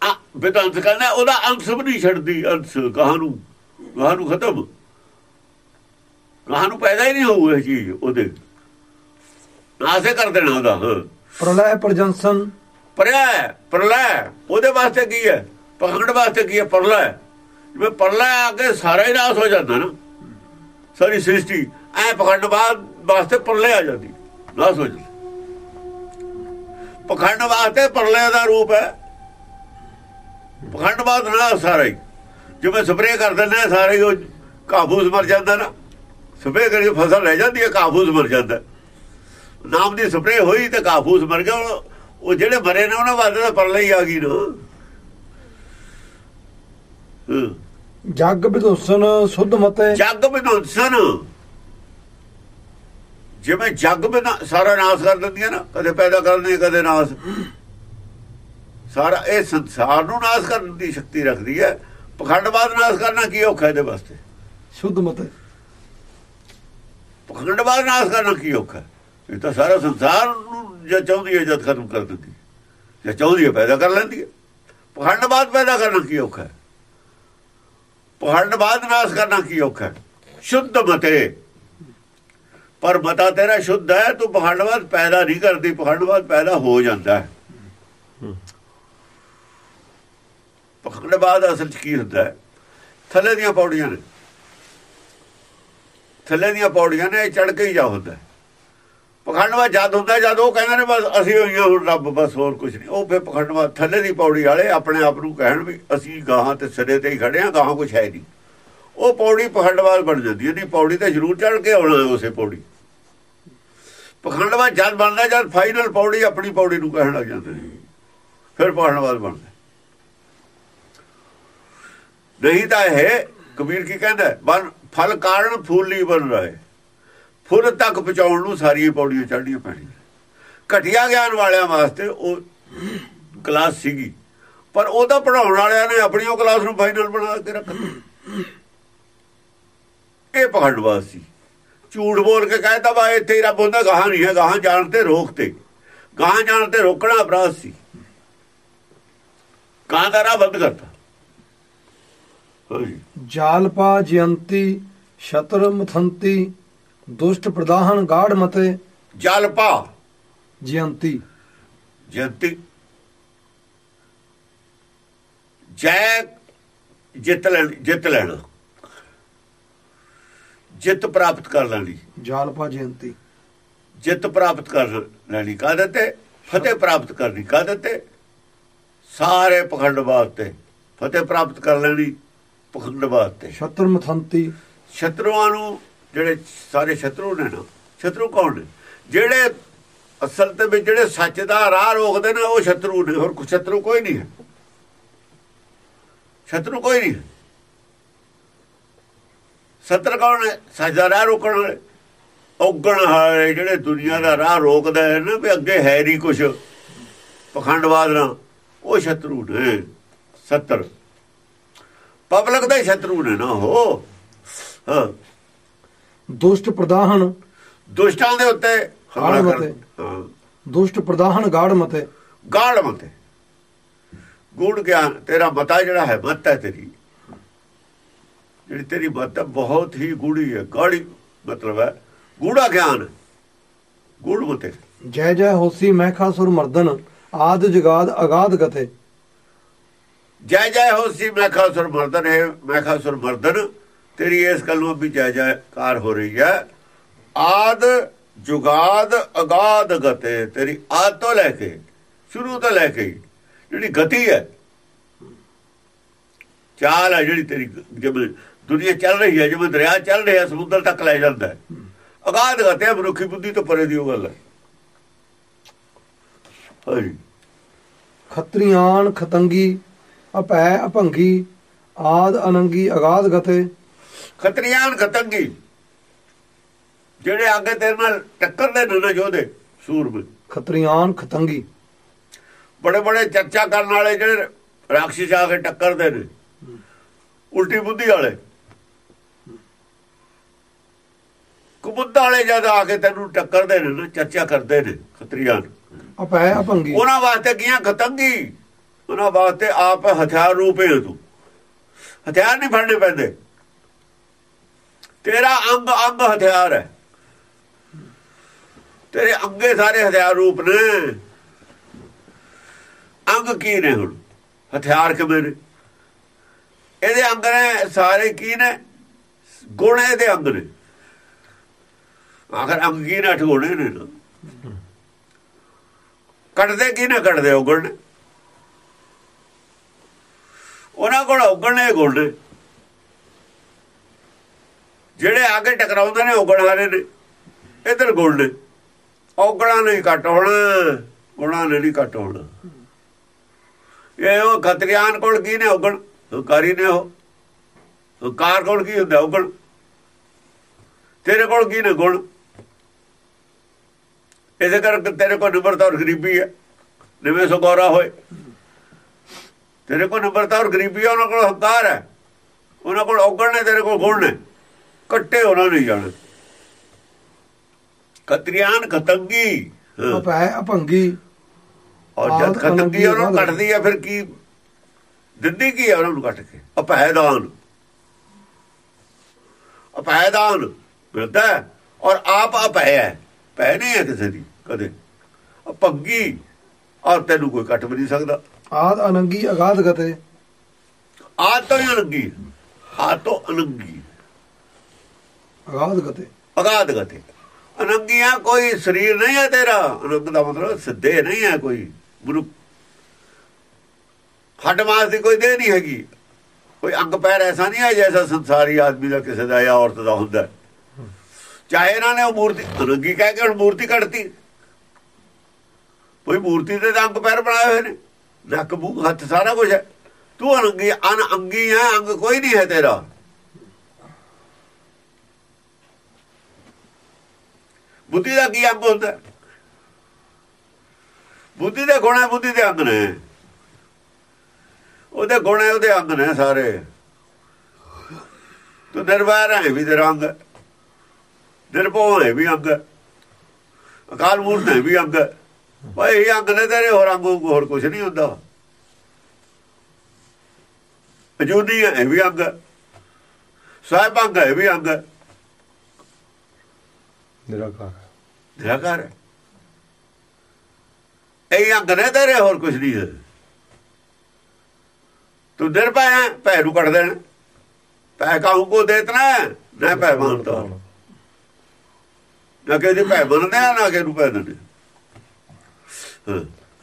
ਆ ਵਿਧਾਂਤ ਕਰਨਾ ਉਹਦਾ ਅੰਸ਼ ਵੀ ਨਹੀਂ ਛੱਡਦੀ ਅੰਸ਼ ਕਹਾਂ ਨੂੰ ਕਹਾਂ ਨੂੰ ਖਤਮ। ਕਹਾਂ ਨੂੰ ਪੈਦਾ ਹੀ ਨਹੀਂ ਹੋਊ ਇਹ ਚੀਜ਼ ਉਹਦੇ। ਨਾਸੇ ਕਰ ਦੇਣਾ ਉਹਦਾ ਪ੍ਰਲੈ ਪ੍ਰਜੰਸਨ। ਪਰਿਆ ਹੈ, ਪ੍ਰਲੈ ਉਹਦੇ ਵਾਸਤੇ ਕੀ ਹੈ? ਪਖੰਡ ਵਾਸਤੇ ਕੀ ਹੈ? ਪ੍ਰਲੈ। ਜਿਵੇਂ ਪ੍ਰਲੈ ਆ ਕੇ ਸਾਰਾ ਹੀ ਨਾਸ ਹੋ ਜਾਂਦਾ ਨਾ। ਸਾਰੀ ਸ੍ਰਿਸ਼ਟੀ ਐ ਪਖੰਡਵਾਦ ਵਾਸਤੇ ਪ੍ਰਲੈ ਆ ਜਾਂਦੀ। ਨਾਸ ਹੋ ਜਾਂਦੀ। ਪਖੰਡ ਵਾਸਤੇ ਪ੍ਰਲੈ ਦਾ ਰੂਪ ਹੈ। ਪਖੰਡਵਾਦ ਨਾ ਸਾਰਾ ਜਿਵੇਂ ਸਪਰੇਅ ਕਰ ਦਿੰਦੇ ਸਾਰੇ ਉਹ ਕਾਬੂਸ ਮਰ ਜਾਂਦਾ ਨਾ। ਸਪਰੇਅ ਕਰਕੇ ਫਸਲ ਰਹਿ ਜਾਂਦੀ ਹੈ ਕਾਬੂਸ ਮਰ ਜਾਂਦਾ। ਨਾਮ ਦੀ ਸਪਰੇਅ ਹੋਈ ਤੇ ਕਾਬੂਸ ਮਰ ਗਿਆ ਉਹ- ਜਿਹੜੇ ਮਰੇ ਨੇ ਉਹਨਾਂ ਵਾਸਤੇ ਤਾਂ ਪਰਲੇ ਹੀ ਆ ਗਈ ਨਾ। ਜਗ ਵਿਦੁਸਨ ਸੁਧ ਮਤੈ। ਜੱਗ ਵਿਨਾਸ਼ਨ ਜਿਵੇਂ ਜੱਗ ਬਿਨਾ ਸਾਰਾ ਨਾਸ ਕਰ ਦਿੰਦੀਆਂ ਨਾ ਕਦੇ ਪੈਦਾ ਕਰਦੀ ਕਦੇ ਨਾਸ। ਸਾਰਾ ਇਹ ਸੰਸਾਰ ਨੂੰ ਨਾਸ ਕਰਨ ਦੀ ਸ਼ਕਤੀ ਰੱਖਦੀ ਹੈ। ਪਖੰਡਵਾਦ ਨਾਸ ਕਰਨਾ ਕੀ ਔਖਾ ਇਹਦੇ ਵਾਸਤੇ? ਸੁਧ ਮਤੈ ਪਖੰਡਵਾਦ ਨਾਸ ਕਰਨਾ ਕੀ ਔਖਾ? ਇਹ ਤਾਂ ਸਾਰਾ ਸੰਸਾਰ ਨੂੰ ਜੇ ਚਾਹੁੰਦੀ ਹੈ ਜਦ ਖਤਮ ਕਰ ਦਿੰਦੀ ਜੇ ਚਾਹੁੰਦੀ ਹੈ ਪੈਦਾ ਕਰ ਲੈਂਦੀ ਹੈ। ਪਖੰਡਵਾਦ ਪੈਦਾ ਕਰਨਾ ਕੀ ਔਖਾ ਹੈ? ਪਖੰਡਵਾਦ ਨਾਸ ਕਰਨਾ ਕੀ ਔਖਾ ਹੈ? ਸ਼ੁੱਧ ਮਤੇ ਪਰ ਮਤਾ ਤੇਰਾ ਸ਼ੁੱਧ ਹੈ, ਤੂੰ ਪਖੰਡਵਾਦ ਪੈਦਾ ਨਹੀਂ ਕਰਦੀ ਪਖੰਡਵਾਦ ਪੈਦਾ ਹੋ ਜਾਂਦਾ ਹੈ। ਪਖੰਡਵਾਦ ਅਸਲ 'ਚ ਕੀ ਹੁੰਦਾ ਹੈ? ਥੱਲੇ ਦੀਆਂ ਪੌੜੀਆਂ ਨੇ। ਥੱਲੇ ਦੀਆਂ ਪੌੜੀਆਂ ਨੇ ਚੜ ਕੇ ਹੀ ਜਾ ਹੁੰਦਾ ਹੈ। ਪਖੰਡਵਾ ਜਦ ਹੁੰਦਾ ਜਦ ਉਹ ਕਹਿੰਦੇ ਨੇ, ਬਸ ਅਸੀਂ ਹੋਈਆਂ ਹੁਣ ਰੱਬ, ਬਸ ਹੋਰ ਕੁਝ ਨਹੀਂ। ਉਹ ਫਿਰ ਪਖੰਡਵਾ ਥੱਲੇ ਦੀ ਪੌੜੀ ਵਾਲੇ ਆਪਣੇ ਆਪ ਨੂੰ ਕਹਿਣ ਵੀ ਅਸੀਂ ਗਾਹਾਂ ਤੇ ਸਿਰੇ ਤੇ ਹੀ ਖੜੇ ਆ ਗਾਹਾਂ ਕੁਝ ਹੈ ਨਹੀਂ। ਉਹ ਪੌੜੀ ਪਖੰਡਵਾਦ ਬਣ ਜਾਂਦੀ ਹੈ। ਨਹੀਂ, ਪੌੜੀ ਤੇ ਜ਼ਰੂਰ ਚੜ ਕੇ ਆਉਣਾ ਹੈ ਉਸੇ ਪੌੜੀ। ਪਖੰਡਵਾ ਜਦ ਬਣਦਾ, ਜਦ ਫਾਈਨਲ ਪੌੜੀ ਆਪਣੀ ਪੌੜੀ ਨੂੰ ਕਹਿਣ ਲੱਗ ਜਾਂਦੇ ਨੇ। ਫਿਰ ਪਖੰਡਵਾਦ ਬਣਦਾ ਨਹੀਂ ਤਾਂ ਇਹ, ਕਬੀਰ ਕੀ ਕਹਿੰਦਾ ਬਨ ਫਲ ਕਾਰਨ ਫੂਲੀ ਬਣ ਰਹੇ। ਫੁੱਲ ਤੱਕ ਪਹੁੰਚਾਉਣ ਨੂੰ ਸਾਰੀਆਂ ਪੌੜੀਆਂ ਚੜ੍ਹਨੀਆਂ ਪੈਣੀਆਂ। ਘਟਿਆ ਗਿਆਨ ਵਾਲਿਆਂ ਵਾਸਤੇ ਉਹ ਕਲਾਸ ਸੀਗੀ। ਪਰ ਉਹਦਾ ਪੜਾਉਣ ਵਾਲਿਆਂ ਨੇ ਆਪਣੀ ਉਹ ਕਲਾਸ ਨੂੰ ਫਾਈਨਲ ਬਣਾ ਕੇ ਰੱਖਿਆ ਇਹ ਪਖੰਡਵਾਦ ਸੀ। ਝੂਠ ਬੋਲ ਕੇ ਕਹਿੰਦਾ ਵਾ ਇੱਥੇ ਹੀ ਰੱਬ ਹੁੰਦਾ ਗਾਹਾਂ ਨਹੀਂ ਹੈ ਗਾਹਾਂ ਜਾਣ ਤੇ ਰੋਕ ਤੇ। ਗਾਹਾਂ ਜਾਣ ਤੇ ਰੋਕਣਾ ਅਪਰਾਧ ਸੀ। ਕਾਂ ਦਾ ਰਾਹ ਬੰਦ ਕਰਤਾ। ਜਾਲਪਾ ਜਯੰਤੀ ਸ਼ਤਰ ਮਥੰਤੀ ਦੁਸ਼ਟ ਪ੍ਰਦਾਹਨ ਗਾੜ ਮਤੇ। ਜਲਪਾ ਜਯੰਤੀ। ਜੰਤੀ ਜੈ ਜਿੱਤ ਲੈਣ ਜਿੱਤ ਲੈਣਾ। ਜਿੱਤ ਪ੍ਰਾਪਤ ਕਰ ਲੈਣੀ ਜਾਲਪਾ ਜਯੰਤੀ। ਜਿੱਤ ਪ੍ਰਾਪਤ ਕਰ ਲੈਣੀ ਕਾਹਦੇ ਤੇ ਫਤਿਹ ਪ੍ਰਾਪਤ ਕਰਨੀ ਕਾਹਦੇ ਤੇ ਸਾਰੇ ਪਖੰਡਵਾਦ ਤੇ ਫਤਿਹ ਪ੍ਰਾਪਤ ਕਰ ਲੈਣੀ ਪਖੰਡਵਾਦ ਤੇ। ਸ਼ਤਰ ਮਥੰਤੀ। ਸ਼ਤਰੂਆਂ ਨੂੰ ਜਿਹੜੇ ਸਾਰੇ ਸ਼ਤਰੂ ਨੇ ਨਾ ਸ਼ਤਰੂ ਕੌਣ ਨੇ? ਜਿਹੜੇ ਅਸਲ ਤੇ ਵਿੱਚ ਜਿਹੜੇ ਸੱਚ ਦਾ ਰਾਹ ਰੋਕਦੇ ਨੇ ਉਹ ਸ਼ਤਰੂ ਨੇ ਹੋਰ ਕੋਈ ਸ਼ਤਰੂ ਕੋਈ ਨਹੀਂ ਹੈ। ਸ਼ਤਰੂ ਕੋਈ ਨਹੀਂ। ਸ਼ਤਰੂ ਕੌਣ ਹੈ? ਸੱਚ ਰਾਹ ਰੋਕਣ ਵਾਲੇ। ਔਗਣ ਹਾਰੇ ਜਿਹੜੇ ਦੁਨੀਆ ਦਾ ਰਾਹ ਰੋਕਦਾ ਹੈ ਨਾ ਵੀ ਅੱਗੇ ਹੈ ਨਹੀਂ ਕੁਝ ਪਖੰਡਵਾਦ ਨਾਲ। ਉਹ ਸ਼ਤਰੂ ਨੇ। ਸੱਤਰ। ਪਬਲਿਕ ਦੇ ਸ਼ਤਰੂ ਨੇ ਨਾ ਉਹ। ਹਾਂ। ਦੁਸ਼ਟ ਪ੍ਰਦਾਹਨ ਦੁਸ਼ਟਾਂ ਦੇ ਉੱਤੇ ਹਮਲਾ ਗਾੜ ਕਰ ਮਤੇ। ਹਾਂ। ਦੁਸ਼ਟ ਪ੍ਰਦਾਹਨ ਗਾੜ ਮਤੇ। ਗਾੜ ਮਤੇ। ਗੂੜ ਗਿਆਨ ਤੇਰਾ ਮਤਾ ਜਿਹੜਾ ਹੈ ਮਤ ਹੈ ਤੇਰੀ। ਜਿਹੜੀ ਤੇਰੀ ਮਤ ਹੈ ਬਹੁਤ ਹੀ ਗੂੜੀ ਹੈ। ਗਾੜੀ ਮਤਲਬ ਹੈ ਗੂੜਾ ਗਿਆਨ। ਗੂੜ ਮਤੇ ਜੈ ਜੈ ਹੋਸੀ ਮਹਿਖਾਸੁਰ ਮਰਦਨ ਆਦ ਜਗਾਦ ਅਗਾਧ ਗਤੇ। ਜੈ ਜੈ ਹੋ ਸੀ ਮੈਂ ਖਾਸੁਰ ਮਰਦਨ ਹੈ ਮੈਂ ਖਾਸੁਰ ਮਰਦਨ ਤੇਰੀ ਇਸ ਕਲਮੋਂ ਵੀ ਜੈ ਜੈਕਾਰ ਹੋ ਰਹੀ ਹੈ। ਆਦ ਜੁਗਾਦ ਅਗਾਦ ਗਤੇ ਤੇਰੀ ਆਦ ਤੋਂ ਲੈ ਕੇ ਸ਼ੁਰੂ ਤੋਂ ਲੈ ਕੇ ਜਿਹੜੀ ਗਤੀ ਹੈ ਚਾਲ ਹੈ ਜਿਹੜੀ ਤੇਰੀ ਜਿਵੇਂ ਦੁਨੀਆ ਚੱਲ ਰਹੀ ਹੈ ਜਿਵੇਂ ਦਰਿਆ ਚੱਲ ਰਿਹਾ ਸਮੁੰਦਰ ਤੱਕ ਲੈ ਜਾਂਦਾ ਹੈ। ਅਗਾਧ ਗਤੇ ਮਨੁੱਖੀ ਬੁੱਧੀ ਤੋਂ ਪਰੇ ਦੀ ਉਹ ਗੱਲ ਹੈ। ਹਾਂਜੀ ਖਤਰੀਆਨ ਖਤੰਗੀ ਅਪੈ ਅਭੰਗੀ ਆਦ ਅਨੰਗੀ ਅਗਾਧ ਗਤੇ ਖਤਰੀਆਂ ਖਤੰਗੀ। ਜਿਹੜੇ ਅੱਗੇ ਤੇਰੇ ਨਾਲ ਟੱਕਰਦੇ ਨੇ ਨਾ ਯੋਧੇ ਸੂਰਮੇ ਖਤਰੀਆਨ ਖਤੰਗੀ। ਬੜੇ ਬੜੇ ਚਰਚਾ ਕਰਨ ਵਾਲੇ ਜਿਹੜੇ ਰਾਖਸ਼ ਆ ਕੇ ਟੱਕਰਦੇ ਨੇ। ਉਲਟੀ ਬੁੱਧੀ ਵਾਲੇ। ਕੁਬੁੱਧ ਵਾਲੇ ਜਦ ਆ ਕੇ ਤੈਨੂੰ ਟੱਕਰਦੇ ਨੇ ਨਾ ਚਰਚਾ ਕਰਦੇ ਨੇ ਖਤਰੀਆਂ ਅਪੈ ਅਭੰਗੀ ਉਹਨਾਂ ਵਾਸਤੇ ਕੀਆਂ ਖਤੰਗੀ? ਉਹਨਾਂ ਵਾਸਤੇ ਆਪ ਹਥਿਆਰ ਰੂਪੇ ਤੂੰ। ਹਥਿਆਰ ਨਹੀਂ ਫੜਨੇ ਪੈਂਦੇ। ਤੇਰਾ ਅੰਗ ਅੰਗ ਹਥਿਆਰ ਹੈ। ਤੇਰੇ ਅੰਗੇ ਸਾਰੇ ਹਥਿਆਰ ਰੂਪ ਨੇ। ਅੰਗ ਕੀ ਨੇ ਹੁਣ? ਹਥਿਆਰ ਕਿਵੇਂ ਨੇ? ਇਹਦੇ ਅੰਗ ਨੇ ਸਾਰੇ ਕੀ ਨੇ? ਗੁਣ ਇਹਦੇ ਅੰਗ ਨੇ ਆਖਰ ਅੰਗ ਕੀ ਨੇ ਅੱਠ ਨੇ ਕੱਢਦੇ ਕੀ ਨਾ ਕੱਢਦੇ ਉਗਣ ਨੇ? ਉਹਨਾਂ ਕੋਲ ਉਗਣ ਨੇ ਗੁਣ ਨੇ। ਜਿਹੜੇ ਆਗੇ ਟਕਰਾਉਂਦੇ ਨੇ ਉਗਣ ਹਾਰੇ ਨੇ। ਇਧਰ ਗੁਣ ਨੇ। ਔਗਣਾ ਨਹੀਂ ਘਟ ਹੋਣਾ, ਗੁਣਾ ਨੇ ਨਹੀਂ ਘਟ ਹੋਣਾ। ਇਹ ਉਹ ਖਤਰੀਆਨ ਕੋਲ ਕੀ ਨੇ ਉਗਣ ਹੰਕਾਰੀ ਨੇ ਉਹ। ਹੰਕਾਰ ਕੋਲ ਕੀ ਹੁੰਦਾ ਉਗਣ ਤੇਰੇ ਕੋਲ ਕੀ ਨੇ ਗੁਣ? ਇਹਦੇ ਕਰਕੇ ਤੇਰੇ ਕੋਲ ਨਿਮਰਤਾ ਔਰ ਗਰੀਬੀ ਹੈ। ਨਿਵੇਂ ਸੋ ਗੌਰਾ ਹੋਏ। ਤੇਰੇ ਕੋਲ ਨਿਮਰਤਾ ਔਰ ਗਰੀਬੀ ਹੈ ਉਹਨਾਂ ਕੋਲ ਹੰਕਾਰ ਹੈ। ਉਹਨਾਂ ਕੋਲ ਔਗਣ ਨੇ ਤੇਰੇ ਕੋਲ ਗੁਣ ਨੇ। ਕੱਟੇ ਉਹਨਾਂ ਨਹੀਂ ਜਾਣੇ। ਕਤਰੀਆਨ ਖਤੰਗੀ। ਅਪੈ ਅਭੰਗੀ ਔਰ ਜਦ ਖਤੰਗੀ ਉਹਨਾਂ ਨੂੰ। ਕੱਟਦੀ ਹੈ ਫਿਰ ਕੀ ਦਿੰਦੀ ਕੀ ਹੈ ਉਹਨਾਂ ਨੂੰ ਕੱਟ ਕੇ? ਅਪਹਿਦਾਨ ਅਪਹਿਦਾਨ ਮਿਲਦਾ ਔਰ ਆਪ ਅਪਹਿ ਹੈ। ਪੈ ਨਹੀਂ ਹੈ ਕਿਸੇ ਦੀ ਕਦੇ। ਅਪੱਗੀ ਔਰ ਤੈਨੂੰ ਕੋਈ ਕੱਟ ਵੀ ਨਹੀਂ ਸਕਦਾ। ਆਦ ਅਨੰਗੀ ਅਗਾਧ ਗਤੇ। ਆਦ ਤੋਂ ਹੀ ਅਨੰਗੀ। ਆਦ ਤੋਂ ਅਨੰਗੀ। ਅਗਾਧ ਗਤੇ। ਅਗਾਧ ਗਤੇ। ਅਨੰਗੀਆਂ ਕੋਈ ਸਰੀਰ ਨਹੀਂ ਹੈ ਤੇਰਾ। ਅਨੰਗ ਦਾ ਮਤਲਬ ਸਿੱਧੇ ਨਹੀਂ ਹੈ ਕੋਈ। ਗੁਰੂ ਹੱਡ ਮਾਸ ਦੀ ਕੋਈ ਦੇਹ ਨਹੀਂ ਹੈਗੀ। ਕੋਈ ਅੰਗ ਪੈਰ ਐਸਾ ਨਹੀਂ ਹੈ ਜੈਸਾ ਸੰਸਾਰੀ ਆਦਮੀ ਦਾ ਕਿਸੇ ਦਾ ਜਾਂ ਔਰਤ ਦਾ ਹੁੰਦਾ। ਚਾਹੇ ਇਹਨਾਂ ਨੇ ਉਹ ਮੂਰਤੀ ਅਨੰਗੀ ਕਹਿ ਕੇ ਹੁਣ ਮੂਰਤੀ ਕੱਢਤੀ? ਕੋਈ ਮੂਰਤੀ ਦੇ ਤਾਂ ਅੰਗ ਪੈਰ ਬਣਾਏ ਹੋਏ ਨੇ। ਨੱਕ, ਮੂੰਹ, ਹੱਥ ਸਾਰਾ ਕੁਝ ਹੈ। ਤੂੰ ਅਨੰਗੀ ਅਨ ਅੰਗੀ ਹੈ, ਅੰਗ ਕੋਈ ਨਹੀਂ ਹੈ ਤੇਰਾ। ਬੁੱਧੀ ਦਾ ਕੀ ਅੰਗ ਹੁੰਦਾ? ਬੁੱਧੀ ਦੇ ਗੁਣ ਬੁੱਧੀ ਦੇ ਅੰਗ ਨੇ। ਉਹਦੇ ਗੁਣ ਹੈ ਉਹਦੇ ਅੰਗ ਨੇ ਸਾਰੇ। ਤੂੰ ਨਿਰਵੈਰ ਹੈ ਵੀ ਦੇ ਰੰਗ ਨਿਰਭਉ ਹੈ ਵੀ ਅੰਗ। ਅਕਾਲ ਮੂਰਤ ਹੈ ਵੀ ਅੰਗ। ਭਾਈ ਇਹ ਅੰਗ ਨੇ ਤੇਰੇ ਹੋਰ ਅੰਗੋਂ ਹੋਰ ਕੁਝ ਨਹੀਂ ਹੁੰਦਾ। ਅਜੂਦੀ ਹੈ ਵੀ ਅੰਗ। ਸਾਹਿਬ ਅੰਗ ਹੈ ਵੀ ਅੰਗ। ਨਿਰਾਕਾਰ ਨਿਰਾਕਾਰ ਹੈ। ਇਹ ਅੰਗ ਨੇ ਤੇਰੇ ਹੋਰ ਕੁਝ ਨਹੀਂ ਹੈ। ਤੂੰ ਨਿਰਭੈ ਭੈ ਨੂੰ ਕੱਢ ਦੇਣ। ਭੈ ਕਾਹੂ ਕੋ ਦੇਤਨਾ ਨਾ ਭੈ ਮੰਨਦਾ। ਨਾ ਕਿ ਭੈ ਮੰਨਦੇ ਆ ਨਾ ਕਿ ਨੂੰ ਭੈ ਦਿੰਦੇ।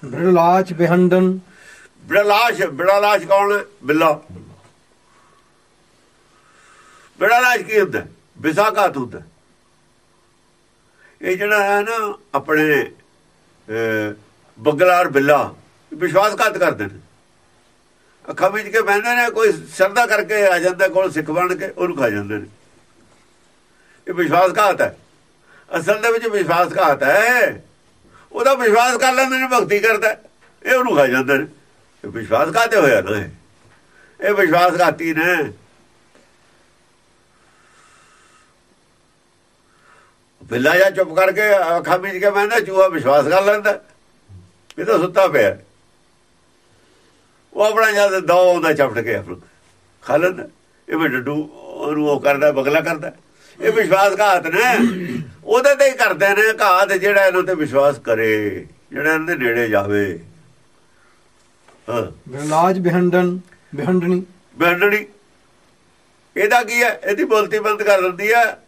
ਬ੍ਰਿਲਾਚ ਬਿਹੰਡਨ ਬਿੜਲਾਸ਼ ਬਿੜਲਾਸ਼ ਕੌਣ ਬਿੱਲਾ। ਬਿੜਲਾਸ਼ ਕੀ ਹੁੰਦਾ? ਵਿਸਾਖਾਤ ਹੁੰਦਾ। ਇਹ ਜਿਹੜਾ ਹੈ ਨਾ ਆਪਣੇ ਬਗਲਾਰ ਬਿੱਲਾ ਵਿਸ਼ਵਾਸਘਾਤ ਕਰਦੇ ਨੇ। ਅੱਖਾਂ ਵਿੱਚ ਕੇ ਬਹਿੰਦੇ ਨੇ, ਕੋਈ ਸਰਦਾ ਕਰਕੇ ਆ ਜਾਂਦਾ ਕੋਲ ਸਿੱਖ ਬਣ ਕੇ ਉਹਨੂੰ ਖਾ ਜਾਂਦੇ ਨੇ। ਇਹ ਵਿਸ਼ਵਾਸਘਾਤ ਹੈ। ਅਸਲ ਦੇ ਵਿੱਚ ਵਿਸ਼ਵਾਸਘਾਤ ਹੈ। ਉਹਦਾ ਵਿਸ਼ਵਾਸ ਕਰ ਲੈਂਦੇ ਨੇ, ਭਗਤੀ ਕਰਦਾ ਇਹ ਉਹਨੂੰ ਖਾ ਜਾਂਦੇ ਨੇ। ਇਹ ਵਿਸ਼ਵਾਸਘਾਤੇ ਹੋਇਆ ਨਾ ਇਹ। ਇਹ ਵਿਸ਼ਵਾਸਘਾਤੀ ਨੇ। ਬਿੱਲਾ ਜਾਂ ਚੁੱਪ ਕਰਕੇ ਅੱਖਾਂ ਮੀਚ ਕੇ ਬਹਿੰਦਾ, ਚੂਹਾ ਵਿਸ਼ਵਾਸ ਕਰ ਲੈਂਦਾ। ਇਹ ਤਾਂ ਸੁੱਤਾ ਪਿਆ। ਉਹ ਆਪਣਾ ਜਦ ਦੋ ਆਉਂਦਾ ਚਪਟ ਕੇ ਆਪਣਾ ਖਾ ਲੈਂਦਾ। ਇਹ ਵੀ ਡੱਡੂ ਉਹਨੂੰ ਉਹ ਕਰਦਾ ਬਗਲਾ ਕਰਦਾ। ਇਹ ਵਿਸ਼ਵਾਸਘਾਤ ਨੇ। ਉਹਦੇ ਤੇ ਹੀ ਕਰਦੇ ਨੇ ਘਾਤ ਜਿਹੜਾ ਇਹਨਾਂ ਤੇ ਵਿਸ਼ਵਾਸ ਕਰੇ ਜਿਹੜਾ ਇਹਨਾਂ ਦੇ ਨੇੜੇ ਜਾਵੇ। ਹਾਂ। ਬ੍ਰਿਲਾਜ ਬਿਹੰਡਨ ਬਿਹੰਡਣੀ। ਬੈਂਡਣੀ ਇਹਦਾ ਕੀ ਹੈ? ਇਹਦੀ ਬੋਲਤੀ ਬੰਦ ਕਰ ਦਿੰਦੀ ਹੈ।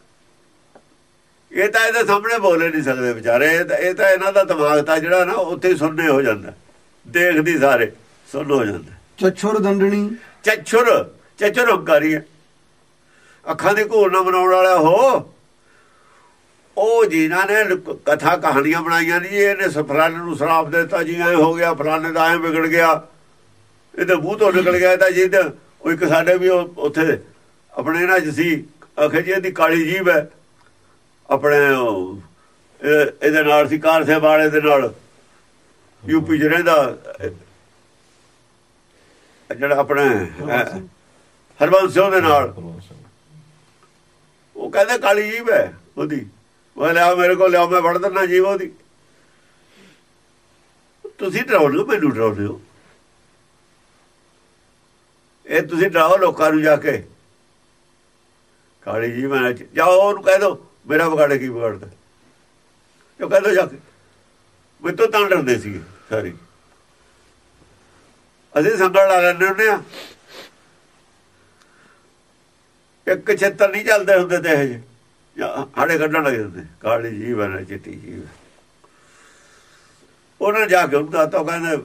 ਇਹ ਤਾਂ ਇਹਦੇ ਸਾਹਮਣੇ ਬੋਲੇ ਨਹੀਂ ਸਕਦੇ ਵਿਚਾਰੇ। ਇਹ ਤਾਂ ਇਹ ਤਾਂ ਇਹਨਾਂ ਦਾ ਦਿਮਾਗ ਤਾਂ ਜਿਹੜਾ ਨਾ ਉੱਥੇ ਸੁਣਨੇ ਹੋ ਜਾਂਦਾ। ਦੇਖਦੀ ਸਾਰੇ। ਸੁਣ ਹੋ ਜਾਂਦਾ। ਚਛੁਰ ਦੰਡਣੀ। ਚੱਛੁਰ ਚੱਛੁਰ ਹੰਕਾਰੀ ਹੈ। ਅੱਖਾਂ ਦੇ ਘੋਲ ਨਾ ਬਣਾਉਣ ਵਾਲਾ ਹੋ ਉਹ ਜਿਨ੍ਹਾਂ ਨੇ ਕਥਾ ਕਹਾਣੀਆਂ ਬਣਾਈਆਂ ਨਹੀਂ ਇਹਨੇ ਫਲਾਣੇ ਨੂੰ ਸ਼ਰਾਪ ਦੇ ਦਿੱਤਾ ਜੀ ਐ ਹੋ ਗਿਆ ਫਲਾਣੇ ਦਾ ਐ ਵਿਗੜ ਗਿਆ। ਇਹਦੇ ਮੂੰਹ ਤੋਂ ਨਿਕਲ ਗਿਆ ਤਾਂ ਜੀ ਉਹ ਇੱਕ ਸਾਡੇ ਵੀ ਉੱਥੇ ਆਪਣੇ ਨਾਲ ਸੀ। ਆਖੇ ਜੀ ਇਹਦੀ ਕਾਲੀ ਜੀਬ ਹੈ। ਆਪਣੇ ਇਹਦੇ ਨਾਲ ਸੀ ਕਾਰ ਸੇ ਵਾਲੇ ਦੇ ਨਾਲ ਯੂਪੀ ਚ ਰਹਿੰਦਾ। ਜਿਹੜਾ ਆਪਣੇ ਹਰਬੰਸ ਸਿੰਘ ਦੇ ਨਾਲ। ਉਹ ਕਹਿੰਦੇ ਕਾਲੀ ਜੀਬ ਹੈ ਉਹਦੀ। ਉਹ ਲਿਆ, ਮੇਰੇ ਕੋਲ ਲਿਆ, ਮੈਂ ਵੜ ਦਿੰਦਾ ਜੀਵ ਉਹਦੀ। ਤੁਸੀਂ ਡਰਾਉਂਦੇ ਹੋ, ਮੈਨੂੰ ਡਰਾਉਂਦੇ ਹੋ। ਇਹ ਤੁਸੀਂ ਡਰਾਓ ਲੋਕਾਂ ਨੂੰ ਜਾ ਕੇ। ਕਾਲੀ ਜੀ ਮੈਂ ਜਾਓ ਉਹਨੂੰ ਕਹਿ ਦੋ, ਮੇਰਾ ਵਿਗਾੜੇ ਕੀ ਵਿਗਾੜਦਾ। ਜੋ ਕਹਿ ਦੋ ਜਾ ਕੇ। ਮੈਂ ਤਾਂ ਤਾਂ ਡਰਦੇ ਸੀ ਸਾਰੀ। ਅਸੀਂ ਸੰਗਲ ਲਾ ਲੈਂਦੇ ਹੁੰਦੇ ਆ ਇੱਕ ਛੇਤਰ ਨਹੀਂ ਚੱਲਦੇ ਹੁੰਦੇ ਤੇ ਇਹ ਹਾੜੇ ਕੱਢਣ ਲੱਗ ਜਾਂਦੇ। ਕਾਲੀ ਜੀਵ ਚਿੱਟੀ ਜੀਵ ਉਹਨਾਂ ਜਾ ਕੇ ਉਹਦਾ ਤਾਂ ਕਹਿੰਦੇ,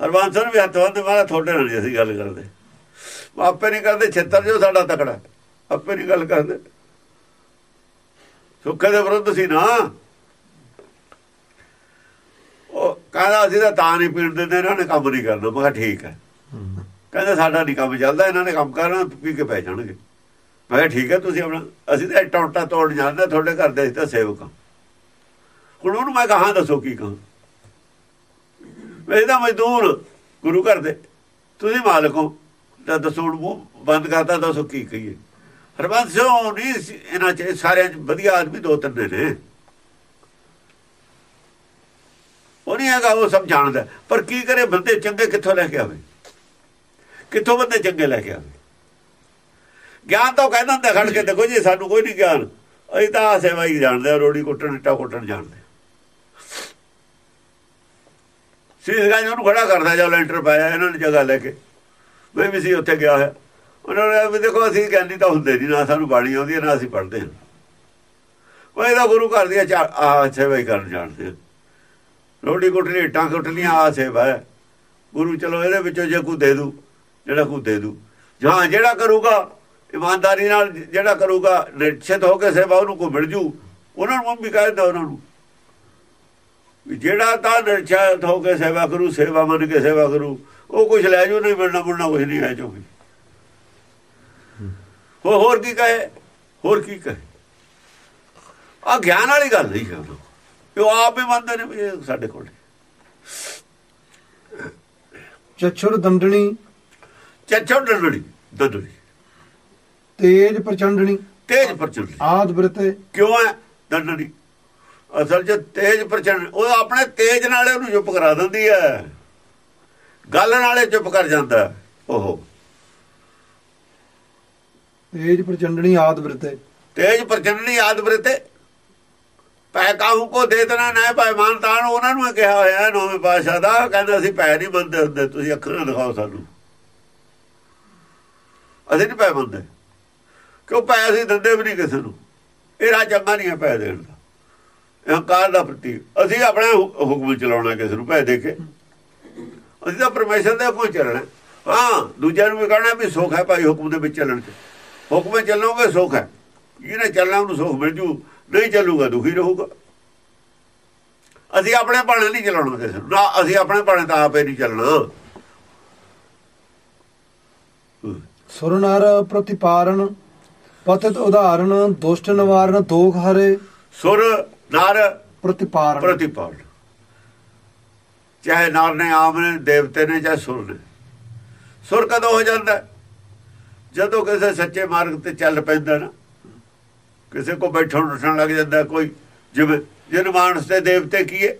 ਹਰਬੰਸ ਨੂੰ ਵੀ ਹੱਥ ਬੰਨ੍ਹ ਮਾਰਾ ਤੁਹਾਡੇ ਨਾਲ ਅਸੀਂ ਗੱਲ ਕਰਦੇ। ਆਪੇ ਨਹੀਂ ਕਰਦੇ, ਛੇਤਰ ਜੋ ਸਾਡਾ ਤਕੜਾ ਆਪੇ ਨਹੀਂ ਗੱਲ ਕਰਦੇ। ਸੁੱਖੇ ਦੇ ਵਿਰੁੱਧ ਸੀ ਨਾ। ਉਹ ਕਹਿੰਦਾ ਅਸੀਂ ਤਾਂ ਤਾਂ ਨਹੀਂ ਪੀਣ ਦਿੰਦੇ, ਇਹਨਾਂ ਨੇ ਕੰਮ ਨਹੀਂ ਕਰਨਾ। ਮੈਂ ਕਿਹਾ ਠੀਕ ਹੈ। ਕਹਿੰਦਾ ਸਾਡਾ ਨਹੀਂ ਕੰਮ ਚੱਲਦਾ, ਇਹਨਾਂ ਨੇ ਕੰਮ ਕਰਨਾ, ਪੀ ਕੇ ਪੈ ਜਾਣਗੇ। ਮੈਂ ਕਿਹਾ ਠੀਕ ਹੈ, ਤੁਸੀਂ ਆਪਣਾ ਅਸੀਂ ਤਾਂ ਟੌਟਾ ਤੋੜ ਜਾਂਦੇ ਤੁਹਾਡੇ ਘਰ ਦੇ ਅਸੀਂ ਤਾਂ ਸੇਵਕ ਹਾਂ। ਹੁਣ ਉਹਨੂੰ ਮੈਂ ਕਹਾਂ, ਦੱਸੋ ਕੀ ਕਹਾਂ। ਮੈਂ ਤਾਂ ਮਜ਼ਦੂਰ, ਗੁਰੂ ਘਰ ਦੇ। ਤੁਸੀਂ ਮਾਲਕ ਹੋ। ਤਾਂ ਦੱਸੋ ਹੁਣ ਮੂੰਹ ਬੰਦ ਕਰਤਾ, ਦੱਸੋ ਕੀ ਕਹੀਏ। ਹਰਬੰਸ ਸਿੰਘ ਨਹੀਂ ਸੀ, ਇਹਨਾਂ ਚ ਸਾਰਿਆਂ ਚ ਵਧੀਆ ਆਦਮੀ ਦੋ ਤਿੰਨ ਨੇ। ਉਹ ਨਹੀਂ ਹੈਗਾ ਉਹ ਸਭ ਜਾਣਦਾ। ਪਰ ਕੀ ਕਰੇ ਬੰਦੇ ਚੰਗੇ ਕਿੱਥੋਂ ਲੈ ਕੇ ਆਵੇ? ਕਿੱਥੋਂ ਬੰਦੇ ਚੰਗੇ ਲੈ ਕੇ ਆਵੇ? ਗਿਆਨ ਤਾਂ ਉਹ ਕਹਿੰਦਾ ਹੁੰਦਾ ਖੜ ਕੇ, ਦੇਖੋ ਜੀ, ਸਾਨੂੰ ਕੋਈ ਨਹੀਂ ਗਿਆਨ। ਅਸੀਂ ਤਾਂ ਆ ਸੇਵਾ ਹੀ ਜਾਣਦੇ ਆ, ਰੋੜੀ ਕੁੱਟਣ, ਇੱਟਾ ਕੁੱਟਣ ਜਾਣਦੇ ਸੀਸ ਗਾਂ ਉਹਨੂੰ ਖੜਾ ਕਰਦਾ ਜਾਂ ਲੈਂਟਰ ਪਾਇਆ ਇਹਨਾਂ ਨੇ ਜਗ੍ਹਾ ਲੈ ਕੇ। ਮੈਂ ਵੀ ਸੀ ਉੱਥੇ ਗਿਆ ਹੋਇਆ। ਉਹਨਾਂ ਨੇ ਵੀ ਦੇਖੋ, ਅਸੀਂ ਗਿਆਨੀ ਤਾਂ ਹੁੰਦੇ ਨਹੀਂ ਨਾ ਸਾਨੂੰ ਬਾਣੀ ਆਉਂਦੀ ਹੈ ਨਾ ਅਸੀਂ ਪੜ੍ਹਦੇ ਹਾਂ। ਉਹ ਇਹਦਾ ਗੁਰੂ ਘਰ ਦੀਆਂ ਆ ਸੇਵਾ ਹੀ ਕਰਨ ਜਾਣਦੇ ਹਾਂ ਰੋਟੀ ਕੁੱਟਣੀ ਇੱਟਾਂ ਕੁੱਟਣੀਆਂ ਆ ਸੇਵਾ ਹੈ। ਗੁਰੂ ਚਲੋ ਇਹਦੇ ਵਿੱਚੋਂ ਜੇ ਕੋਈ ਦੇ ਦੂ, ਜਿਹੜਾ ਕੋਈ ਦੇ ਦੂ। ਜਾਂ ਜਿਹੜਾ ਕਰੂਗਾ, ਇਮਾਨਦਾਰੀ ਨਾਲ ਜਿਹੜਾ ਕਰੂਗਾ, ਨਿਸ਼ਚਿਤ ਹੋ ਕੇ ਸੇਵਾ ਉਹਨੂੰ ਕੋਈ ਮਿਲ ਜੂ, ਉਹਨਾਂ ਨੂੰ ਵੀ ਦਿੰਦਾ ਉਹਨਾਂ ਨੂੰ। ਵੀ ਜਿਹੜਾ ਤਾਂ ਨਿਸ਼ਚਿਤ ਹੋ ਕੇ ਸੇਵਾ ਕਰੂ, ਸੇਵਾ ਮੰਨ ਕੇ ਸੇਵਾ ਕਰੂ, ਉਹ ਕੁਝ ਲੈ ਜੂ, ਨਹੀਂ ਮਿਲਣਾ ਮੁਲਣਾ ਕੁਝ ਨਹੀਂ ਹੈ ਜੋ ਵੀ ਹੋਰ ਕੀ ਕਹੇ? ਹੋਰ ਕੀ ਕਹੇ? ਆ ਗਿਆਨ ਵਾਲੀ ਗੱਲ ਨਹੀਂ ਹੈ ਇਹ ਉਹ ਆਪ ਹੀ ਮੰਨਦੇ ਨੇ ਵੀ ਇਹ ਸਾਡੇ ਕੋਲ ਚਛੁਰ ਦੰਡਣੀ ਚੱਚੋ ਡੰਡੜੀ ਦੰਡੜੀ ਤੇਜ ਪ੍ਰਚੰਡਣੀ ਤੇਜ ਪ੍ਰਚੰਡ ਆਦ ਬ੍ਰਿਤੇ। ਕਿਉਂ ਹੈ? ਦੰਡੜੀ ਅਸਲ 'ਚ ਤੇਜ ਪ੍ਰਚੰਡ ਉਹ ਆਪਣੇ ਤੇਜ ਨਾਲੇ ਉਹਨੂੰ ਚੁੱਪ ਕਰਾ ਦਿੰਦੀ ਹੈ। ਗੱਲ ਨਾਲੇ ਚੁੱਪ ਕਰ ਜਾਂਦਾ ਹੈ। ਉਹ ਤੇਜ ਪ੍ਰਚੰਡਣੀ ਆਦ ਬ੍ਰਿਤੇ। ਤੇਜ ਪ੍ਰਚੰਡਣੀ ਆਦ ਬ੍ਰਿਤੇ। ਪੈ ਕਾਹੂ ਕੋ ਦੇ ਦੇਣਾ, ਨਾ ਭਾਈ ਮਾਨਤਾਨ, ਉਹਨਾਂ ਨੂੰ ਕਿਹਾ ਹੋਇਆ ਨੌਵੇਂ ਪਾਸ਼ਾ ਦਾ, ਕਹਿੰਦਾ ਅਸੀਂ ਪੈ ਨਹੀਂ ਮੰਨਦੇ ਹੁੰਦੇ, ਤੁਸੀਂ ਅੱਖਾਂ ਨਾਲ ਦਿਖਾਓ ਸਾਨੂੰ। ਅਸੀਂ ਨਹੀਂ ਪੈ ਮੰਨਦੇ। ਕਿਉਂ ਪੈ ਅਸੀਂ ਦਿੰਦੇ ਵੀ ਨਹੀਂ ਕਿਸੇ ਨੂੰ? ਇਹ ਰਾਹ ਚੰਗਾ ਨਹੀਂ ਹੈ ਪੈ ਦੇਣ ਦਾ। ਇਹ ਦਾ ਪ੍ਰਤੀਕ। ਅਸੀਂ ਆਪਣੇ ਹੁਕਮ ਚਲਾਉਣਾ ਕਿਸੇ ਨੂੰ ਪੈ ਦੇ ਕੇ। ਅਸੀਂ ਤਾਂ ਪਰਮੇਸ਼ਰ ਦੇ ਹੁਕਮ ਚੱਲਣਾ। ਹਾਂ, ਦੂਜਿਆਂ ਨੂੰ ਵੀ ਕਹਿਣਾ ਵੀ ਸੁੱਖ ਹੈ ਭਾਈ ਹੁਕਮ ਦੇ ਵਿੱਚ ਚੱਲਣ ਚ। ਹੁਕਮ ਚੱਲੋਗੇ ਸੁੱਖ ਹੈ। ਜਿਹਨੇ ਚੱਲਣਾ, ਉਹਨੂੰ ਸੁੱਖ ਮਿਲ ਜੂ। ਨਹੀਂ ਚੱਲੂਗਾ ਦੁਖੀ ਰਹੂਗਾ। ਅਸੀਂ ਆਪਣੇ ਭਾਣੇ ਨਹੀਂ ਚਲਾਉਣਾ ਕਿਸੇ ਨੂੰ। ਨਾ ਅਸੀਂ ਆਪਣੇ ਭਾਣੇ ਤਾਂ ਆਪੇ ਨਹੀਂ ਚੱਲਣਾ। ਸੁਰ ਨਰ ਪ੍ਰਤਿਪਾਰਨ ਪਤਿਤ ਉਦਾਹਰਣ ਦੁਸ਼ਟ ਨਿਵਾਰਨ ਦੋਖ ਹਰੇ। ਸੁਰ ਨਰ ਪ੍ਰਤਿਪਾਰਨ ਪ੍ਰਤੀਪਾਲ ਚਾਹੇ ਨਰ ਨੇ ਆਮ ਨੇ ਦੇਵਤੇ ਨੇ ਚਾਹੇ ਸੁਰ ਨੇ। ਸੁਰ ਕਦੋਂ ਹੋ ਜਾਂਦਾ? ਜਦੋਂ ਕਿਸੇ ਸੱਚੇ ਮਾਰਗ ਤੇ ਚੱਲ ਪੈਂਦਾ ਨਾ। ਕਿਸੇ ਕੋ ਬੈਠਣ ਉੱਠਣ ਲੱਗ ਜਾਂਦਾ, ਕੋਈ ਜਿਵੇਂ, ਜਨ ਮਾਨਸ ਦੇ ਦੇਵਤੇ ਕੀਏ।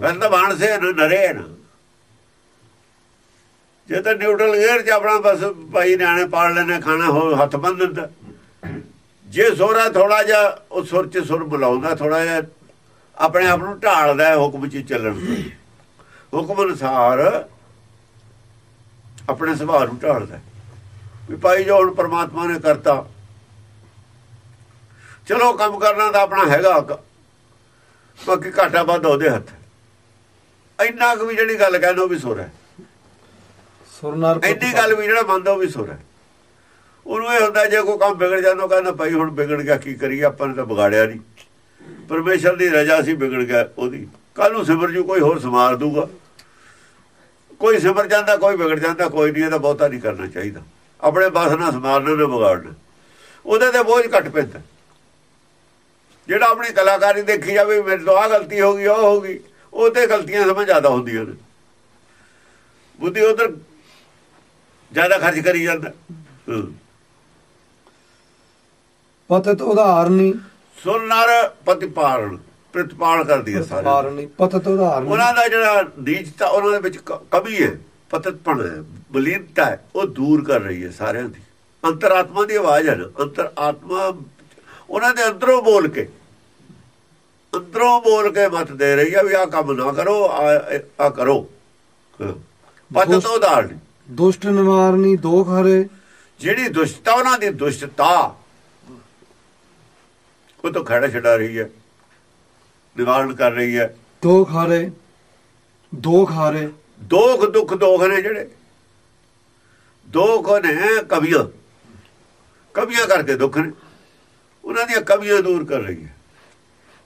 ਪਹਿਲਾਂ ਮਾਨਸੇ ਹੈ ਨਾ, ਨਰੇ ਹੈ ਨਾ। ਜੇ ਤਾਂ ਨਿਊਟਰਲ ਗੇਅਰ ਚ ਆਪਣਾ ਬਸ ਭਾਈ ਨਿਆਣੇ ਪਾਲ ਲੈਣੇ ਖਾਣਾ ਹੋ ਹੱਥ ਬੰਨ ਦਿੰਦਾ। ਜੇ ਸੋਰਾ ਥੋੜਾ ਜਿਹਾ, ਉਹ ਸੁਰ ਚ ਸੁਰ ਬੁਲਾਉਂਦਾ ਥੋੜਾ ਜਿਹਾ, ਆਪਣੇ ਆਪ ਨੂੰ ਢਾਲਦਾ ਹੁਕਮ ਚ ਚੱਲਣ ਹੁਕਮ ਅਨੁਸਾਰ ਆਪਣੇ ਸੁਭਾਅ ਨੂੰ ਢਾਲਦਾ ਵੀ ਭਾਈ ਜੋ ਹੁਣ ਪ੍ਰਮਾਤਮਾ ਨੇ ਕਰਤਾ। ਚਲੋ ਕੰਮ ਕਰਨਾ ਤਾਂ ਆਪਣਾ ਹੈਗਾ। ਬਾਕੀ ਘਾਟਾ ਵੱਧ ਉਹਦੇ ਹੱਥ। ਇੰਨਾ ਕੁ ਵੀ ਜਿਹੜੀ ਗੱਲ ਕਹਿੰਦਾ ਉਹ ਵੀ ਸੁਰ ਹੈ। ਸੁਰ ਨਰ ਇੰਨੀ ਗੱਲ ਵੀ ਜਿਹੜਾ ਮੰਨਦਾ ਉਹ ਵੀ ਸੁਰ ਹੈ। ਉਹਨੂੰ ਇਹ ਹੁੰਦਾ ਜੇ ਕੋਈ ਕੰਮ ਵਿਗੜ ਜਾਂਦਾ ਉਹ ਕਹਿੰਦਾ ਭਾਈ ਹੁਣ ਵਿਗੜ ਗਿਆ ਕੀ ਕਰੀਏ ਆਪਾਂ ਨੇ ਤਾਂ ਵਿਗਾੜਿਆ ਨਹੀਂ। ਪਰਮੇਸ਼ਰ ਦੀ ਰਜ਼ਾ ਸੀ ਵਿਗੜ ਗਿਆ ਉਹਦੀ। ਕੱਲ ਨੂੰ ਸਿਮਰ ਜੂ ਕੋਈ ਹੋਰ ਸਮਾਰ ਦੂਗਾ। ਕੋਈ ਸਿਮਰ ਜਾਂਦਾ ਕੋਈ ਵਿਗੜ ਜਾਂਦਾ ਕੋਈ ਨਹੀਂ ਇਹਦਾ ਬਹੁਤਾ ਨਹੀਂ ਕਰਨਾ ਚਾਹੀਦਾ। ਆਪਣੇ ਬਸ ਨਾਲ ਸਮਾਰਨਾ ਨਾ ਵਿਗਾੜਨਾ। ਉਹਦੇ ਤੇ ਬੋਝ ਘਟ ਪੈਂਦਾ। ਜਿਹੜਾ ਆਪਣੀ ਕਲਾਕਾਰੀ ਦੇਖੀ ਜਾਵੇ ਮੇਰੇ ਤੋਂ ਆਹ ਗਲਤੀ ਹੋ ਗਈ ਉਹ ਹੋ ਗਈ ਉਹ ਤੇ ਗਲਤੀਆਂ ਸਮਝ ਜ਼ਿਆਦਾ ਹੁੰਦੀਆਂ ਨੇ। ਬੁੱਧੀ ਉਧਰ ਜ਼ਿਆਦਾ ਖਰਚ ਕਰੀ ਜਾਂਦਾ। ਪਤਿਤ ਉਦਾਹਰਣੀ ਸੁਰ ਨਰ ਪ੍ਰਤਿਪਾਲਨ ਪ੍ਰਤਿਪਾਲ ਕਰਦੀ ਹੈ ਸਾਰੇ। ਪ੍ਰਤਿਪਾਰਣੀ ਪਤਿਤ ਉਦਾਹਰਣੀ ਉਹਨਾਂ ਦਾ ਜਿਹੜਾ ਨੀਚਤਾ ਉਹਨਾਂ ਦੇ ਵਿੱਚ ਕਮੀ ਹੈ। ਪਤਤਪਣ ਹੈ ਬਲੀਨਤਾ ਹੈ ਉਹ ਦੂਰ ਕਰ ਰਹੀ ਹੈ ਸਾਰਿਆਂ ਦੀ। ਅੰਤਰਾਤਮਾ ਦੀ ਆਵਾਜ਼ ਹੈ ਅੰਤਰ ਆਤਮਾ ਉਹਨਾਂ ਦੇ ਅੰਦਰੋਂ ਬੋਲ ਕੇ ਅੰਦਰੋਂ ਬੋਲ ਕੇ ਮਤ ਦੇ ਰਹੀ ਹੈ ਵੀ ਆਹ ਕੰਮ ਨਾ ਕਰੋ ਆ ਕਰੋ। ਪਤਤ ਉਦਾਹਰਣ ਦੁਸ਼ਟ ਨਿਵਾਰਣੀ ਦੋਖ ਹਰੇ। ਜਿਹੜੀ ਦੁਸ਼ਟਤਾ ਉਹਨਾਂ ਦੀ ਦੁਸ਼ਟਤਾ। ਉਹ ਤਾਂ ਖੜਾ ਛਡਾ ਰਹੀ ਹੈ ਨਿਵਾਰਨ ਕਰ ਰਹੀ ਹੈ। ਦੋਖ ਹਰੇ ਦੋਖ ਹਰੇ। ਦੋਖ ਦੁੱਖ ਦੋਖ ਨੇ ਜਿਹੜੇ। ਦੋਖ ਨੇ ਕਵੀਆਂ ਕਵੀਆਂ ਕਰਕੇ ਦੁੱਖ ਨੇ। ਉਹਨਾਂ ਦੀਆਂ ਕਵੀਆਂ ਦੂਰ ਕਰ ਰਹੀ ਹੈ।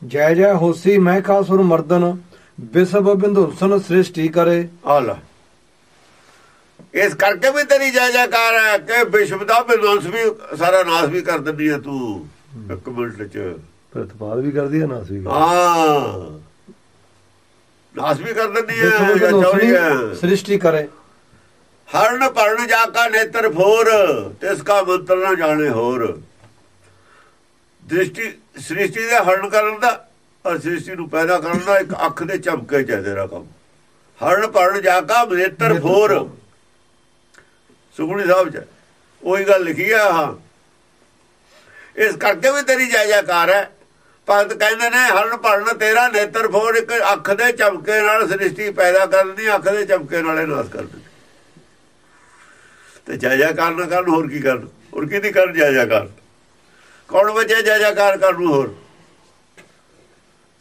ਜੈ ਜੈ ਹੋਸੀ ਮਹਿਕਾਸੁਰ ਮਰਦਨ ਵਿਸਵ ਬਿੰਦੁਸਨ ਸ੍ਰਿਸ਼ਟੀ ਕਰੇ। ਆਲਾ ਇਸ ਕਰਕੇ ਵੀ ਤੇਰੀ ਜੈ ਜੈਕਾਰ ਹੈ ਕਿ ਵਿਸ਼ਵ ਦਾ ਵਿਨਾਸ਼ ਵੀ ਸਾਰਾ ਨਾਸ਼ ਵੀ ਕਰ ਦਿੰਦੀ ਹੈ ਤੂੰ। ਇੱਕ ਮਿੰਟ ਚ। ਪ੍ਰਤਪਾਲ ਵੀ ਕਰਦੀ ਹੈ ਨਾ ਸੀ ਹਾਂ। ਨਾਸ਼ ਵੀ ਕਰ ਦਿੰਦੀ ਹੈ ਜਾਂ ਚੌੜੀ ਹੈ। ਸ੍ਰਿਸ਼ਟੀ ਕਰੇ। ਹਰਨ ਪਰਨ ਜਾ ਕਾ ਨੇਤਰ ਫੋਰ ਤਿਸ ਕਾ ਮੰਤਰ ਨਾ ਜਾਣੇ ਹੋਰ। ਦ੍ਰਿਸ਼ਟੀ ਸ੍ਰਿਸ਼ਟੀ ਦੇ ਹਰਨ ਕਰਨ ਦਾ ਔਰ ਸ੍ਰਿਸ਼ਟੀ ਨੂੰ ਪੈਦਾ ਕਰਨ ਦਾ ਇੱਕ ਅੱਖ ਦੇ ਝਮਕੇ ਚ ਹੈ ਤੇਰਾ ਕੰਮ। ਹਰਨ ਪਰਨ ਜਾ ਕਾ ਨੇਤਰ ਫੋਰ। ਸੁਖਣੀ ਸਾਹਿਬ ਚ ਉਹੀ ਗੱਲ ਲਿਖੀ ਆ ਹਾਂ ਇਸ ਕਰਕੇ ਵੀ ਤੇਰੀ ਜੈ ਜੈਕਾਰ ਹੈ। ਭਗਤ ਕਹਿੰਦੇ ਨੇ, ਹਰਨ ਭਰਨ, ਤੇਰਾ ਨੇਤਰ ਫੋਰ, ਇੱਕ ਅੱਖ ਦੇ ਚਮਕੇ ਨਾਲ ਸ੍ਰਿਸ਼ਟੀ ਪੈਦਾ ਕਰਦੀ ਅੱਖ ਦੇ ਝਮਕੇ ਨਾਲੇ ਨਾਸ ਕਰ ਤੇ ਜੈ ਜੈਕਾਰ ਕਰਨ, ਹੋਰ ਕੀ ਕਰਨ? ਹੋਰ ਕਿਹਦੀ ਕਰਨ ਜੈ ਜੈਕਾਰ ਕੌਣ ਬਚਿਆ ਜੈ ਜੈਕਾਰ ਕਰਨ ਹੋਰ?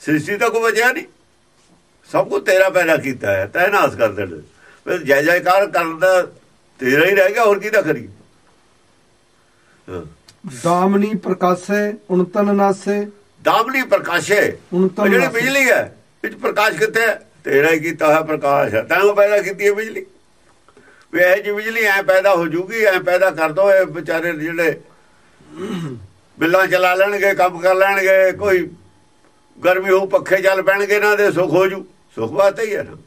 ਸ੍ਰਿਸ਼ਟੀ ਤਾਂ ਕੋਈ ਬਚਿਆ ਨਹੀਂ। ਸਭ ਕੁਝ ਤੇਰਾ ਪੈਦਾ ਕੀਤਾ ਹੈ, ਤੈ ਨਾਸ ਕਰ ਦੇਣਾ। ਫਿਰ ਜੈ ਜੈਕਾਰ ਕਰਨ ਦਾ ਤੇਰਾ ਹੀ ਰਹਿ ਗਿਆ, ਹੋਰ ਕਿਹਦਾ ਕਰੀ ਦਾਮਨੀ ਪ੍ਰਕਾਸ਼ੇ ਉਨਤਨ ਨਾਸੇ ਦਾਮਨੀ ਪ੍ਰਕਾਸ਼ੇ ਜਿਹੜੀ। ਬਿਜਲੀ ਹੈ ਵਿੱਚ ਪ੍ਰਕਾਸ਼ ਕਿੱਥੇ ਹੈ? ਤੇਰਾ ਹੀ ਕੀਤਾ ਹੋਇਆ ਪ੍ਰਕਾਸ਼ ਹੈ। ਤਾਂ ਪੈਦਾ ਕੀਤੀ ਹੈ ਬਿਜਲੀ। ਵੀ ਇਹ ਜੀ ਬਿਜਲੀ ਐ ਪੈਦਾ ਹੋ ਜੂਗੀ ਐ ਪੈਦਾ ਕਰ ਦੋ ਇਹ ਵਿਚਾਰੇ ਜਿਹੜੇ ਬਿੱਲਾਂ ਚਲਾ ਲੈਣਗੇ ਕੰਮ ਕਰ ਲੈਣਗੇ ਕੋਈ ਗਰਮੀ ਹੋ ਪੱਖੇ ਚੱਲ ਪੈਣਗੇ ਨਾ ਦੇ ਸੁੱਖ ਹੋ ਜੂ। ਸੁੱਖ ਵਾਸਤੇ ਹੀ ਹੈ ਨਾ।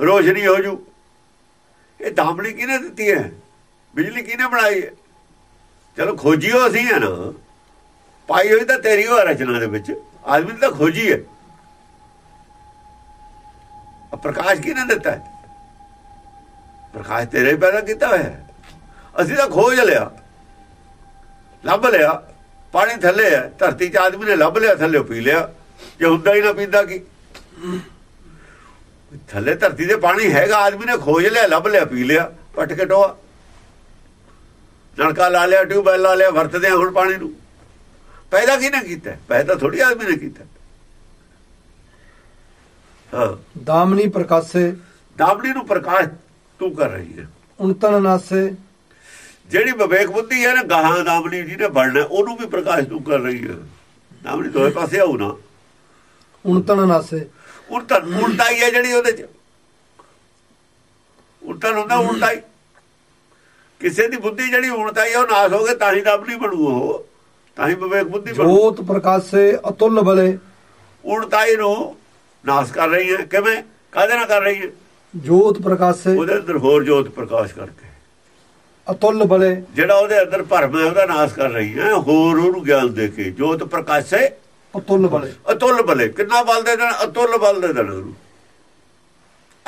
ਰੋਸ਼ਨੀ ਹੋ ਜੂ। ਇਹ ਦਾਮਣੀ ਕਿਹਨੇ ਦਿੱਤੀ ਹੈ? ਬਿਜਲੀ ਕਿਹਨੇ ਬਣਾਈ ਹੈ? ਚਲੋ ਖੋਜੀਓ ਅਸੀਂ ਹੈ ਨਾ। ਪਾਈ ਹੋਈ ਤਾਂ ਤੇਰੀ ਹੋ ਰਚਨਾ ਦੇ ਵਿੱਚ। ਆਦਮੀ ਨੇ ਤਾਂ ਖੋਜੀ ਹੈ। ਪ੍ਰਕਾਸ਼ ਕਿਹਨੇ ਦਿੱਤਾ ਹੈ? ਪ੍ਰਕਾਸ਼ ਤੇਰੇ ਪੈਦਾ ਕੀਤਾ ਹੋਇਆ ਹੈ। ਅਸੀਂ ਤਾਂ ਖੋਜ ਲਿਆ। ਲੱਭ ਲਿਆ। ਪਾਣੀ ਥੱਲੇ ਹੈ। ਧਰਤੀ 'ਚ ਆਦਮੀ ਨੇ ਲੱਭ ਲਿਆ, ਥੱਲੇ ਪੀ ਲਿਆ। ਜੇ ਹੁੰਦਾ ਹੀ ਨਾ ਪੀਂਦਾ ਕੀ? ਥੱਲੇ ਧਰਤੀ ਦੇ ਪਾਣੀ ਹੈਗਾ, ਆਦਮੀ ਨੇ ਖੋਜ ਲਿਆ, ਲੱਭ ਲਿਆ, ਪੀ ਲਿਆ, ਪਟ ਕੇ ਟੋਆ। ਨਲਕਾ ਲਾ ਲਿਆ, ਟਿਊਬਵੈਲ ਲਾ ਲਿਆ, ਵਰਤਦੇ ਆ ਹੁਣ ਪਾਣੀ ਨੂੰ। ਪੈਦਾ ਕਿਹਨੇ ਕੀਤਾ? ਪੈਦਾ ਥੋੜੀ ਆਦਮੀ ਨੇ ਕੀਤਾ। ਹਾਂ। ਦਾਮਨੀ ਪ੍ਰਕਾਸੇ। ਦਾਮੜੀ ਨੂੰ ਪ੍ਰਕਾਸ਼ ਤੂੰ ਕਰ ਰਹੀ ਹੈ। ਉਣਤਨ ਨਾਸੇ ਜਿਹੜੀ ਵਿਵੇਕ ਬੁੱਧੀ ਹੈ ਨਾ ਗਾਹਾਂ ਦਾਮੜੀ ਜਿਹਨੇ ਬਣਨਾ ਉਹਨੂੰ ਵੀ ਪ੍ਰਕਾਸ਼ ਤੂੰ ਕਰ ਰਹੀ ਹੈ। ਦਾਮੜੀ ਦੋਵੇਂ ਪਾਸੇ ਆਉ ਨਾ। ਉਣਤਨ ਨਾਸੇ ਉਲਟਾ ਉਲਟਾ ਹੀ ਹੈ ਜਿਹੜੀ ਉਹਦੇ ਚ। ਉਲਟਾ ਹੁੰਦਾ ਉਲਟਾ ਹੀ ਕਿਸੇ ਦੀ ਬੁੱਧੀ ਜਿਹੜੀ ਉਲਟਾਈ ਹੈ ਉਹ ਨਾਸ ਹੋ ਗਏ ਤਾਂ ਹੀ ਦਾਮੜੀ ਬਣੂ ਉਹ। ਤਾਂ ਹੀ ਵਿਵੇਕ ਬੁੱਧੀ ਜੋਤ ਪ੍ਰਕਾਸੇ ਅਤੁੱਲ ਬਲੇ। ਉਲਟਾਈ ਨੂੰ ਨਾਸ ਕਰ ਰਹੀ ਹੈ। ਕਿਵੇਂ? ਕਾਹਦੇ ਨਾਲ ਕਰ ਰਹੀ ਹੈ? ਜੋਤ ਪ੍ਰਕਾਸੇ ਉਹਦੇ ਅੰਦਰ ਹੋਰ ਜੋਤ ਪ੍ਰਕਾਸ਼ ਕਰਕੇ। ਅਤੁੱਲ ਬਲੇ। ਜਿਹੜਾ ਉਹਦੇ ਅੰਦਰ ਭਰਮ ਹੈ ਉਹਦਾ ਨਾਸ ਕਰ ਰਹੀ ਹੈ। ਹੋਰ ਉਹਨੂੰ ਗਿਆਨ ਦੇ ਕੇ। ਜੋਤ ਪ੍ਰਕਾਸ਼ੇ ਅਤੁੱਲ ਬਲੇ। ਅਤੁੱਲ ਬਲੇ। ਕਿੰਨਾ ਬਲ ਦੇ ਦੇਣਾ? ਅਤੁੱਲ ਬਲ ਦੇ ਦੇਣਾ ਉਹਨੂੰ।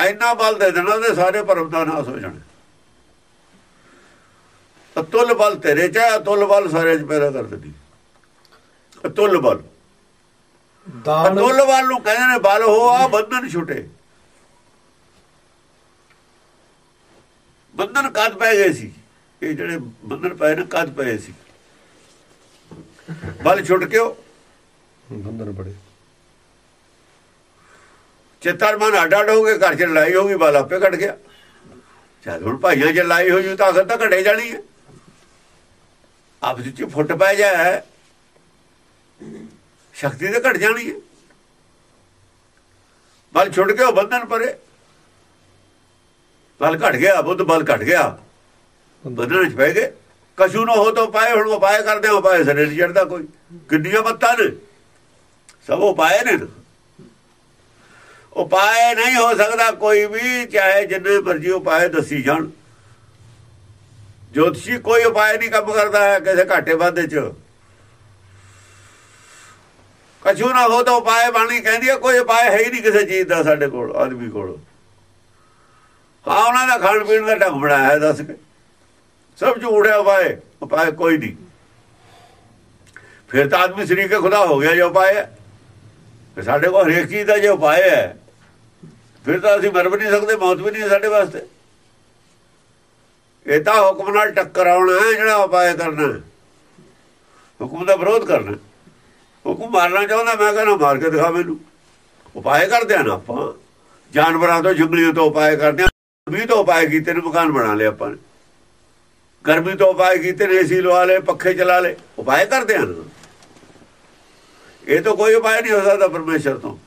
ਇੰਨਾ ਬਲ ਦੇ ਦੇਣਾ ਉਹਦੇ ਸਾਰੇ ਭਰਮ ਦਾ ਨਾਸ ਹੋ ਜਾਣਾ। ਅਤੁੱਲ ਬਲ ਤੇਰੇ ਚ ਅਤੁੱਲ ਬਲ ਸਾਰੇ ਚ ਪੈਦਾ ਕਰ ਦਿੰਦੀ। ਅਤੁੱਲ ਬਲ ਦਾਨ ਅਤੁੱਲ ਬਲ ਨੂੰ ਕਹਿੰਦੇ ਨੇ ਬਲ ਹੋ ਆ ਬੰਧਨ ਛੁੱਟੇ। ਬੰਧਨ ਕਦ ਪੈ ਗਏ ਸੀ। ਇਹ ਜਿਹੜੇ ਬੰਧਨ ਪਏ ਨੇ ਕਦ ਪਏ ਸੀ। ਬਲ ਛੁੱਟ ਕਿਉਂ ਬੰਧਨ ਬੜੇ। ਚਿੱਤਰ ਮਨ ਅੱਡ ਅੱਡ ਹੋ ਘਰ ਚ ਲੜਾਈ ਹੋ ਗਈ ਬਲ ਆਪੇ ਘਟ ਗਿਆ। ਜਦ ਹੁਣ ਭਾਈਆਂ ਚ ਲੜਾਈ ਹੋ ਜੂ ਤਾਂ ਅਸਰ ਤਾਂ ਘਟੇ ਜਾਣੀ ਹੈ। ਆਪਸ ਵਿੱਚ ਫੁੱਟ ਪੈ ਜਾਏ। ਸ਼ਕਤੀ ਤੇ ਘਟ ਜਾਣੀ ਹੈ। ਬਲ ਛੁੱਟ ਕੇ ਉਹ ਬੰਧਨ ਪਰੇ। ਬਲ ਘਟ ਗਿਆ, ਬੁੱਧ ਬਲ ਘਟ ਗਿਆ। ਬੰਧਨ ਚ ਪੈ ਗਏ। ਕਛੂ ਨਾ ਹੋ ਤਾਂ ਪਾਏ ਹੁਣ ਉਪਾਏ ਕਰਦੇ ਆ ਉਪਾਏ ਸਰੇ ਨਹੀਂ ਚੜਦਾ ਕੋਈ। ਕਿੰਨੀਆਂ ਬੱਤਾਂ ਨੇ। ਸਭ ਉਪਾਏ ਨੇ ਨਾ। ਉਪਾਏ ਨਹੀਂ ਹੋ ਸਕਦਾ ਕੋਈ ਵੀ, ਚਾਹੇ ਜਿੰਨੇ ਮਰਜ਼ੀ ਉਪਾਏ ਦੱਸੀ ਜਾਣ। ਜੋਤਸ਼ੀ ਕੋਈ ਉਪਾਏ ਨਹੀਂ ਕੰਮ ਕਰਦਾ ਹੈ, ਕਿਸੇ ਘਾਟੇ ਵਾਧੇ ਚ। ਕਛੂ ਨਾ ਹੋ ਤਾਂ ਉਪਾਏ ਬਾਣੀ ਕਹਿੰਦੀ ਹੈ ਕੋਈ ਉਪਾਏ ਹੈ ਹੀ ਨਹੀਂ ਕਿਸੇ ਚੀਜ਼ ਦਾ ਸਾਡੇ ਕੋਲ, ਆਦਮੀ ਕੋਲ। ਹਾਂ ਉਹਨਾਂ ਦਾ ਖਾਣ ਪੀਣ ਦਾ ਢੰਗ ਬਣਾਇਆ ਹੈ, ਦੱਸ ਕੇ। ਸਭ ਝੂਠ ਹੈ ਉਪਾਏ ਉਪਾਏ ਕੋਈ ਨਹੀਂ। ਫਿਰ ਤਾਂ ਆਦਮੀ ਸ੍ਰੀ ਖੁਦਾ ਹੋ ਗਿਆ ਜੋ ਉਪਾਏ ਹੈ ਸਾਡੇ ਕੋਲ ਹਰੇਕ ਚੀਜ਼ ਦਾ ਜੇ ਉਪਾਏ ਹੈ ਫਿਰ ਤਾਂ ਅਸੀਂ ਮਰ ਵੀ ਨਹੀਂ ਸਕਦੇ, ਮੌਤ ਵੀ ਨਹੀਂ ਸਾਡੇ ਵਾਸਤੇ। ਇਹ ਤਾਂ ਹੁਕਮ ਨਾਲ ਟੱਕਰਾਉਣਾ ਹੈ ਜਿਹੜਾ ਉਪਾਏ ਕਰਨਾ ਹੁਕਮ ਦਾ ਵਿਰੋਧ ਕਰਨਾ ਹੁਕਮ ਮਾਰਨਾ ਚਾਹੁੰਦਾ, ਮੈਂ ਕਹਿੰਦਾ ਮਾਰ ਕੇ ਦਿਖਾ ਮੈਨੂੰ। ਉਪਾਏ ਕਰਦੇ ਆ ਨਾ ਆਪਾਂ। ਜਾਨਵਰਾਂ ਤੋਂ, ਜੰਗਲੀਆਂ ਤੋਂ ਉਪਾਏ ਕਰਦੇ ਆ। ਵੀ ਤੋਂ ਉਪਾਏ ਕੀਤੇ ਨੇ, ਮਕਾਨ ਬਣਾ ਲਏ ਆਪਾਂ ਨੇ। ਗਰਮੀ ਤੋਂ ਉਪਾਏ ਕੀਤੇ ਨੇ, ਏਸੀ ਲਵਾ ਲਏ, ਪੱਖੇ ਚਲਾ ਲਏ। ਉਪਾਏ ਕਰਦੇ ਆ ਨਾ। ਇਹ ਤਾਂ ਕੋਈ ਉਪਾਏ ਨਹੀਂ ਹੋ ਸਕਦਾ ਪਰਮੇਸ਼ਰ ਤੋਂ।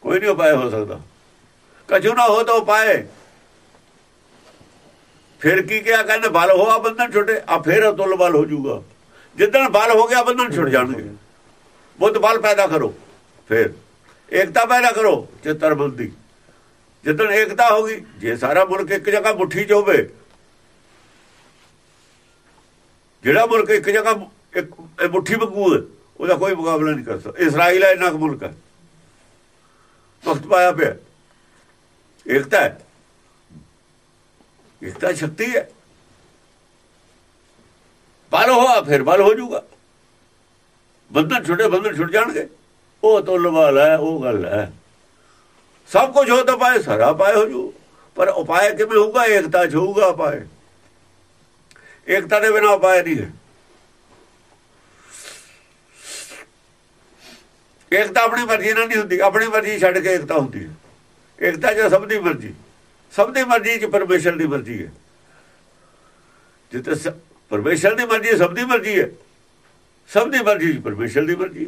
ਕੋਈ ਨਹੀਂ ਉਪਾਏ ਹੋ ਸਕਦਾ। ਕਜੂ ਨਾ ਹੋ ਤਾਂ ਉਪਾਏ ਫਿਰ ਕੀ ਕਿਹਾ? ਕਹਿੰਦੇ, ਬਲ ਹੋਆ ਬੰਧਨ ਛੁੱਟੇ। ਆ ਫਿਰ ਅਤੁੱਲ ਬਲ ਹੋ ਜਾਊਗਾ। ਜਿੱਦਣ ਬਲ ਹੋ ਗਿਆ ਬੰਧਨ ਛੁੱਟ ਜਾਣਗੇ। ਬੁੱਧ ਬਲ ਪੈਦਾ ਕਰੋ। ਫਿਰ ਏਕਤਾ ਪੈਦਾ ਕਰੋ ਚਿੱਤਰ ਬੁੱਧੀ ਜਿੱਦਣ ਏਕਤਾ ਹੋ ਗਈ, ਜੇ ਸਾਰਾ ਮੁਲਕ ਇੱਕ ਜਗ੍ਹਾ ਮੁੱਠੀ 'ਚ ਹੋਵੇ, ਜਿਹੜਾ ਮੁਲਕ ਇੱਕ ਜਗ੍ਹਾ ਇੱਕ ਮੁੱਠੀ ਵਾਂਗੂ ਉਹਦਾ ਕੋਈ ਮੁਕਾਬਲਾ ਨਹੀਂ ਕਰ ਸਕਦਾ। ਇਸਰਾਈਲ ਹੈ, ਇੰਨਾ ਕੁ ਮੁਲਕ ਹੈ। ਵਕਤ ਪਾਇਆ ਪਿਆ। ਏਕਤਾ ਹੈ। ਏਕਤਾ ਸ਼ਕਤੀ ਹੈ। ਬਲ ਹੋਆ, ਫਿਰ ਬਲ ਹੋ ਜਾਊਗਾ। ਬੰਧਨ ਛੁੱਟੇ, ਬੰਧਨ ਛੁੱਟ ਜਾਣਗੇ। ਉਹ ਤੋਂ ਲਵਾਲ ਹੈ, ਉਹ ਗੱਲ ਹੈ। ਸਭ ਕੁਝ ਹੋ ਤਾਂ ਪਾਏ, ਸਾਰਾ ਪਾਏ ਹੋ ਜੂ। ਪਰ ਉਪਾਏ ਕਿਵੇਂ ਹੋਊਗਾ? ਏਕਤਾ ਚ ਹੋਊਗਾ ਉਪਾਏ ਏਕਤਾ ਦੇ ਬਿਨਾ ਉਪਾਏ ਨਹੀਂ ਹੈ। ਏਕਤਾ ਆਪਣੀ ਮਰਜ਼ੀ ਨਾਲ ਨਹੀਂ ਹੁੰਦੀ। ਆਪਣੀ ਮਰਜ਼ੀ ਛੱਡ ਕੇ ਏਕਤਾ ਹੁੰਦੀ ਹੈ। ਏਕਤਾ ਜੋ ਸਭ ਦੀ ਮਰਜ਼ੀ। ਸਭ ਦੀ ਮਰਜ਼ੀ ਚ ਪਰਮੇਸ਼ਰ ਦੀ ਮਰਜ਼ੀ ਹੈ। ਜਿੱਤੇ ਪਰਮੇਸ਼ਰ ਦੀ ਮਰਜ਼ੀ ਸਭ ਦੀ ਮਰਜ਼ੀ ਹੈ। ਸਭ ਦੀ ਮਰਜ਼ੀ ਚ ਪਰਮੇਸ਼ਰ ਦੀ ਮਰਜ਼ੀ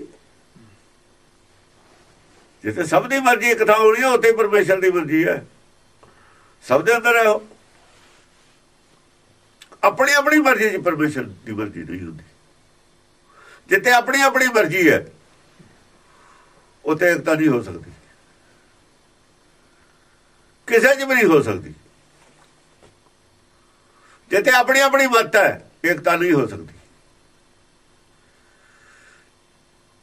ਜਿੱਥੇ ਸਭ ਦੀ ਮਰਜ਼ੀ ਇੱਕ ਥਾਂ ਹੋਣੀ ਹੈ ਉੱਥੇ ਪਰਮੇਸ਼ਰ ਦੀ ਮਰਜ਼ੀ ਹੈ। ਸਭ ਦੇ ਅੰਦਰ ਹੈ ਉਹ ਆਪਣੀ ਆਪਣੀ ਮਰਜ਼ੀ ਚ ਪਰਮੇਸ਼ਰ ਦੀ ਮਰਜ਼ੀ ਨਹੀਂ ਹੁੰਦੀ। ਜਿੱਥੇ ਆਪਣੀ ਆਪਣੀ ਮਰਜ਼ੀ ਹੈ, ਉੱਥੇ ਇਕਤਾ ਨਹੀਂ ਹੋ ਸਕਦੀ। ਕਿਸੇ 'ਚ ਵੀ ਨਹੀਂ ਹੋ ਸਕਦੀ। ਜਿੱਥੇ ਆਪਣੀ ਆਪਣੀ ਮਤ ਹੈ ਇਕਤਾ ਨਹੀਂ ਹੋ ਸਕਦੀ।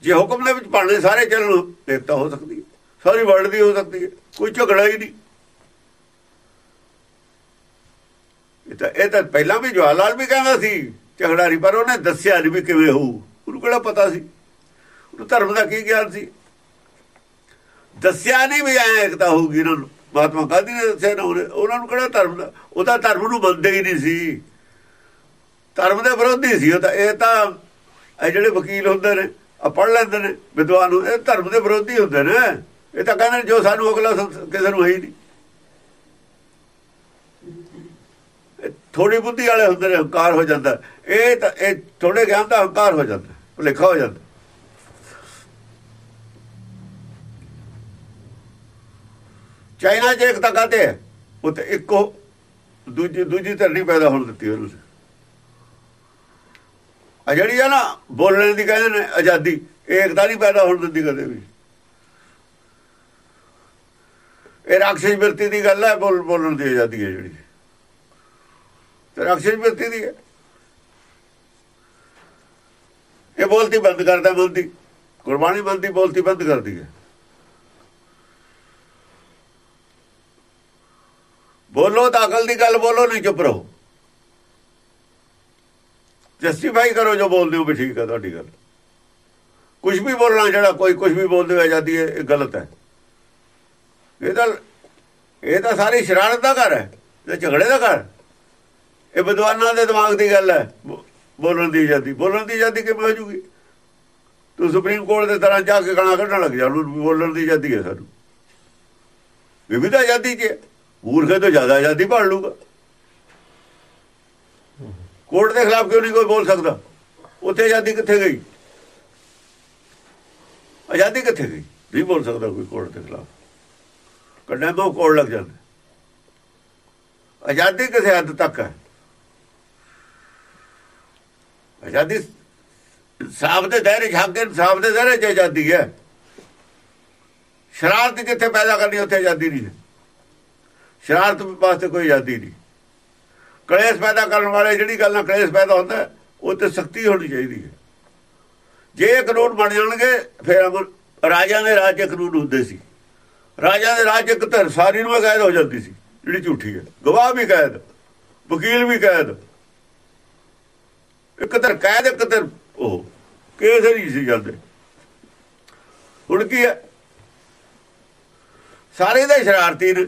ਜੇ ਹੁਕਮ ਦੇ ਵਿੱਚ ਪਾਣੇ ਸਾਰੇ ਚੱਲਣ ਇਕਤਾ ਹੋ ਸਕਦੀ ਹੈ। ਸਾਰੀ ਵਰਲਡ ਦੀ ਹੋ ਸਕਦੀ ਹੈ। ਕੋਈ ਝਗੜਾ ਹੀ ਨਹੀਂ। ਇਹ ਤਾਂ ਇਹ ਤਾਂ ਪਹਿਲਾਂ ਵੀ ਜਵਾਹਰ ਲਾਲ ਵੀ ਕਹਿੰਦਾ ਸੀ, ਝਗੜਾ ਨਹੀਂ, ਪਰ ਉਹਨੇ ਦੱਸਿਆ ਨਹੀਂ ਵੀ ਕਿਵੇਂ ਹੋਊ। ਉਹਨੂੰ ਕਿਹੜਾ ਪਤਾ ਸੀ? ਉਹਨੂੰ ਧਰਮ ਦਾ ਕੀ ਗਿਆਨ ਸੀ? ਦੱਸਿਆ ਨਹੀਂ ਵੀ ਐ ਇਕਤਾ ਹੋਊਗੀ ਇਹਨਾਂ ਨੂੰ। ਮਹਾਤਮਾ ਗਾਂਧੀ ਨੇ ਦੱਸਿਆ ਨਾ ਉਹਨਾਂ। ਨੂੰ ਕਿਹੜਾ ਧਰਮ ਦਾ? ਉਹ ਤਾਂ ਧਰਮ ਨੂੰ ਮੰਨਦੇ ਹੀ ਨਹੀਂ ਸੀ। ਧਰਮ ਦੇ ਵਿਰੋਧੀ ਸੀ ਉਹ ਤਾਂ, ਇਹ ਤਾਂ ਇਹ ਜਿਹੜੇ ਵਕੀਲ ਹੁੰਦੇ ਨੇ ਆ ਪੜ ਲੈਂਦੇ ਨੇ, ਵਿਦਵਾਨ ਇਹ ਧਰਮ ਦੇ ਵਿਰੋਧੀ ਹੁੰਦੇ ਨੇ। ਇਹ ਤਾਂ ਕਹਿੰਦੇ ਜੋ ਸਾਨੂੰ ਅਗਲਾ ਕਿਸੇ ਨੂੰ ਹੈ ਹੀ ਨਹੀਂ। ਥੋੜੀ ਬੁੱਧੀ ਵਾਲੇ ਹੁੰਦੇ ਨੇ, ਹੰਕਾਰ ਹੋ ਜਾਂਦਾ। ਇਹ ਤਾਂ, ਇਹ ਥੋੜੇ ਗਿਆਨ ਦਾ ਹੰਕਾਰ ਹੋ ਜਾਂਦਾ, ਭੁਲੇਖਾ ਹੋ ਜਾਂਦਾ। ਚਾਈਨਾ 'ਚ ਇੱਕ ਤਾਂ ਕਹਤੇ ਹੈ? ਤੇ ਇੱਕੋ, ਦੂਜੀ ਦੂਜੀ ਧਰਨੀ ਪੈਦਾ ਹੋਣ ਦਿੱਤੀ ਉਹਨੂੰ। ਆ ਜਿਹੜੀ ਆ ਨਾ, ਬੋਲਣ ਦੀ ਕਹਿੰਦੇ ਨੇ ਆਜ਼ਾਦੀ, ਏਕਤਾ ਨਹੀਂ ਪੈਦਾ ਹੋਣ ਦਿੰਦੀ ਕਦੇ ਵੀ। ਇਹ ਰਾਖਸ਼ ਬਿਰਤੀ ਦੀ ਗੱਲ ਹੈ ਬੋਲ, ਬੋਲਣ ਦੀ ਆਜ਼ਾਦੀ ਹੈ ਜਿਹੜੀ। ਤੇ ਰਾਖਸ਼ ਬਿਰਤੀ ਦੀ ਹੈ ਇਹ ਬੋਲਤੀ ਬੰਦ ਕਰਦਾ ਬੋਲਤੀ ਗੁਰਬਾਣੀ ਬੰਦੀ ਬੋਲਤੀ ਬੰਦ ਕਰਦੀ ਹੈ ਬੋਲੋ ਤਾਂ ਅਕਲ ਦੀ ਗੱਲ ਬੋਲੋ, ਨਹੀਂ ਚੁੱਪ ਰਹੋ। ਜਸਟੀਫਾਈ ਕਰੋ ਜੋ ਬੋਲਦੇ ਹੋ ਵੀ ਠੀਕ ਹੈ, ਤੁਹਾਡੀ ਗੱਲ। ਕੁਝ ਵੀ ਬੋਲਣਾ ਜਿਹੜਾ ਕੋਈ ਕੁਝ ਵੀ ਬੋਲਦੇ ਹੋ ਆਜ਼ਾਦੀ ਹੈ ਇਹ ਗਲਤ ਹੈ। ਇਹ ਤਾਂ ਇਹ ਤਾਂ ਸਾਰੀ ਸ਼ਰਾਰਤ ਦਾ ਘਰ ਹੈ, ਇਹ ਝਗੜੇ ਦਾ ਘਰ। ਇਹ ਵਿਦਵਾਨਾਂ ਦੇ ਦਿਮਾਗ ਦੀ ਗੱਲ ਹੈ ਬੋਲਣ ਦੀ ਆਜ਼ਾਦੀ। ਬੋਲਣ ਦੀ ਆਜ਼ਾਦੀ ਕਿਵੇਂ ਹੋ ਜੂਗੀ? ਤੂੰ ਸੁਪਰੀਮ ਕੋਰਟ ਦੇ ਤਰ੍ਹਾਂ ਜਾ ਕੇ ਗਾਣਾ ਕੱਢਣ ਲੱਗ ਜਾ, ਉਹਨੂੰ ਬੋਲਣ ਦੀ ਆਜ਼ਾਦੀ ਹੈ ਸਾਨੂੰ। ਵਿਵਿਧਾ ਆਜ਼ਾਦੀ ਚ ਮੂਰਖੇ ਤੋਂ ਜ਼ਿਆਦਾ ਆਜ਼ਾਦੀ ਭਾਲ ਲੂਗਾ ਕੋਰਟ ਦੇ ਖਿਲਾਫ ਕਿਉਂ ਨਹੀਂ ਕੋਈ ਬੋਲ ਸਕਦਾ? ਉੱਥੇ ਆਜ਼ਾਦੀ ਕਿੱਥੇ ਗਈ? ਆਜ਼ਾਦੀ ਕਿੱਥੇ ਗਈ? ਨਹੀਂ ਬੋਲ ਸਕਦਾ ਕੋਈ ਕੋਰਟ ਦੇ ਖਿਲਾਫ। ਕੰਡੈਮ ਕੋਰਟ ਲੱਗ ਜਾਂਦਾ। ਆਜ਼ਾਦੀ ਕਿਸੇ ਹੱਦ ਤੱਕ ਹੈ। ਆਜ਼ਾਦੀ ਇਨਸਾਫ ਦੇ ਦਾਇਰੇ ਛੱਕ ਕੇ ਦੇ ਦਾਇਰੇ 'ਚ ਆਜ਼ਾਦੀ ਹੈ। ਸ਼ਰਾਰਤ ਜਿੱਥੇ ਪੈਦਾ ਕਰਨੀ ਉੱਥੇ ਆਜ਼ਾਦੀ ਨਹੀਂ ਹੈ। ਸ਼ਰਾਰਤ ਵਾਸਤੇ ਕੋਈ ਆਜ਼ਾਦੀ ਨਹੀਂ। ਕਲੇਸ਼ ਪੈਦਾ ਕਰਨ ਵਾਲੇ ਜਿਹੜੀ ਗੱਲ ਨਾਲ ਕਲੇਸ਼ ਪੈਦਾ ਹੁੰਦਾ, ਉਹ ਤੇ ਸਖਤੀ ਹੋਣੀ ਚਾਹੀਦੀ ਹੈ। ਜੇ ਇਹ ਕਾਨੂੰਨ ਬਣ ਜਾਣਗੇ, ਫਿਰ ਰਾਜਾ ਦੇ ਰਾਜ ਦੇ ਕਾਨੂੰਨ ਹੁੰਦੇ ਸੀ। ਰਾਜਾ ਦੇ ਰਾਜ ਇੱਕ ਧਰ, ਸਾਰੀ ਨੂੰ ਕੈਦ ਹੋ ਜਾਂਦੀ ਸੀ, ਜਿਹੜੀ ਝੂਠੀ ਹੈ। ਗਵਾਹ ਵੀ ਕੈਦ, ਵਕੀਲ ਵੀ ਕੈਦ। ਇੱਕ ਧਰ ਕੈਦ, ਇੱਕ ਧਰ ਉਹ, ਕੇਸ ਨਹੀਂ ਸੀ ਜਾਂਦੇ ਹੁਣ ਕੀ ਹੈ? ਸਾਰੇ ਦੇ ਸ਼ਰਾਰਤੀ ਨੇ।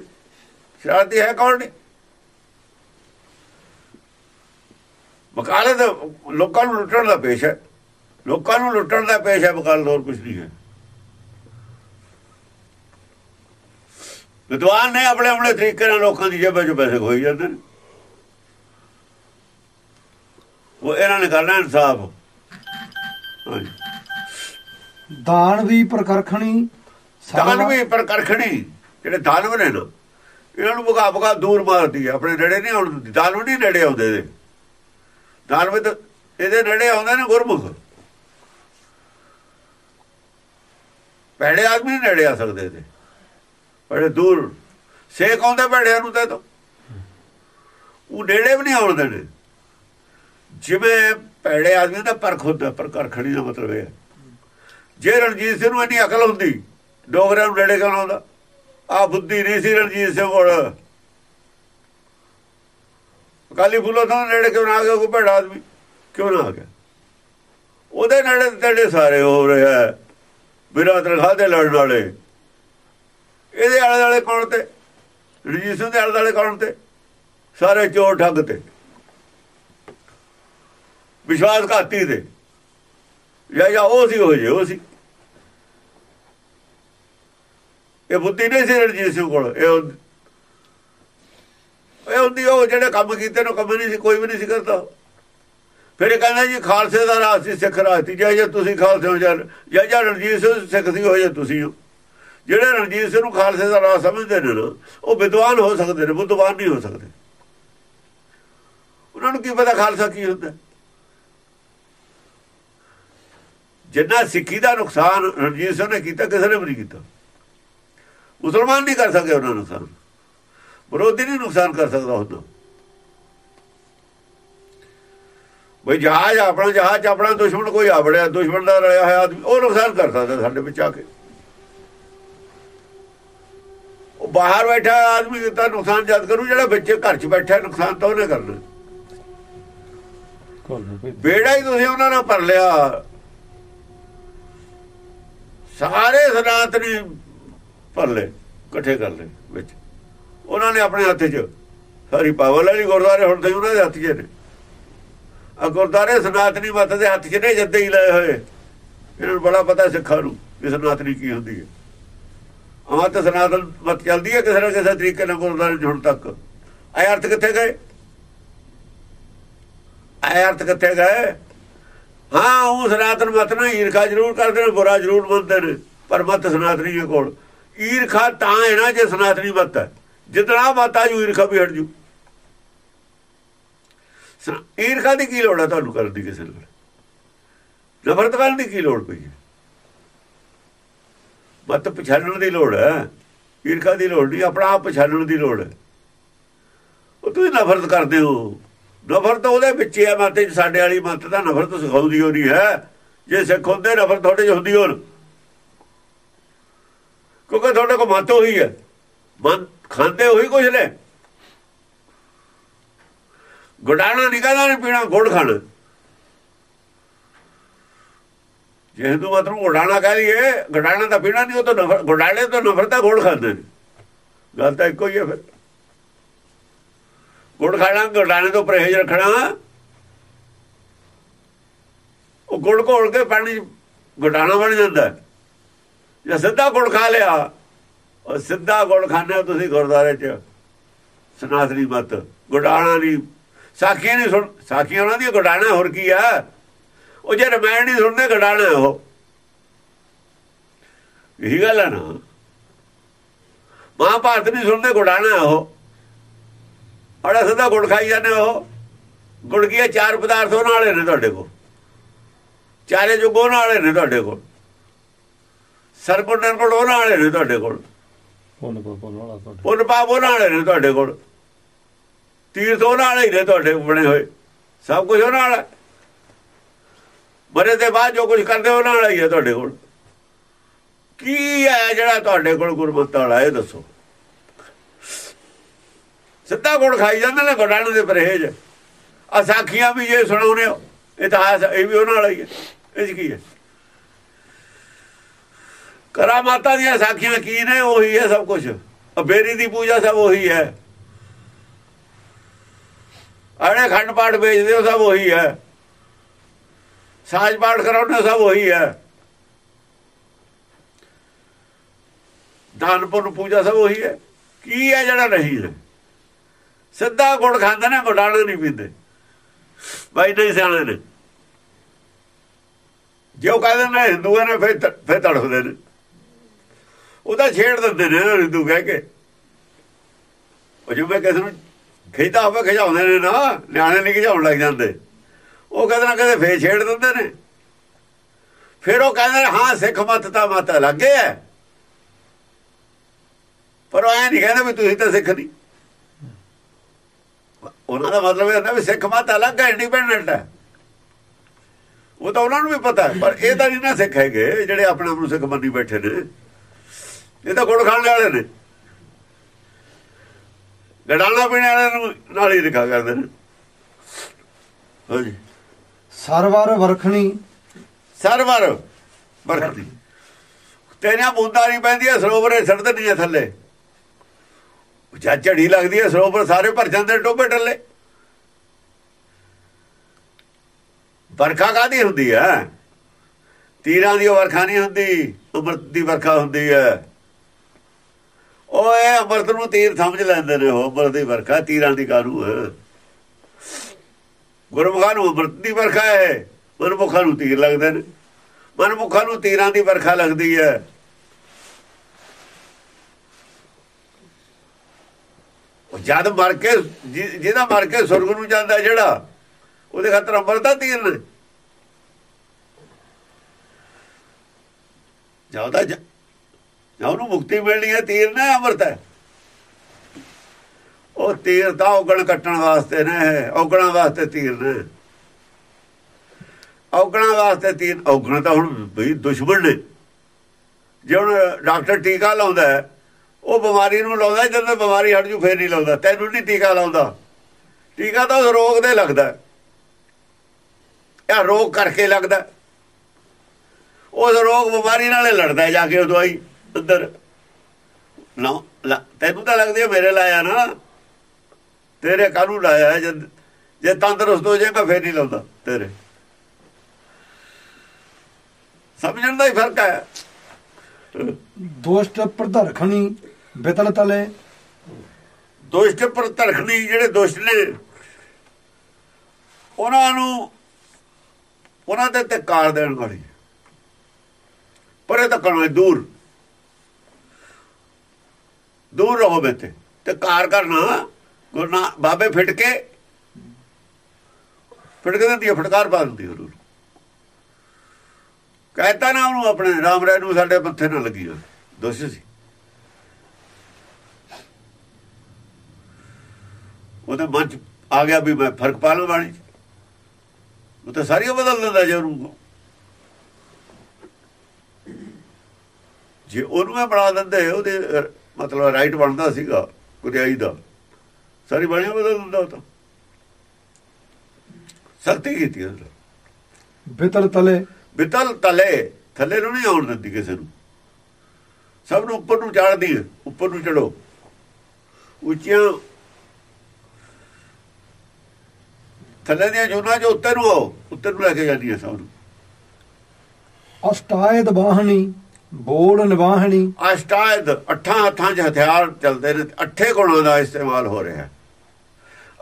ਸ਼ਰਾਰਤੀ ਹੈ ਕੌਣ ਨੇ? ਵਕਾਲਤ ਲੋਕਾਂ ਨੂੰ ਲੁੱਟਣ ਦਾ ਪੇਸ਼ ਹੈ। ਲੋਕਾਂ ਨੂੰ ਲੁੱਟਣ ਦਾ ਪੇਸ਼ ਹੈ ਵਕਾਲਤ ਹੋਰ ਕੁਝ ਨਹੀਂ ਹੈ। ਵਿਦਵਾਨ ਨੇ ਆਪਣੇ ਆਪਣੇ ਤਰੀਕੇ ਨਾਲ ਲੋਕਾਂ ਦੀ ਜੇਬਾਂ 'ਚੋਂ ਪੈਸੇ ਖੋਈ ਜਾਂਦੇ ਨੇ। ਉਹ ਇਹਨਾਂ ਨੇ ਕਰਨਾ ਇਨਸਾਫ। ਦਾਨ ਵੀ ਪ੍ਰਕਰਖਣੀ ਦਾਨ ਵੀ ਪ੍ਰਕਰਖਣੀ ਜਿਹੜੇ ਦਾਨਵ ਨੇ ਨਾ ਇਹਨਾਂ ਨੂੰ ਭਗਾ ਭਗਾ ਦੂਰ ਮਾਰਦੀ ਆਪਣੇ ਨੇੜੇ ਨਹੀਂ ਆਉਣ ਦਿੰਦੀ ਦਾਨਵ ਨਹੀਂ ਨੇੜੇ ਆਉਂਦੇ। ਦੇ ਦਾਨਵ ਇਹਦੇ ਨੇੜੇ ਆਉਂਦੇ ਨੇ ਗੁਰਮੁਖ। ਪਹਿਲੇ ਆਦਮੀ ਨੇੜੇ ਆ ਸਕਦੇ ਤੇ ਬੜੇ ਦੂਰ। ਸੇਖ ਆਉਂਦੇ ਭੜਿਆਂ ਨੂੰ ਤੇ ਤਾਂ। ਉਹ ਨੇੜੇ ਵੀ ਨਹੀਂ ਆਉਂਦੇ ਨੇ ਜਿਵੇਂ ਭੜੇ ਆਦਮੀ ਦਾ ਪਰਖ ਹੁੰਦਾ, ਪਰ ਕਰਖਣੀ ਦਾ ਮਤਲਬ ਇਹ ਹੈ। ਜੇ ਰਣਜੀਤ ਸਿੰਘ ਨੂੰ ਇੰਨੀ ਅਕਲ ਹੁੰਦੀ, ਡੋਗਰਿਆਂ ਨੂੰ ਨੇੜੇ ਕਿਉਂ ਆਉਂਦਾ? ਆ ਬੁੱਧੀ ਨਹੀਂ ਸੀ ਰਣਜੀਤ ਸਿੰਘ ਕੋਲ। ਕਾਲੀ ਫੁੱਲੋ ਤੋਂ ਨੇੜੇ ਕਿਉਂ ਨਾ ਆ ਗਿਆ? ਕੋਈ ਭੜਾ ਆਦਮੀ। ਕਿਉਂ ਨਾ ਆ ਗਿਆ? ਉਹਦੇ ਨੇੜੇ ਤੇੜੇ ਸਾਰੇ ਹੋ ਰਿਹਾ ਬਿਨਾਂ ਤਨਖਾਹ ਦੇ ਲੜਨ ਵਾਲੇ। ਇਹਦੇ ਆਲੇ ਵਾਲੇ ਕੌਣ ਤੇ? ਰਣਜੀਤ ਸਿੰਘ ਦੇ ਆਲੇ ਵਾਲੇ ਕੌਣ ਤੇ? ਸਾਰੇ ਚੋਰ ਠੱਗ ਤੇ। ਵਿਸ਼ਵਾਸ ਘਾਤੀ ਦੇ ਜਾਂ ਜਾਂ ਉਹ ਸੀ ਹੋ ਜੇ ਉਹ ਸੀ। ਇਹ ਬੁੱਧੀ ਨਹੀਂ ਸੀ ਰਣਜੀਤ ਸਿੰਘ ਕੋਲ। ਇਹ ਇਹ ਹੁੰਦੀ ਉਹ ਜਿਹੜੇ ਕੰਮ ਕੀਤੇ ਨੂੰ ਕੰਮ ਨਹੀਂ ਸੀ, ਕੋਈ ਵੀ ਨਹੀਂ ਸੀ ਕਰਦਾ। ਫਿਰ ਇਹ ਕਹਿੰਦਾ ਜੀ, ਖਾਲਸੇ ਦਾ ਰਾਜ ਸੀ, ਸਿੱਖ ਰਾਜ ਸੀ। ਜੇ ਤੁਸੀਂ ਖਾਲਸੇ ਹੋ ਜਾਂ ਜਾਂ ਰਣਜੀਤ ਸਿੰਘ ਸਿੱਖ ਸੀ ਹੋ ਜਾਂ ਤੁਸੀਂ ਹੋ। ਜਿਹੜੇ ਰਣਜੀਤ ਸਿੰਘ ਨੂੰ ਖਾਲਸੇ ਦਾ ਰਾਜ ਸਮਝਦੇ ਨੇ ਨਾ, ਉਹ ਵਿਦਵਾਨ ਹੋ ਸਕਦੇ ਨੇ, ਬੁੱਧਵਾਨ ਨਹੀਂ ਹੋ ਸਕਦੇ। ਉਹਨਾਂ ਨੂੰ ਕੀ ਪਤਾ ਖਾਲਸਾ ਕੀ ਹੁੰਦਾ। ਜਿੰਨਾ ਸਿੱਖੀ ਦਾ ਨੁਕਸਾਨ ਰਣਜੀਤ ਸਿੰਘ ਨੇ ਕੀਤਾ, ਕਿਸੇ ਨੇ ਵੀ ਨਹੀਂ ਕੀਤਾ। ਮੁਸਲਮਾਨ ਨਹੀਂ ਕਰ ਸਕੇ ਉਹਨਾਂ ਨੂੰ ਨੁਕਸਾਨ। ਵਿਰੋਧੀ ਨਹੀਂ ਨੁਕਸਾਨ ਕਰ ਸਕਦਾ ਹੁੰਦਾ ਬਈ ਜਹਾਜ਼ ਆਪਣਾ ਜਹਾਜ਼ ਆਪਣਾ ਦੁਸ਼ਮਣ ਕੋਈ ਆਵੜਿਆ ਦੁਸ਼ਮਣ ਦਾ ਰਲਿਆ ਹੋਇਆ ਆਦਮੀ ਉਹ ਨੁਕਸਾਨ ਕਰ ਸਕਦਾ ਸਾਡੇ ਵਿੱਚ ਆ ਕੇ। ਉਹ ਬਾਹਰ ਬੈਠਾ ਆਦਮੀ ਤਾਂ ਨੁਕਸਾਨ ਜਦ ਕਰੂ ਜਿਹੜਾ ਵਿੱਚ ਘਰ 'ਚ ਬੈਠਾ ਨੁਕਸਾਨ ਤਾਂ ਉਹਨੇ ਕਰਨਾ। ਬੇੜਾ ਹੀ ਤੁਸੀਂ ਉਹਨਾਂ ਨਾਲ ਭਰ ਲਿਆ। ਸਾਰੇ ਸਨਾਤਨੀ ਭਰ ਲਏ ਇਕੱਠੇ ਕਰ ਲਏ ਵਿੱਚ। ਉਹਨਾਂ ਨੇ ਆਪਣੇ ਹੱਥ 'ਚ ਸਾਰੀ ਪਾਵਰ ਵਾਲੀ ਗੁਰਦਾਰੇ ਹੁਣ ਤੇ ਉਹਨਾਂ ਦੇ ਹੱਥ 'ਚ ਨੇ। ਆ ਗੁਰਦਾਰੇ ਸਨਾਤਨੀ ਮਤ ਦੇ ਹੱਥ 'ਚ ਨੇ ਜੱਦੇ ਹੀ ਲਏ ਹੋਏ। ਇਹਨਾਂ ਨੂੰ ਬੜਾ ਪਤਾ ਸਿੱਖਾਂ ਨੂੰ ਕਿ ਸਨਾਤਨੀ ਕੀ ਹੁੰਦੀ ਹੈ। ਆਹ ਤਾਂ ਸਨਾਤਨ ਮਤ ਚੱਲਦੀ ਹੈ ਕਿਸੇ ਨਾ ਕਿਸੇ ਤਰੀਕੇ ਨਾਲ ਗੁਰਦਾਰੇ ਹੁਣ ਤੱਕ। ਇਹ ਅਰਥ ਕਿੱਥੇ ਗਏ? ਇਹ ਅਰਥ ਕਿੱਥੇ ਗਏ? ਹਾਂ, ਉਹ ਸਨਾਤਨ ਮਤ ਨਾਲ ਈਰਖਾ ਜ਼ਰੂਰ ਕਰਦੇ ਨੇ, ਬੁਰਾ ਜ਼ਰੂਰ ਮੰਨਦੇ ਨੇ, ਪਰ ਮਤ ਸਨਾਤਨੀ ਦੇ ਕੋਲ। ਈਰਖਾ ਤਾਂ ਹੈ ਨਾ ਜੇ ਸਨਾਤਨੀ ਮਤ ਹੈ। ਜਿਤਨਾ ਮਾਤਾ ਆ ਜੂ ਈਰਖਾ ਵੀ ਹਟ ਜੂ। ਈਰਖਾ ਦੀ ਕੀ ਲੋੜ ਹੈ ਤੁਹਾਨੂੰ ਕਰਨ ਦੀ ਕਿਸੇ ਨਾਲ? ਨਫ਼ਰਤ ਕਰਨ ਦੀ ਕੀ ਲੋੜ ਪਈ? ਹੈ ਮਤ ਪਛਾਣਨ ਦੀ ਲੋੜ ਹੈ। ਈਰਖਾ ਦੀ ਲੋੜ ਨਹੀਂ, ਆਪਣਾ ਆਪ ਪਛਾਣਨ ਦੀ ਲੋੜ ਹੈ। ਉਹ ਤੁਸੀਂ ਨਫ਼ਰਤ ਕਰਦੇ ਹੋ। ਨਫ਼ਰਤ ਉਹਦੇ ਵਿੱਚ ਹੀ ਹੈ ਮਤ ਸਾਡੇ ਵਾਲੀ ਮਤ ਦਾ ਨਫ਼ਰਤ ਸਿਖਾਉਂਦੀ ਹੋ ਨਹੀਂ ਹੈ। ਜੇ ਸਿੱਖ ਹੁੰਦੇ, ਨਫ਼ਰਤ ਤੁਹਾਡੇ ਚ ਹੁੰਦੀ ਹੋਣ। ਕਿਉਂਕਿ ਤੁਹਾਡੇ ਕੋਲ ਮਤ ਹੋਈ ਹੈ। ਮਨ ਖਾਂਦੇ ਹੋਈ ਕੁਛ ਨੇ। ਗੁਡਾਣਾ ਨਹੀਂ ਕਹਿੰਦਾ ਨਹੀਂ ਪੀਣਾ, ਗੁੜ ਖਾਣਾ। ਜੇ ਹਿੰਦੂ ਮਤ ਨੂੰ ਗੁਡਾਣਾ ਕਹਿ ਲਈਏ, ਗੁਡਾਣਾ ਤਾਂ ਪੀਣਾ ਨਹੀਂ ਉਹ ਤਾਂ ਨਫ਼ਰ, ਗੁਡਾਣੇ ਤੋਂ ਨਫ਼ਰਤ ਹੈ ਗੁੜ ਖਾਂਦੇ ਨੇ। ਗੱਲ ਤਾਂ ਇੱਕੋ ਹੀ ਹੈ ਫਿਰ। ਗੁੜ ਖਾਣਾ, ਗੁਡਾਣੇ ਤੋਂ ਪਰਹੇਜ਼ ਰੱਖਣਾ। ਉਹ ਗੁੜ ਘੋਲ ਕੇ ਪਾਣੀ 'ਚ ਗੁਡਾਣਾ ਬਣ ਜਾਂਦਾ। ਹੈ। ਜੇ ਸਿੱਧਾ ਗੁੜ ਖਾ ਲਿਆ। ਉਹ ਸਿੱਧਾ ਗੁੜ ਖਾਣੇ ਤੁਸੀਂ ਗੁਰਦਾਰੇ 'ਚ। ਸਨਾਤਨੀ ਮਤ। ਗੁਡਾਣਾ ਨਹੀਂ। ਸਾਖੀਆਂ ਨਹੀਂ ਸੁਣ ਸਾਖੀਆਂ ਉਹਨਾਂ ਦੀ ਗੁਡਾਣਾ, ਹੋਰ ਕੀ ਆ? ਉਹ ਜੇ ਰਮਾਇਣ ਨਹੀਂ ਸੁਣਦੇ, ਗੁਡਾਣਾ ਉਹ। ਇਹੀ ਗੱਲ ਹੈ ਨਾ। ਮਹਾਭਾਰਤ ਨਹੀਂ ਸੁਣਦੇ, ਗੁਡਾਣਾ ਉਹ। ਅੜਾ ਸਿੱਧਾ ਗੁੜ ਖਾਈ ਜਾਂਦੇ ਉਹ। ਗੁੜ ਕੀ ਚਾਰ ਪਦਾਰਥ ਉਹਨਾਂ ਵਾਲੇ ਨੇ ਤੁਹਾਡੇ ਕੋਲ। ਚਾਰੇ ਜੁਗ ਉਹਨਾਂ ਵਾਲੇ ਨੇ ਤੁਹਾਡੇ ਕੋਲ। ਸਰਗੁਣ ਕੋਲ ਉਹਨਾਂ ਵਾਲੇ ਨੇ ਤੁਹਾਡੇ ਕੋਲ। ਪੁੰਨ ਕੋ ਵਾਲਾ ਤੁਹਾਡਾ ਪੁੰਨ ਪਾਪ ਉਹਨਾਂ ਵਾਲੇ ਨੇ ਤੁਹਾਡੇ ਕੋਲ। ਤੀਰਥ ਉਹਨਾਂ ਵਾਲੇ ਹੀ ਨੇ ਤੁਹਾਡੇ ਬਣੇ ਹੋਏ। ਸਭ ਕੁਝ ਉਹਨਾਂ ਵਾਲਾ। ਮਰੇ ਦੇ ਬਾਅਦ ਜੋ ਕੁਝ ਕਰਦੇ ਉਹਨਾਂ ਵਾਲਾ ਹੀ ਹੈ ਤੁਹਾਡੇ ਕੋਲ। ਕੀ ਹੈ ਜਿਹੜਾ ਤੁਹਾਡੇ ਕੋਲ ਗੁਰਮਤ ਵਾਲਾ, ਇਹ ਦੱਸੋ। ਸਿੱਧਾ ਗੁੜ ਖਾਈ ਜਾਂਦੇ ਨੇ ਗੁਡਾਣ ਦੇ ਪਰਹੇਜ। ਆ ਸਾਖੀਆਂ ਵੀ ਜੇ ਸੁਣਾਉਨੇ ਹੋ ਇਤਿਹਾਸ ਇਹ ਵੀ ਉਹਨਾਂ ਵਾਲਾ ਹੀ ਹੈ। ਇਹ 'ਚ ਕੀ ਹੈ? ਕਰਾਮਾਤਾਂ ਦੀਆਂ ਸਾਖੀਆਂ ਕੀ ਨੇ, ਉਹੀ ਹੈ ਸਭ ਕੁਝ ਅਬੇਰੀ ਦੀ ਪੂਜਾ ਸਭ ਉਹੀ ਹੈ। ਆੜੇ ਖੰਡ ਪਾਠ ਵੇਚਦੇ ਹੋ, ਸਭ ਉਹੀ ਹੈ। ਸਾਜ ਪਾਠ ਕਰਾਉਣੇ ਸਭ ਉਹੀ ਹੈ। ਦਾਨਪੁਰ ਪੁੰਨ ਪੂਜਾ ਸਭ ਉਹੀ ਹੈ। ਕੀ ਹੈ ਜਿਹੜਾ ਨਹੀਂ ਹੈ? ਸਿੱਧਾ ਗੁੜ ਖਾਂਦੇ ਨੇ ਗੁਡਾਣਾ ਨਹੀਂ ਪੀਂਦੇ। ਬਾਈ ਨਹੀਂ ਸਿਆਣੇ ਨੇ। ਜੇ ਉਹ ਕਹਿੰਦੇ ਨੇ, ਹਿੰਦੂਆਂ ਨੇ ਫਿਰ ਤ- ਫਿਰ ਤੜਫਦੇ ਨੇ। ਉਹਦਾ ਛੇੜ ਦਿੰਦੇ ਨੇ ਹਿੰਦੂ ਕਹਿ ਕੇ। ਉਹ ਜਿਵੇਂ ਕਿਸੇ ਨੂੰ ਖਿੱਚਦਾ ਹੋਵੇ ਖਿਚਾਉਂਦੇ ਨੇ ਨਾ, ਨਿਆਣੇ ਨਹੀਂ ਖਿਜਾਉਣ ਲੱਗ ਜਾਂਦੇ। ਉਹ ਕਦੇ ਨਾ ਕਹਿੰਦੇ ਫੇਰ ਛੇੜ ਦਿੰਦੇ ਨੇ। ਫਿਰ ਉਹ ਕਹਿੰਦੇ ਨੇ, ਹਾਂ, ਸਿੱਖ ਮਤ ਤਾਂ ਮਤ ਲੱਗੇ ਐ ਪਰ ਉਹ ਐ ਨਹੀਂ ਕਹਿੰਦੇ ਵੀ ਤੁਸੀਂ ਤਾਂ ਸਿੱਖ ਨਹੀਂ। ਉਹਨਾਂ ਦਾ ਮਤਲਬ ਇਹ ਹੁੰਦਾ ਵੀ ਸਿੱਖ ਮਤ ਅਲੱਗ ਹੈ ਇੰਡੀਪੈਂਡੈਂਟ ਹੈ। ਉਹ ਤਾਂ ਉਹਨਾਂ ਨੂੰ ਵੀ ਪਤਾ ਪਰ ਇਹ ਤਾਂ ਨਹੀਂ ਨਾ ਸਿੱਖ ਹੈਗੇ, ਜਿਹੜੇ ਆਪਣੇ ਆਪ ਨੂੰ ਸਿੱਖ ਮੰਨੀ ਬੈਠੇ ਨੇ। ਇਹ ਤਾਂ ਗੁੜ ਖਾਣ ਵਾਲੇ ਨੇ। ਗੜਾਣਾ ਪੀਣ ਵਾਲਿਆਂ ਨੂੰ ਨਾਲ ਹੀ ਲਿਖਾ ਕਰਦੇ ਨੇ। ਹਾਂਜੀ। ਸਰਵਰ ਵਰਖਣੀ। ਸਰਵਰ ਬਰਕਤੀ ਤੇਰੀਆਂ ਬੂੰਦਾਂ ਨਹੀਂ ਪੈਂਦੀਆਂ ਸਰੋਵਰੇ ਛੱਡ ਨਹੀਂ ਥੱਲੇ। ਜਦ ਝੜੀ ਲੱਗਦੀ ਹੈ ਸਰੋਵਰ ਸਾਰੇ ਭਰ ਜਾਂਦੇ ਟੋਬੇ ਟੱਲੇ। ਵਰਖਾ ਕਾਦੀ ਹੁੰਦੀ ਹੈ? ਤੀਰਾਂ ਦੀ ਵਰਖਾ ਨਹੀਂ ਹੁੰਦੀ ਅੰਮ੍ਰਿਤ ਦੀ ਵਰਖਾ ਹੁੰਦੀ ਹੈ। ਉਹ ਇਹ ਅੰਮ੍ਰਿਤ ਨੂੰ ਤੀਰ ਸਮਝ ਲੈਂਦੇ ਨੇ ਉਹ, ਅੰਮ੍ਰਿਤ ਦੀ ਵਰਖਾ ਤੀਰਾਂ ਦੀ ਕਾਰੂ ਹੈ। ਗੁਰਮੁਖਾਂ ਨੂੰ ਅੰਮ੍ਰਿਤ ਦੀ ਵਰਖਾ ਹੈ ਮਨਮੁਖਾਂ ਨੂੰ ਤੀਰ ਲੱਗਦੇ ਨੇ। ਮਨਮੁਖਾਂ ਨੂੰ ਤੀਰਾਂ ਦੀ ਵਰਖਾ ਲੱਗਦੀ ਹੈ। ਉਹ ਜਦ ਮਰ ਕੇ, ਜਿ- ਜਿਹਦਾ ਮਰ ਕੇ ਸੁਰਗ ਨੂੰ ਜਾਂਦਾ ਜਿਹੜਾ, ਉਹਦੇ ਖਾਤਰ ਅੰਮ੍ਰਿਤ ਦਾ ਤੀਰ ਨੇ। ਜਾਉਦਾ ਜਾਂ ਉਹਨੂੰ ਮੁਕਤੀ ਮਿਲਣੀ ਹੈ ਤੀਰ ਨਾ ਅੰਮ੍ਰਿਤ ਹੈ। ਉਹ ਤੀਰ ਤਾਂ ਔਗਣ ਕੱਟਣ ਵਾਸਤੇ ਨੇ ਔਗਣਾ ਵਾਸਤੇ ਤੀਰ ਨੇ ਔਗਣਾ ਵਾਸਤੇ ਤੀਰ ਔਗਣ ਤਾਂ ਹੁਣ ਬਈ ਦੁਸ਼ਮਣ ਨੇ। ਜੇ ਹੁਣ ਡਾਕਟਰ ਟੀਕਾ ਲਾਉਂਦਾ ਹੈ, ਉਹ ਬਿਮਾਰੀ ਨੂੰ ਲਾਉਂਦਾ ਜਦੋਂ ਬਿਮਾਰੀ ਹਟ ਜੂ ਫੇਰ ਨਹੀਂ ਲਾਉਂਦਾ। ਤੈਨੂੰ ਨਹੀਂ ਟੀਕਾ ਲਾਉਂਦਾ। ਟੀਕਾ ਤਾਂ ਉਸ ਰੋਗ ਦੇ ਲੱਗਦਾ ਹੈ। ਇਹ ਰੋਗ ਕਰਕੇ ਲੱਗਦਾ ਹੈ। ਉਸ ਰੋਗ ਬਿਮਾਰੀ ਨਾਲ ਲੜਦਾ ਜਾ ਕੇ ਉਹ ਦਵਾਈ ਅੰਦਰ ਨਾ ਲਾ- ਤੈਨੂੰ ਤਾਂ ਲੱਗਦੀ ਮੇਰੇ ਲਾਇਆ ਨਾ। ਤੇਰੇ ਕਾਹਨੂੰ ਲਾਇਆ? ਜਦ ਜੇ ਤੰਦਰੁਸਤ ਹੋ ਜਾਏਗਾ ਫੇਰ ਨਹੀਂ ਲਾਉਂਦਾ ਤੇਰੇ। ਸਮਝਣ ਦਾ ਹੀ ਫ਼ਰਕ ਹੈ। ਦੋਸ਼ਟ ਪ੍ਰਧਰਖਣੀ ਬਿਤਲ ਤਲੇ। ਦੁਸ਼ਟ ਪ੍ਰਤਰਖਣੀ ਜਿਹੜੇ ਦੁਸ਼ਟ ਨੇ ਉਹਨਾਂ ਨੂੰ ਉਹਨਾਂ ਦੇ ਤੇ ਕਾਰ ਦੇਣ ਵਾਲੀ। ਪਰੇ ਤੱਕਣ ਦੂਰ। ਦੂਰ ਰਹੋ ਬੇਤੇ ਤੇ ਕਾਰ ਕਰਨਾ ਗੁਰਨਾ ਬਾਬੇ ਫਿਟ ਕੇ ਦਿੰਦੀ ਫਟਕਾਰ ਪਾ ਦਿੰਦੀ ਉਹਨੂੰ ਕਹਿਤਾ ਨਾ ਉਹਨੂੰ ਆਪਣੇ, ਰਾਮ ਰਾਏ ਨੂੰ ਸਾਡੇ ਮੱਥੇ ਨਾ ਲੱਗੀ ਦੋਸ਼ ਸੀ। ਉਹਦੇ ਮਨ ਚ ਆ ਗਿਆ ਵੀ ਮੈਂ ਫ਼ਰਕ ਪਾ ਲਵਾਂ ਬਾਣੀ ਚ। ਉਹ ਤਾਂ ਸਾਰੀਆਂ ਬਦਲ ਦਿੰਦਾ ਜੇ ਉਹਨੂੰ। ਜੇ ਉਹਨੂੰ ਮੈਂ ਬਣਾ ਦਿੰਦੇ, ਉਹਦੇ ਮਤਲਬ ਰਾਈਟ ਬਣਦਾ ਸੀਗਾ ਕੁਰਿਆਈ ਦਾ। ਸਾਰੀ ਬਾਣੀਆਂ ਬਦਲ ਦਿੰਦਾ ਉਹ ਤਾਂ। ਸਖਤੀ ਕੀਤੀ ਉਹਨੇ ਬਿਤਲ ਤਲੇ। ਬਿਤਲ ਤਲੇ ਥੱਲੇ ਨੂੰ ਨਹੀਂ ਆਉਣ ਦਿੰਦੀ ਕਿਸੇ ਨੂੰ। ਸਭ ਨੂੰ ਉੱਪਰ ਨੂੰ ਚਾੜਦੀ ਹੈ ਉੱਪਰ ਨੂੰ ਚੜੋ ਉੱਚੀਆਂ ਥੱਲੇ ਦੀਆਂ ਜੂਨਾਂ ਜੋ ਉੱਤੇ ਨੂੰ ਆਓ ਉੱਤੇ ਨੂੰ ਲੈ ਕੇ ਜਾਂਦੀ ਹੈ ਸਭ ਨੂੰ। ਅਸ਼ਟਾਇਦ ਬਾਹਣੀ ਬੋਲ ਨਿਵਾਹਣੀ। ਅਸ਼ਟਾਇਦ ਅੱਠਾਂ ਹੱਥਾਂ 'ਚ ਹਥਿਆਰ ਚੱਲਦੇ ਨੇ ਅੱਠੇ ਗੁਣਾਂ ਦਾ ਇਸਤੇਮਾਲ ਹੋ ਰਿਹਾ।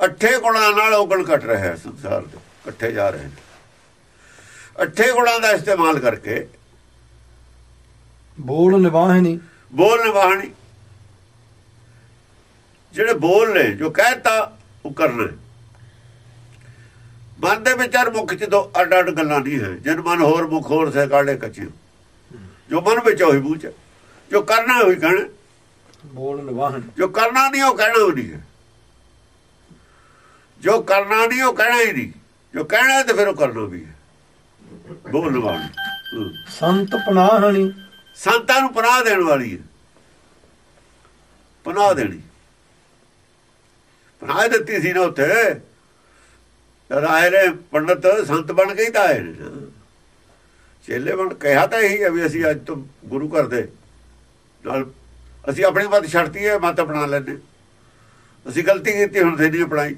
ਅੱਠੇ ਗੁਣਾਂ ਨਾਲ ਔਗਣ ਘਟ ਰਿਹਾ ਹੈ ਸੰਸਾਰ ਦੇ ਇਕੱਠੇ ਜਾ ਰਹੇ ਨੇ। ਅੱਠੇ ਗੁਣਾਂ ਦਾ ਇਸਤੇਮਾਲ ਕਰਕੇ ਬੋਲ ਨਿਵਾਹਣੀ। ਬੋਲ ਨਿਭਾਣੀ ਜਿਹੜੇ ਬੋਲ ਨੇ ਜੋ ਕਹਿਤਾ ਉਹ ਕਰਨਾ। ਮਨ ਦੇ ਵਿਚਾਰ ਮੁਖ ਚ ਦੋ ਅੱਡ ਅੱਡ ਗੱਲਾਂ ਨਹੀਂ ਹੈ। ਜਨ ਮਨ ਹੋਰ ਮੁਖ ਹੋਰ ਸੇ ਕਾੜੇ ਕੱਚੇ ਜੋ ਮਨ ਵਿੱਚ ਉਹੀ ਬੂਝ। ਜੋ ਕਰਨਾ ਉਹੀ ਕਹਿਣਾ। ਬੋਲ ਨਿਵਾਹਣੀ। ਜੋ ਕਰਨਾ ਨਹੀਂ ਉਹ ਕਹਿਣਾ ਨਹੀਂ ਹੈ। ਜੋ ਕਰਨਾ ਨਹੀਂ ਉਹ ਕਹਿਣਾ ਹੀ ਨਹੀਂ। ਜੋ ਕਹਿਣਾ ਤੇ ਫਿਰ ਉਹ ਕਰਨਾ ਵੀ ਹੈ। ਬੋਲ ਹਮ। ਸੰਤ ਪਨਾਹਣੀ। ਸੰਤਾਂ ਨੂੰ ਪਨਾਹ ਦੇਣ ਵਾਲੀ ਹੈ। ਪਨਾਹ ਦੇਣੀ। ਪਨਾਹ ਦਿੱਤੀ ਸੀ ਨਾ ਉੱਥੇ। ਰਾਏ ਨੇ ਪੰਡਤ ਸੰਤ ਬਣ ਕੇ ਹੀ ਤਾਂ ਆਏ ਨਾ। ਚੇਲੇ ਬਣ ਕਿਹਾ ਤਾਂ ਇਹੀ ਹੈ ਵੀ ਅਸੀਂ ਅੱਜ ਤੋਂ ਗੁਰੂ ਘਰ ਦੇ ਨਾਲ ਅਸੀਂ ਆਪਣੀ ਮਤ ਛੱਡਤੀ ਹੈ, ਮਤ ਅਪਣਾ ਲੈਂਦੇ ਅਸੀਂ ਗਲਤੀ ਕੀਤੀ, ਹੁਣ ਤੇ ਨਹੀਂ ਅਪਣਾਈ।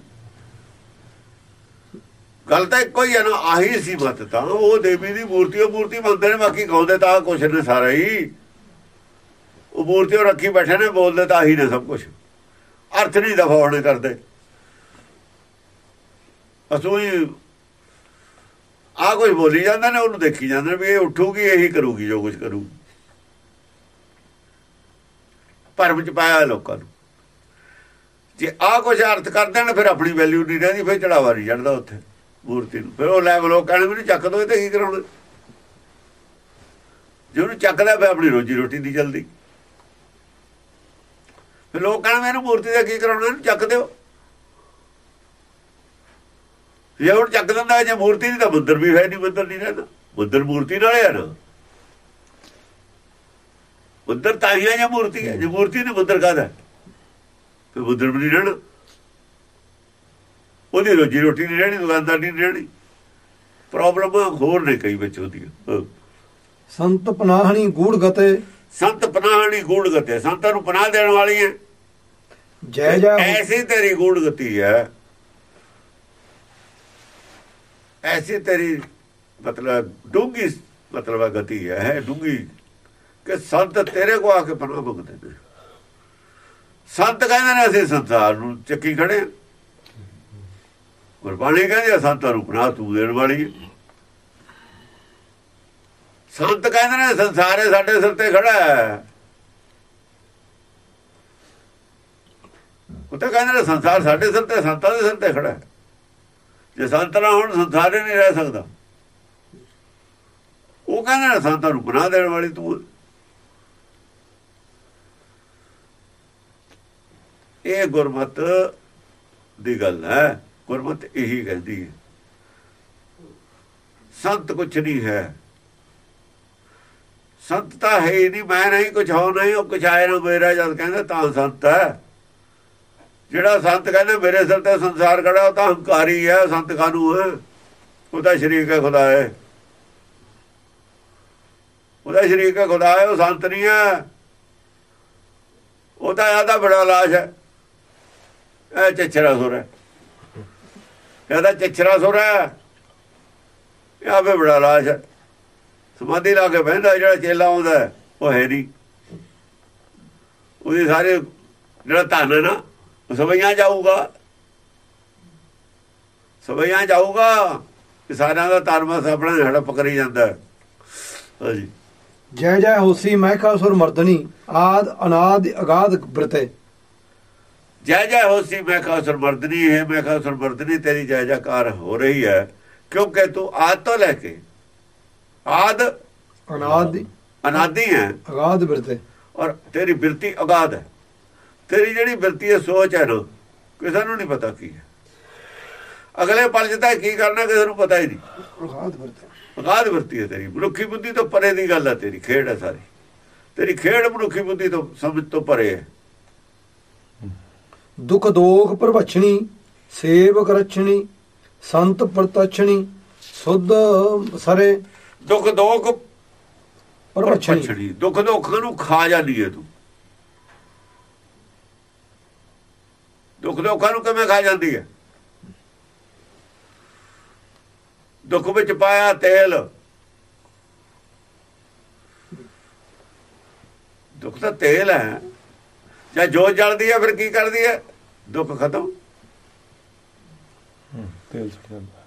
ਗੱਲ ਤਾਂ ਇੱਕੋ ਹੀ ਹੈ ਨਾ, ਆਹੀ ਸੀ ਮਤ ਤਾਂ। ਉਹ ਦੇਵੀ ਦੀ ਮੂਰਤੀ, ਉਹ ਮੂਰਤੀ ਮੰਨਦੇ ਨੇ, ਬਾਕੀ ਗਾਉਂਦੇ ਤਾਂ ਕੁਛ ਨੇ ਸਾਰਾ ਹੀ। ਉਹ ਮੂਰਤੀ ਉਹ ਰੱਖੀ ਬੈਠੇ ਨੇ, ਬੋਲਦੇ ਤਾਂ ਆਹੀ ਨੇ ਸਭ ਕੁਝ ਅਰਥ ਨਹੀਂ ਦਫਾਉਣੇ ਕਰਦੇ। ਅਸੂਈ ਆ ਕੁਝ ਬੋਲੀ ਜਾਂਦੇ ਨੇ, ਉਹਨੂੰ ਦੇਖੀ ਜਾਂਦੇ ਨੇ ਵੀ ਇਹ ਉੱਠੂਗੀ, ਇਹੀ ਕਰੂਗੀ, ਜੋ ਕੁਝ ਕਰੂ। ਭਰਮ ਚ ਪਾਇਆ ਲੋਕਾਂ ਨੂੰ। ਜੇ ਆ ਕੁਝ ਅਰਥ ਕਰਦੇ ਨੇ ਫਿਰ ਆਪਣੀ ਵੈਲਿਊ ਨਹੀਂ ਰਹਿੰਦੀ, ਫਿਰ ਚੜਾਵਾ ਨਹੀਂ ਚੜਦਾ ਉੱਥੇ, ਮੂਰਤੀ ਨੂੰ। ਫਿਰ ਉਹ ਲੈ ਲੋਕ ਕਹਿਣ ਮੈਨੂੰ ਚੱਕ ਦੋ, ਇਹ ਤੇ ਕੀ ਕਰਾਉਣਾ? ਜੇ ਉਹਨੂੰ ਚੱਕਦਾ ਫਿਰ ਆਪਣੀ ਰੋਜੀ ਰੋਟੀ ਦੀ ਜਲਦੀ ਫਿਰ ਲੋਕ ਕਹਿਣ ਮੈਨੂੰ ਮੂਰਤੀ ਦਾ ਕੀ ਕਰਾਉਣਾ, ਇਹਨੂੰ ਚੱਕ ਦਿਓ। ਜੇ ਹੁਣ ਚੱਕ ਦਿੰਦਾ ਜੇ ਮੂਰਤੀ ਨਹੀਂ ਤਾਂ ਮੰਦਰ ਵੀ ਹੈ ਨਹੀਂ ਮੰਦਰ ਨਹੀਂ ਰਹਿੰਦਾ। ਮੰਦਰ ਮੂਰਤੀ ਨਾਲ ਹੈ ਨਾ। ਮੰਦਰ ਤਾਂ ਹੀ ਹੈ ਜੇ ਮੂਰਤੀ ਹੈ? ਜੇ ਮੂਰਤੀ ਨਹੀਂ ਮੰਦਰ ਕਾਹਦਾ ਫਿਰ ਮੰਦਰ ਵੀ ਨਹੀਂ ਰਹਿਣਾ। ਉਹਦੀ ਰੋਜੀ ਰੋਟੀ ਨਹੀਂ ਰਹਿਣੀ ਦੁਕਾਨਦਾਰ ਨਹੀਂ ਰਹਿਣੀ। ਪ੍ਰੋਬਲਮ ਹੋਰ ਨੇ ਕਈ ਵਿੱਚ ਹੁੰਦੀਆਂ ਹਾਂ। ਸੰਤ ਪਨਾਹਣੀ ਗੂੜ ਗਤੇ। ਸੰਤ ਪਨਾਹਣੀ ਗੂੜ ਗਤੇ। ਸੰਤਾਂ ਨੂੰ ਪਨਾਹ ਦੇਣ ਵਾਲੀ ਹੈ। ਜੈ ਜੈ ਐਸੀ ਤੇਰੀ ਗੂੜ ਗਤੀ ਹੈ। ਐਸੀ ਤੇਰੀ ਮਤਲਬ ਡੂੰਗੀ ਮਤਲਬ ਹੈ ਗਤੀ ਹੈ ਹੈ ਡੂੰਗੀ ਕਿ ਸੰਤ ਤੇਰੇ ਕੋ ਆ ਕੇ ਪਨਾਹ ਮੰਗਦੇ ਨੇ। ਸੰਤ ਕਹਿੰਦੇ ਨੇ ਅਸੀਂ ਸੰਸਾਰ ਨੂੰ ਚੱਕੀ ਖੜੇ ਗੁਰਬਾਣੀ ਕਹਿੰਦੀ ਸੰਤਾਂ ਨੂੰ ਪਨਾਹ ਤੂੰ ਦੇਣ ਵਾਲੀ ਸੰਤ ਕਹਿੰਦੇ ਨੇ, ਸੰਸਾਰੇ ਸਾਡੇ ਸਿਰ ਤੇ ਖੜਾ ਹੈ। ਉਹ ਤਾਂ ਕਹਿੰਦੇ ਨੇ, ਸੰਸਾਰ ਸਾਡੇ ਸਿਰ ਤੇ, ਸੰਤਾਂ ਦੇ ਸਿਰ ਤੇ ਖੜਾ ਹੈ। ਜੇ ਸੰਤ ਨਾ ਹੁਣ, ਸੰਸਾਰ ਹੀ ਨਹੀਂ ਰਹਿ ਸਕਦਾ। ਉਹ ਕਹਿੰਦੇ ਨੇ ਸੰਤਾਂ ਨੂੰ ਬਣਾ ਦੇਣ ਵਾਲੀ ਤੂੰ ਇਹ ਗੁਰਮਤ ਦੀ ਗੱਲ ਹੈ। ਗੁਰਮਤ ਇਹੀ ਕਹਿੰਦੀ ਹੈ। ਸੰਤ ਕੁਛ ਨਹੀਂ ਹੈ। ਸੰਤ ਤਾਂ ਹੈ ਹੀ ਨਹੀਂ। ਮੈਂ ਨਹੀਂ ਕੁਛ ਹੋ ਨਹੀਂ, ਉਹ ਕੁਛ ਆਏ ਨਾ, ਮੇਰਾ ਜਦ ਕਹਿੰਦਾ ਤਾਂ ਸੰਤ ਹੈ। ਜਿਹੜਾ ਸੰਤ ਕਹਿੰਦੇ ਮੇਰੇ ਸਿਰ ਤੇ ਸੰਸਾਰ ਖੜਾ, ਉਹ ਤਾਂ ਹੰਕਾਰੀ ਹੈ, ਸੰਤ ਕਾਨੂੰ ਹੈ? ਉਹ ਤਾਂ ਸ਼ਰੀਕ ਹੈ, ਖੁਦਾ ਹੈ। ਉਹਦਾ ਸ਼ਰੀਕ ਹੈ, ਖੁਦਾ ਹੈ, ਉਹ ਸੰਤ ਨਹੀਂ ਹੈ। ਉਹ ਤਾਂ ਇਹਦਾ ਬੜਾ ਲਾਸ਼ ਹੈ। ਇਹ ਚਿਚਰਾ ਸੁਰ ਹੈ। ਇਹਦਾ ਚਿਚਰਾ ਸੁਰ ਹੈ। ਇਹ ਆਪੇ ਬੜਾ ਲਾਸ਼ ਹੈ। ਸਮਾਧੀ ਲਾ ਕੇ ਬਹਿੰਦਾ, ਜਿਹੜਾ ਚੇਲਾ ਆਉਂਦਾ ਉਹ ਹੈ ਨਹੀਂ। ਉਹਦੇ ਸਾਰੇ ਜਿਹੜਾ ਧਨ ਹੈ ਨਾ ਉਹ ਸਭਈਆਂ ਜਾਊਗਾ। ਸਭਈਆਂ ਜਾਊਗਾ ਕਿ ਸਾਰਿਆਂ ਦਾ ਧਰਮਸ ਆਪਣਾ ਹੜਪ ਕਰੀ ਜਾਂਦਾ। ਹਾਂਜੀ। ਜੈ ਜੈ ਹੋਸੀ ਮਹਿਕਾਸੁਰ ਮਰਦਨੀ ਆਦ ਅਨਾਦ ਅਗਾਧ ਬ੍ਰਤੇ। ਜੈ ਜੈ ਹੋਸੀ ਮੈਂ ਖਾਸਰ ਮਰਦਨੀ ਹੈ ਮੈਂ ਖਾਸਰ ਮਰਦਨੀ ਤੇਰੀ ਜੈ ਜੈਕਾਰ ਹੋ ਰਹੀ ਹੈ ਕਿਉਂਕਿ ਤੂੰ ਆਦ ਤੋਂ ਲੈ ਕੇ ਆਦ ਅਨਾਦ ਅਨਾਦੀ ਹੈ। ਅਗਾਧ ਬ੍ਰਤੇ। ਔਰ ਤੇਰੀ ਬਿਰਤੀ ਅਗਾਧ ਹੈ। ਤੇਰੀ ਜਿਹੜੀ ਬਿਰਤੀ ਹੈ ਸੋਚ ਹੈ ਨਾ ਕਿਸੇ ਨੂੰ ਨਹੀਂ ਪਤਾ ਕੀ ਹੈ। ਅਗਲੇ ਪਲ ਤਾਂ ਕੀ ਕਰਨਾ ਕਿਸੇ ਨੂੰ ਪਤਾ ਹੀ ਨਹੀਂ। ਅਗਾਧ ਬ੍ਰਤੇ ਅਗਾਧ ਬਿਰਤੀ ਹੈ ਤੇਰੀ। ਮਨੁੱਖੀ ਬੁੱਧੀ ਤੋਂ ਪਰੇ ਦੀ ਗੱਲ ਹੈ ਤੇਰੀ ਖੇਡ ਹੈ ਸਾਰੀ। ਤੇਰੀ ਖੇਡ ਮਨੁੱਖੀ ਬੁੱਧੀ ਤੋਂ ਸਮਝ ਤੋਂ ਪਰੇ ਹੈ। ਦੁਖ ਦੋਖ ਪ੍ਰਵਛਣੀ ਸੇਵਕ ਰਛਣੀ ਸੰਤ ਪ੍ਰਤਛਣੀ ਸੁਧ ਸਰੇ। ਦੁੱਖ ਦੋਖ ਪ੍ਰਵਛਣੀ ਦੁੱਖ ਦੁੱਖ ਨੂੰ ਖਾ ਜਾਂਦੀ ਹੈ ਤੂੰ। ਦੁੱਖ ਦੁੱਖਾਂ ਨੂੰ ਕਿਵੇਂ ਖਾ ਜਾਂਦੀ ਹੈ? ਦੁੱਖ ਵਿੱਚ ਪਾਇਆ ਤੇਲ। ਦੁੱਖ ਤਾਂ ਤੇਲ ਹੈ। ਜਾਂ ਜੋਤ ਜਲਦੀ ਹੈ ਫਿਰ ਕੀ ਕਰਦੀ ਹੈ? ਦੁੱਖ ਖਤਮ। ਤੇਲ ਛੱਡ ਜਾਂਦਾ।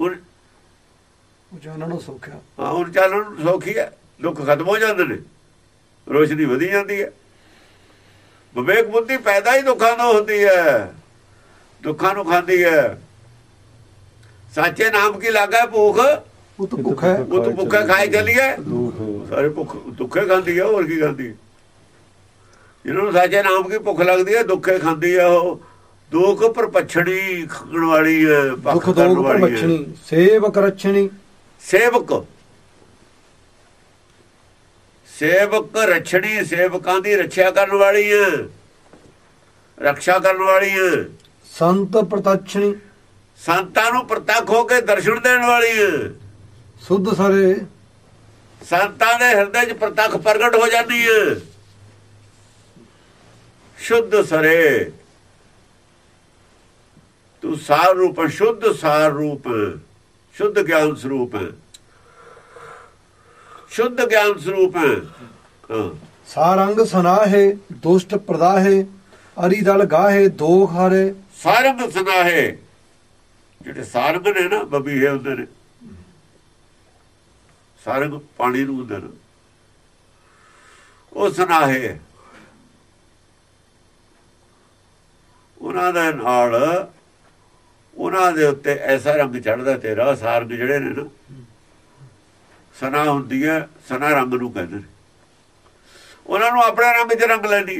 ਹੁਣ ਜਾਣਨ ਨੂੰ ਸੌਖਿਆ ਹਾਂ ਹੁਣ ਚੱਲਣ ਨੂੰ ਸੌਖੀ ਹੈ। ਦੁੱਖ ਖਤਮ ਹੋ ਜਾਂਦੇ ਨੇ। ਰੋਸ਼ਨੀ ਵਧੀ ਜਾਂਦੀ ਹੈ। ਵਿਵੇਕ ਬੁੱਧੀ ਪੈਦਾ ਹੀ ਦੁੱਖਾਂ ਤੋਂ ਹੁੰਦੀ ਹੈ। ਦੁੱਖਾਂ ਨੂੰ ਖਾਂਦੀ ਹੈ। ਸੱਚੇ ਨਾਮ ਕੀ ਲਾਗਾ ਭੂਖ? ਉਹ ਤਾਂ ਭੁੱਖ ਹੈ। ਉਹ ਤੂੰ ਭੁੱਖਾ ਖਾਏ ਚੱਲੀਏ ਦੁੱਖ ਸਾਰੇ ਭੁੱਖ ਦੁੱਖੇ ਖਾਂਦੀ ਹੈ ਹੋਰ ਕੀ ਖਾਂਦੀ ਹੈ? ਜਿਹਨਾਂ ਨੂੰ ਸੱਚੇ ਨਾਮ ਕੀ ਭੁੱਖ ਲੱਗਦੀ ਹੈ ਦੁੱਖੇ ਖਾਂਦੀ ਹੈ ਉਹ। ਦੁੱਖ ਪਰਪਛੜੀ ਖਣ ਵਾਲੀ ਹੈ ਭੱਖ ਦੁਖ ਦੋਖ ਵਾਲੀ ਹੈ। ਪ੍ਰਵਛਣੀ ਸੇਵਕ ਰਛਣੀ। ਸੇਵਕ। ਸੇਵਕ ਰਛੜੀ ਸੇਵਕਾਂ ਦੀ ਰੱਖਿਆ ਕਰਨ ਵਾਲੀ ਹੈ ਰੱਖਿਆ ਕਰਨ ਵਾਲੀ ਹੈ ਸੰਤ ਪ੍ਰਤਛਣੀ। ਸੰਤਾਂ ਨੂੰ ਪ੍ਰਤੱਖ ਹੋ ਕੇ ਦਰਸ਼ਨ ਦੇਣ ਵਾਲੀ ਹੈ ਸੁਧ ਸਰੇ। ਸੰਤਾਂ ਦੇ ਹਿਰਦੇ 'ਚ ਪ੍ਰਤੱਖ ਪ੍ਰਗਟ ਹੋ ਜਾਂਦੀ ਹੈ ਸ਼ੁੱਧ ਸਰੇ। ਤੂੰ ਸਾਰ ਰੂਪ ਸ਼ੁੱਧ ਸਾਰ ਰੂਪ ਸ਼ੁੱਧ ਗਿਆਨ ਸਰੂਪ। ਹੈ ਸ਼ੁੱਧ ਗਿਆਨ ਸਰੂਪ ਹੈ। ਸਾਰੰਗ ਸਨਾਹੇ ਦੁਸ਼ਟ ਪ੍ਰਦਾਹੇ ਅਰੀ ਦਲ ਗਾਹੇ ਦੋਖ ਹਰੇ ਸਾਰੰਗ ਸੁਨਾਹੇ। ਜਿਹੜੇ ਸਾਰੰਗ ਨੇ ਨਾ ਬਬੀਹੇ ਹੁੰਦੇ ਨੇ। ਸਾਰੰਗ ਪਾਣੀ ਨੂੰ ਹੁੰਦੇ ਨੇ। ਉਹ ਸੁਨਾਹੇ। ਉਹਨਾਂ ਦੇ ਨਾਲ ਉਹਨਾਂ ਦੇ ਉੱਤੇ ਐਸਾ ਰੰਗ ਚੜਦਾ ਤੇਰਾ ਸਾਰੰਗ ਜਿਹੜੇ ਨੇ ਨਾ ਸਨਾ ਹੁੰਦੀ ਹੈ ਸਨਾ ਰੰਗ ਨੂੰ ਕਹਿੰਦੇ ਨੇ। ਉਹਨਾਂ ਨੂੰ ਆਪਣੇ ਰੰਗ 'ਚ ਰੰਗ ਲੈਣੀ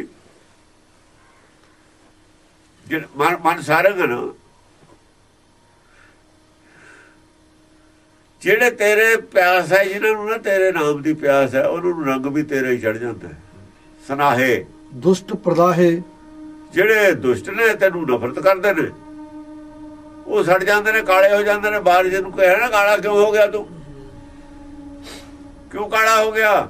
ਜਿਹੜਾ ਮਨ ਸਾਰੰਗ ਨਾ। ਜਿਹੜੇ ਤੇਰੇ ਪਿਆਸ ਹੈ ਜਿਹਨਾਂ ਨੂੰ ਨਾ ਤੇਰੇ ਨਾਮ ਦੀ ਪਿਆਸ ਹੈ ਉਹਨਾਂ ਨੂੰ ਰੰਗ ਵੀ ਤੇਰਾ ਹੀ ਚੜ ਜਾਂਦਾ ਸਨਾਹੇ। ਦੁਸ਼ਟ ਪ੍ਰਦਾਹੇ। ਜਿਹੜੇ ਦੁਸ਼ਟ ਨੇ ਤੈਨੂੰ ਨਫ਼ਰਤ ਕਰਦੇ ਨੇ। ਉਹ ਸੜ ਜਾਂਦੇ ਨੇ ਕਾਲੇ ਹੋ ਜਾਂਦੇ ਨੇ ਬਾਹਰ ਜਿਹਨੂੰ ਕਹਿਆ ਨਾ ਕਾਲਾ ਕਿਉਂ ਹੋ ਗਿਆ ਤੂੰ? ਕਿਉਂ ਕਾਲਾ ਹੋ ਗਿਆ?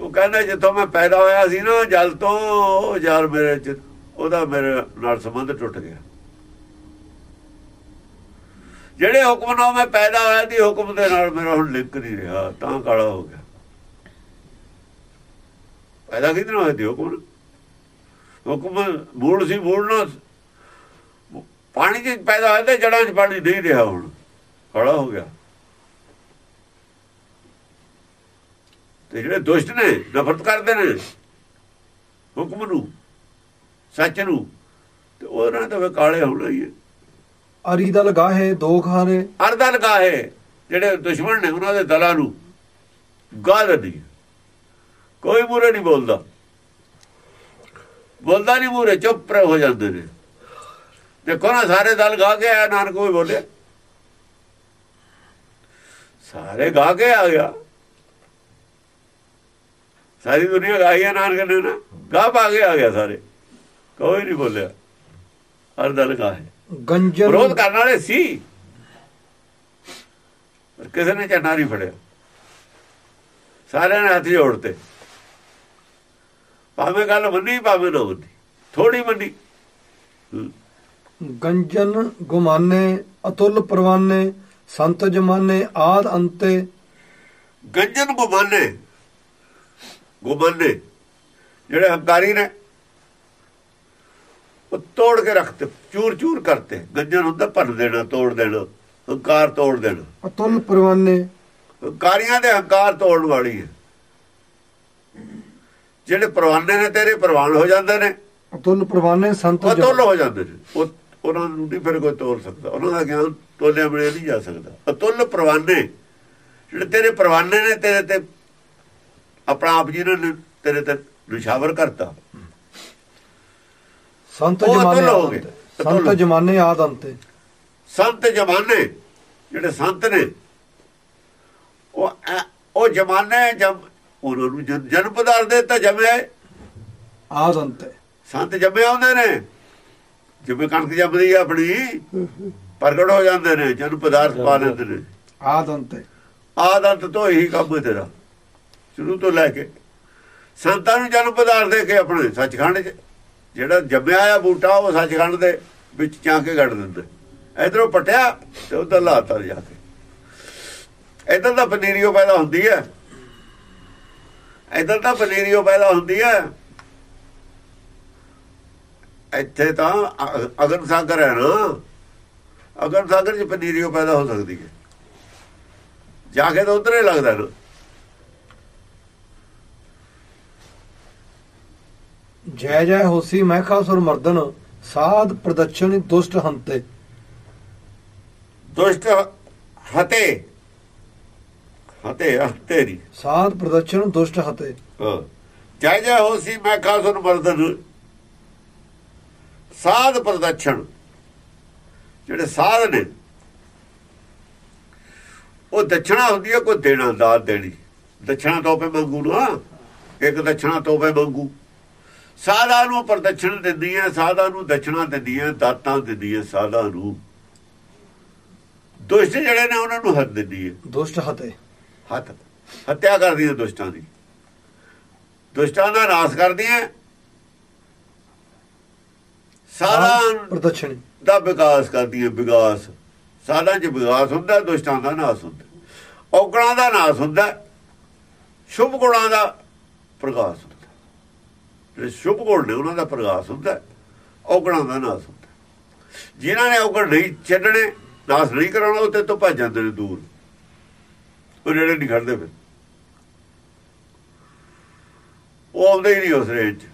ਉਹ ਕਹਿੰਦਾ, ਜਿੱਥੋਂ ਮੈਂ ਪੈਦਾ ਹੋਇਆ ਸੀ ਨਾ, ਜਲ ਤੋਂ, ਉਹ ਜਲ ਮੇਰੇ ਚ, ਉਹਦਾ ਮੇਰੇ ਨਾਲ ਸੰਬੰਧ ਟੁੱਟ ਗਿਆ। ਜਿਹੜੇ ਹੁਕਮ ਨਾਲ ਮੈਂ ਪੈਦਾ ਹੋਇਆ ਸੀ, ਹੁਕਮ ਦੇ ਨਾਲ ਮੇਰਾ ਹੁਣ ਲਿੰਕ ਨਹੀਂ ਰਿਹਾ, ਤਾਂ ਕਾਲਾ ਹੋ ਗਿਆ। ਪੈਦਾ ਕਿਹਦੇ ਨਾਲ ਹੋਇਆ ਸੀ ਹੁਕਮ? ਹੁਕਮ ਮੂਲ ਸੀ ਮੂਲ ਨਾਲ ਪਾਣੀ 'ਚ ਪੈਦਾ ਹੋਇਆ ਤੇ ਜੜਾਂ 'ਚ ਪਾਣੀ ਨਹੀਂ ਰਿਹਾ ਹੁਣ। ਕਾਲਾ ਹੋ ਗਿਆ। ਤੇ ਜਿਹੜੇ ਦੁਸ਼ਟ ਨੇ ਨਫ਼ਰਤ ਕਰਦੇ ਨੇ ਹੁਕਮ ਨੂੰ ਸੱਚ ਨੂੰ ਤੇ ਉਹਨਾਂ ਤਾਂ ਫਿਰ ਕਾਲੇ ਹੋਣਾ ਹੀ ਹੈ। ਅਰੀ ਦਲ ਗਾਹੇ ਦੋ ਖਾਰੇ ਅਰਦਾ ਲਗਾਏ ਜਿਹੜੇ ਦੁਸ਼ਮਣ ਨੇ ਉਹਨਾਂ ਦੇ ਦਲਾਂ ਨੂੰ ਗਾਲ ਦੀ ਕੋਈ ਮੂਰੇ ਨਹੀਂ ਬੋਲਦਾ। ਬੋਲਦਾ ਨਹੀਂ ਮੂਰੇ ਚੁੱਪ ਹੋ ਜਾਂਦੇ ਨੇ। ਦੇਖੋ ਨਾ ਸਾਰੇ ਦਲ ਗਾ ਕੇ ਆਇਆ ਨਾਨਕ ਕੋਈ ਬੋਲੇ ਸਾਰੇ ਗਾ ਕੇ ਆ ਗਿਆ। ਸਾਰੀ ਦੁਨੀਆ ਹੈ ਨਾਨਕ ਨੇ ਨਾ। ਗਾ ਪਾ ਕੇ ਆ ਗਿਆ ਸਾਰੇ। ਕੋਈ ਨਹੀਂ ਬੋਲਿਆ। ਹਰ ਦਲ ਗਾ ਹੈ। ਗੰਜਨ ਵਿਰੋਧ ਕਰਨ ਵਾਲੇ ਸੀ। ਪਰ ਕਿਸੇ ਨੇ ਝੰਡਾ ਨਹੀਂ ਫੜਿਆ। ਸਾਰਿਆਂ ਨੇ ਹੱਥ ਜੋੜਤੇ ਭਾਵੇਂ ਗੱਲ ਮੰਨੀ ਭਾਵੇਂ ਨਾ ਮੰਨੀ। ਥੋੜੀ ਮੰਨੀ। ਗੰਜਨ ਗੁਮਾਨੇ ਅਤੁੱਲ ਪਰਵਾਨੇ ਸੰਤ ਜਮਾਨੇ ਆਦ ਅੰਤੇ। ਗੰਜਨ ਗੁਮਾਨੇ। ਗੁਮਾਨੇ ਜਿਹੜੇ ਹੰਕਾਰੀ ਨੇ ਉਹ ਤੋੜ ਕੇ ਰੱਖਤੇ ਚੂਰ ਚੂਰ ਕਰਤੇ। ਗੰਜਨ ਹੁੰਦਾ ਭੰਨ ਦੇਣਾ ਤੋੜ ਦੇਣਾ ਹੰਕਾਰ ਤੋੜ ਦੇਣਾ। ਅਤੁੱਲ ਪਰਵਾਨੇ। ਹੰਕਾਰੀਆਂ ਦੇ ਹੰਕਾਰ ਤੋੜਨ ਵਾਲੀ ਹੈ। ਜਿਹੜੇ ਪ੍ਰਵਾਨੇ ਨੇ ਤੇਰੇ ਪ੍ਰਵਾਨ ਹੋ ਜਾਂਦੇ ਨੇ। ਅਤੁੱਲ ਪਰਵਾਨੇ ਸੰਤ ਉਹ ਜਮਾਨੇ ਤੋਲ ਹੋ ਜਾਂਦੇ ਨੇ। ਉਹ ਉਹਨਾਂ ਨੂੰ ਨਹੀਂ ਫਿਰ ਕੋਈ ਤੋਲ ਸਕਦਾ। ਉਹਨਾਂ ਦਾ ਗਿਆਨ ਤੋਲਿਆ ਬਣੇ ਨਹੀਂ ਜਾ ਸਕਦਾ। ਅਤੁੱਲ ਪ੍ਰਵਾਨੇ ਜਿਹੜੇ ਤੇਰੇ ਪ੍ਰਵਾਨੇ ਨੇ ਤੇਰੇ ਤੇ ਆਪਣਾ ਆਪ ਜੀ ਨੇ ਤੇਰੇ ਤੇ ਨਿਸ਼ਾਵਰ ਕਰਤਾ। ਸੰਤ ਜਮਾਨੇ ਆਦ ਅੰਤੇ। ਸੰਤ ਜਮਾਨੇ ਆਦ ਅੰਤੇ। ਸੰਤ ਜਮਾਨੇ ਜਿਹੜੇ ਸੰਤ ਨੇ ਉਹ ਉਹ ਜਮਾਨੇ ਜਮ ਉਹਨਾਂ ਨੂੰ ਜਨ- ਜਨਮ ਪਦਾਰਥ ਦੇ ਤਾਂ ਜਮੇ ਆਦ ਅੰਤੇ। ਸੰਤ ਜੰਮੇ ਆਉਂਦੇ ਨੇ। ਜਿਵੇਂ ਕਣਕ ਜੰਮਦੀ ਆ ਆਪਣੀ ਪ੍ਰਗਟ ਹੋ ਜਾਂਦੇ ਨੇ ਜਨ ਪਦਾਰਥ ਪਾ ਲੈਂਦੇ ਨੇ। ਆਦ ਅੰਤੇ। ਆਦਤ ਤੋਂ ਇਹੀ ਕੰਮ ਤੇਰਾ। ਸ਼ੁਰੂ ਤੋਂ ਲੈ ਕੇ। ਸੰਤਾਂ ਨੂੰ ਜਨਮ ਪਦਾਰਥ ਦੇ ਕੇ ਆਪਣੇ ਸੱਚਖੰਡ 'ਚ। ਜਿਹੜਾ ਜੰਮਿਆ ਆ ਬੂਟਾ, ਉਹ ਸੱਚਖੰਡ ਦੇ ਵਿੱਚ ਚਾ ਕੇ ਗੱਡ ਦਿੰਦੇ। ਇਧਰੋਂ ਪਟਿਆ ਤੇ ਉਧਰ ਲਾਤਾ ਜਾ ਕੇ। ਇਧਰ ਤਾਂ ਪਨੀਰੀਓ ਪੈਦਾ ਹੁੰਦੀ ਹੈ। ਇਧਰ ਤਾਂ ਪਨੀਰੀਓ ਪੈਦਾ ਹੁੰਦੀ ਹੈ। ਇੱਥੇ ਤਾਂ ਅਗਨ ਸਾਗਰ ਹੈ ਨਾ। ਅਗਨ ਸਾਗਰ 'ਚ ਪਨੀਰੀਓ ਪੈਦਾ ਹੋ ਸਕਦੀ ਹੈ। ਜਾ ਕੇ ਤਾਂ ਉਧਰੇ ਲੱਗਦਾ ਨਾ। ਜੈ ਜੈ ਹੋਸੀ ਮਹਿਖਾਸੁਰ ਮਰਦਨ ਸਾਧ ਪ੍ਰਦਛਨ ਦੁਸ਼ਟ ਹੰਤੇ। ਦੁਸ਼ਟ ਹਤੇ। ਹਤੇ ਹਤੇਰੀ ਸਾਧ ਪ੍ਰਦਛਨ ਦੁਸ਼ਟ ਹਤੇ। ਜੈ ਜੈ ਹੋਸੀ ਮੈਂ ਖਾਸਨ ਮਰਦਨ। ਸਾਧ ਪ੍ਰਦਛਣ। ਜਿਹੜੇ ਸਾਧ ਨੇ ਉਹ ਦਛਣਾ ਹੁੰਦੀ ਹੈ ਕੋਈ ਦੇਣਾ ਦਾਤ ਦੇਣੀ। ਦਛਣਾ ਤੋਪੇ ਮੰਗੂ ਨਾ। ਇੱਕ ਦਛਣਾ ਤੋਪੇ ਮੰਗੂ। ਸਾਧਾਂ ਨੂੰ ਪ੍ਰਦਛਣ ਦਿੰਦੀ ਹੈ ਸਾਧਾਂ ਨੂੰ ਦਛਣਾ ਦਿੰਦੀ ਹੈ ਦਾਤਾਂ ਦਿੰਦੀ ਹੈ ਸਾਧਾਂ ਨੂੰ। ਦੁਸ਼ਟ ਜਿਹੜੇ ਨੇ ਉਹਨਾਂ ਨੂੰ ਹੱਥ ਦਿੰਦੀ ਹੈ। ਦੁਸ਼ਟ ਹਤੇ ਹੱਥ। ਹੱਤਿਆ ਕਰਦੀ ਹੈ ਦੁਸ਼ਟਾਂ ਦੀ। ਦੁਸ਼ਟਾਂ ਦਾ ਨਾਸ਼ ਕਰਦੀ ਹੈ ਸਾਧਾਂ ਪ੍ਰਦਛਨ ਦਾ ਵਿਕਾਸ ਕਰਦੀ ਹੈ ਵਿਕਾਸ। ਸਾਧਾਂ 'ਚ ਵਿਕਾਸ ਹੁੰਦਾ ਦੁਸ਼ਟਾਂ ਦਾ ਨਾਸ਼ ਹੁੰਦਾ। ਔਗਣਾਂ ਦਾ ਨਾਸ਼ ਹੁੰਦਾ। ਸ਼ੁਭ ਗੁਣਾਂ ਦਾ ਪ੍ਰਕਾਸ਼ ਜਿਹੜੇ ਸ਼ੁਭ ਗੁਣ ਨੇ, ਉਹਨਾਂ ਦਾ ਪ੍ਰਕਾਸ਼ ਹੁੰਦਾ ਔਗਣਾਂ ਦਾ ਨਾਸ਼ ਹੁੰਦਾ ਜਿਨ੍ਹਾਂ ਨੇ ਔਗਣ ਨਹੀਂ ਛੱਡਣੇ, ਨਾਸ਼ ਨਹੀਂ ਕਰਾਉਣਾ, ਉਹ ਤੇ ਤੋਂ ਭੱਜ ਜਾਂਦੇ ਨੇ ਦੂਰ। ਉਹ ਨੇੜੇ ਨਹੀਂ ਖੜਦੇ ਫਿਰ। ਉਹ ਆਉਂਦੇ ਹੀ ਨਹੀਂ ਉਸ ਰੇਂਜ 'ਚ।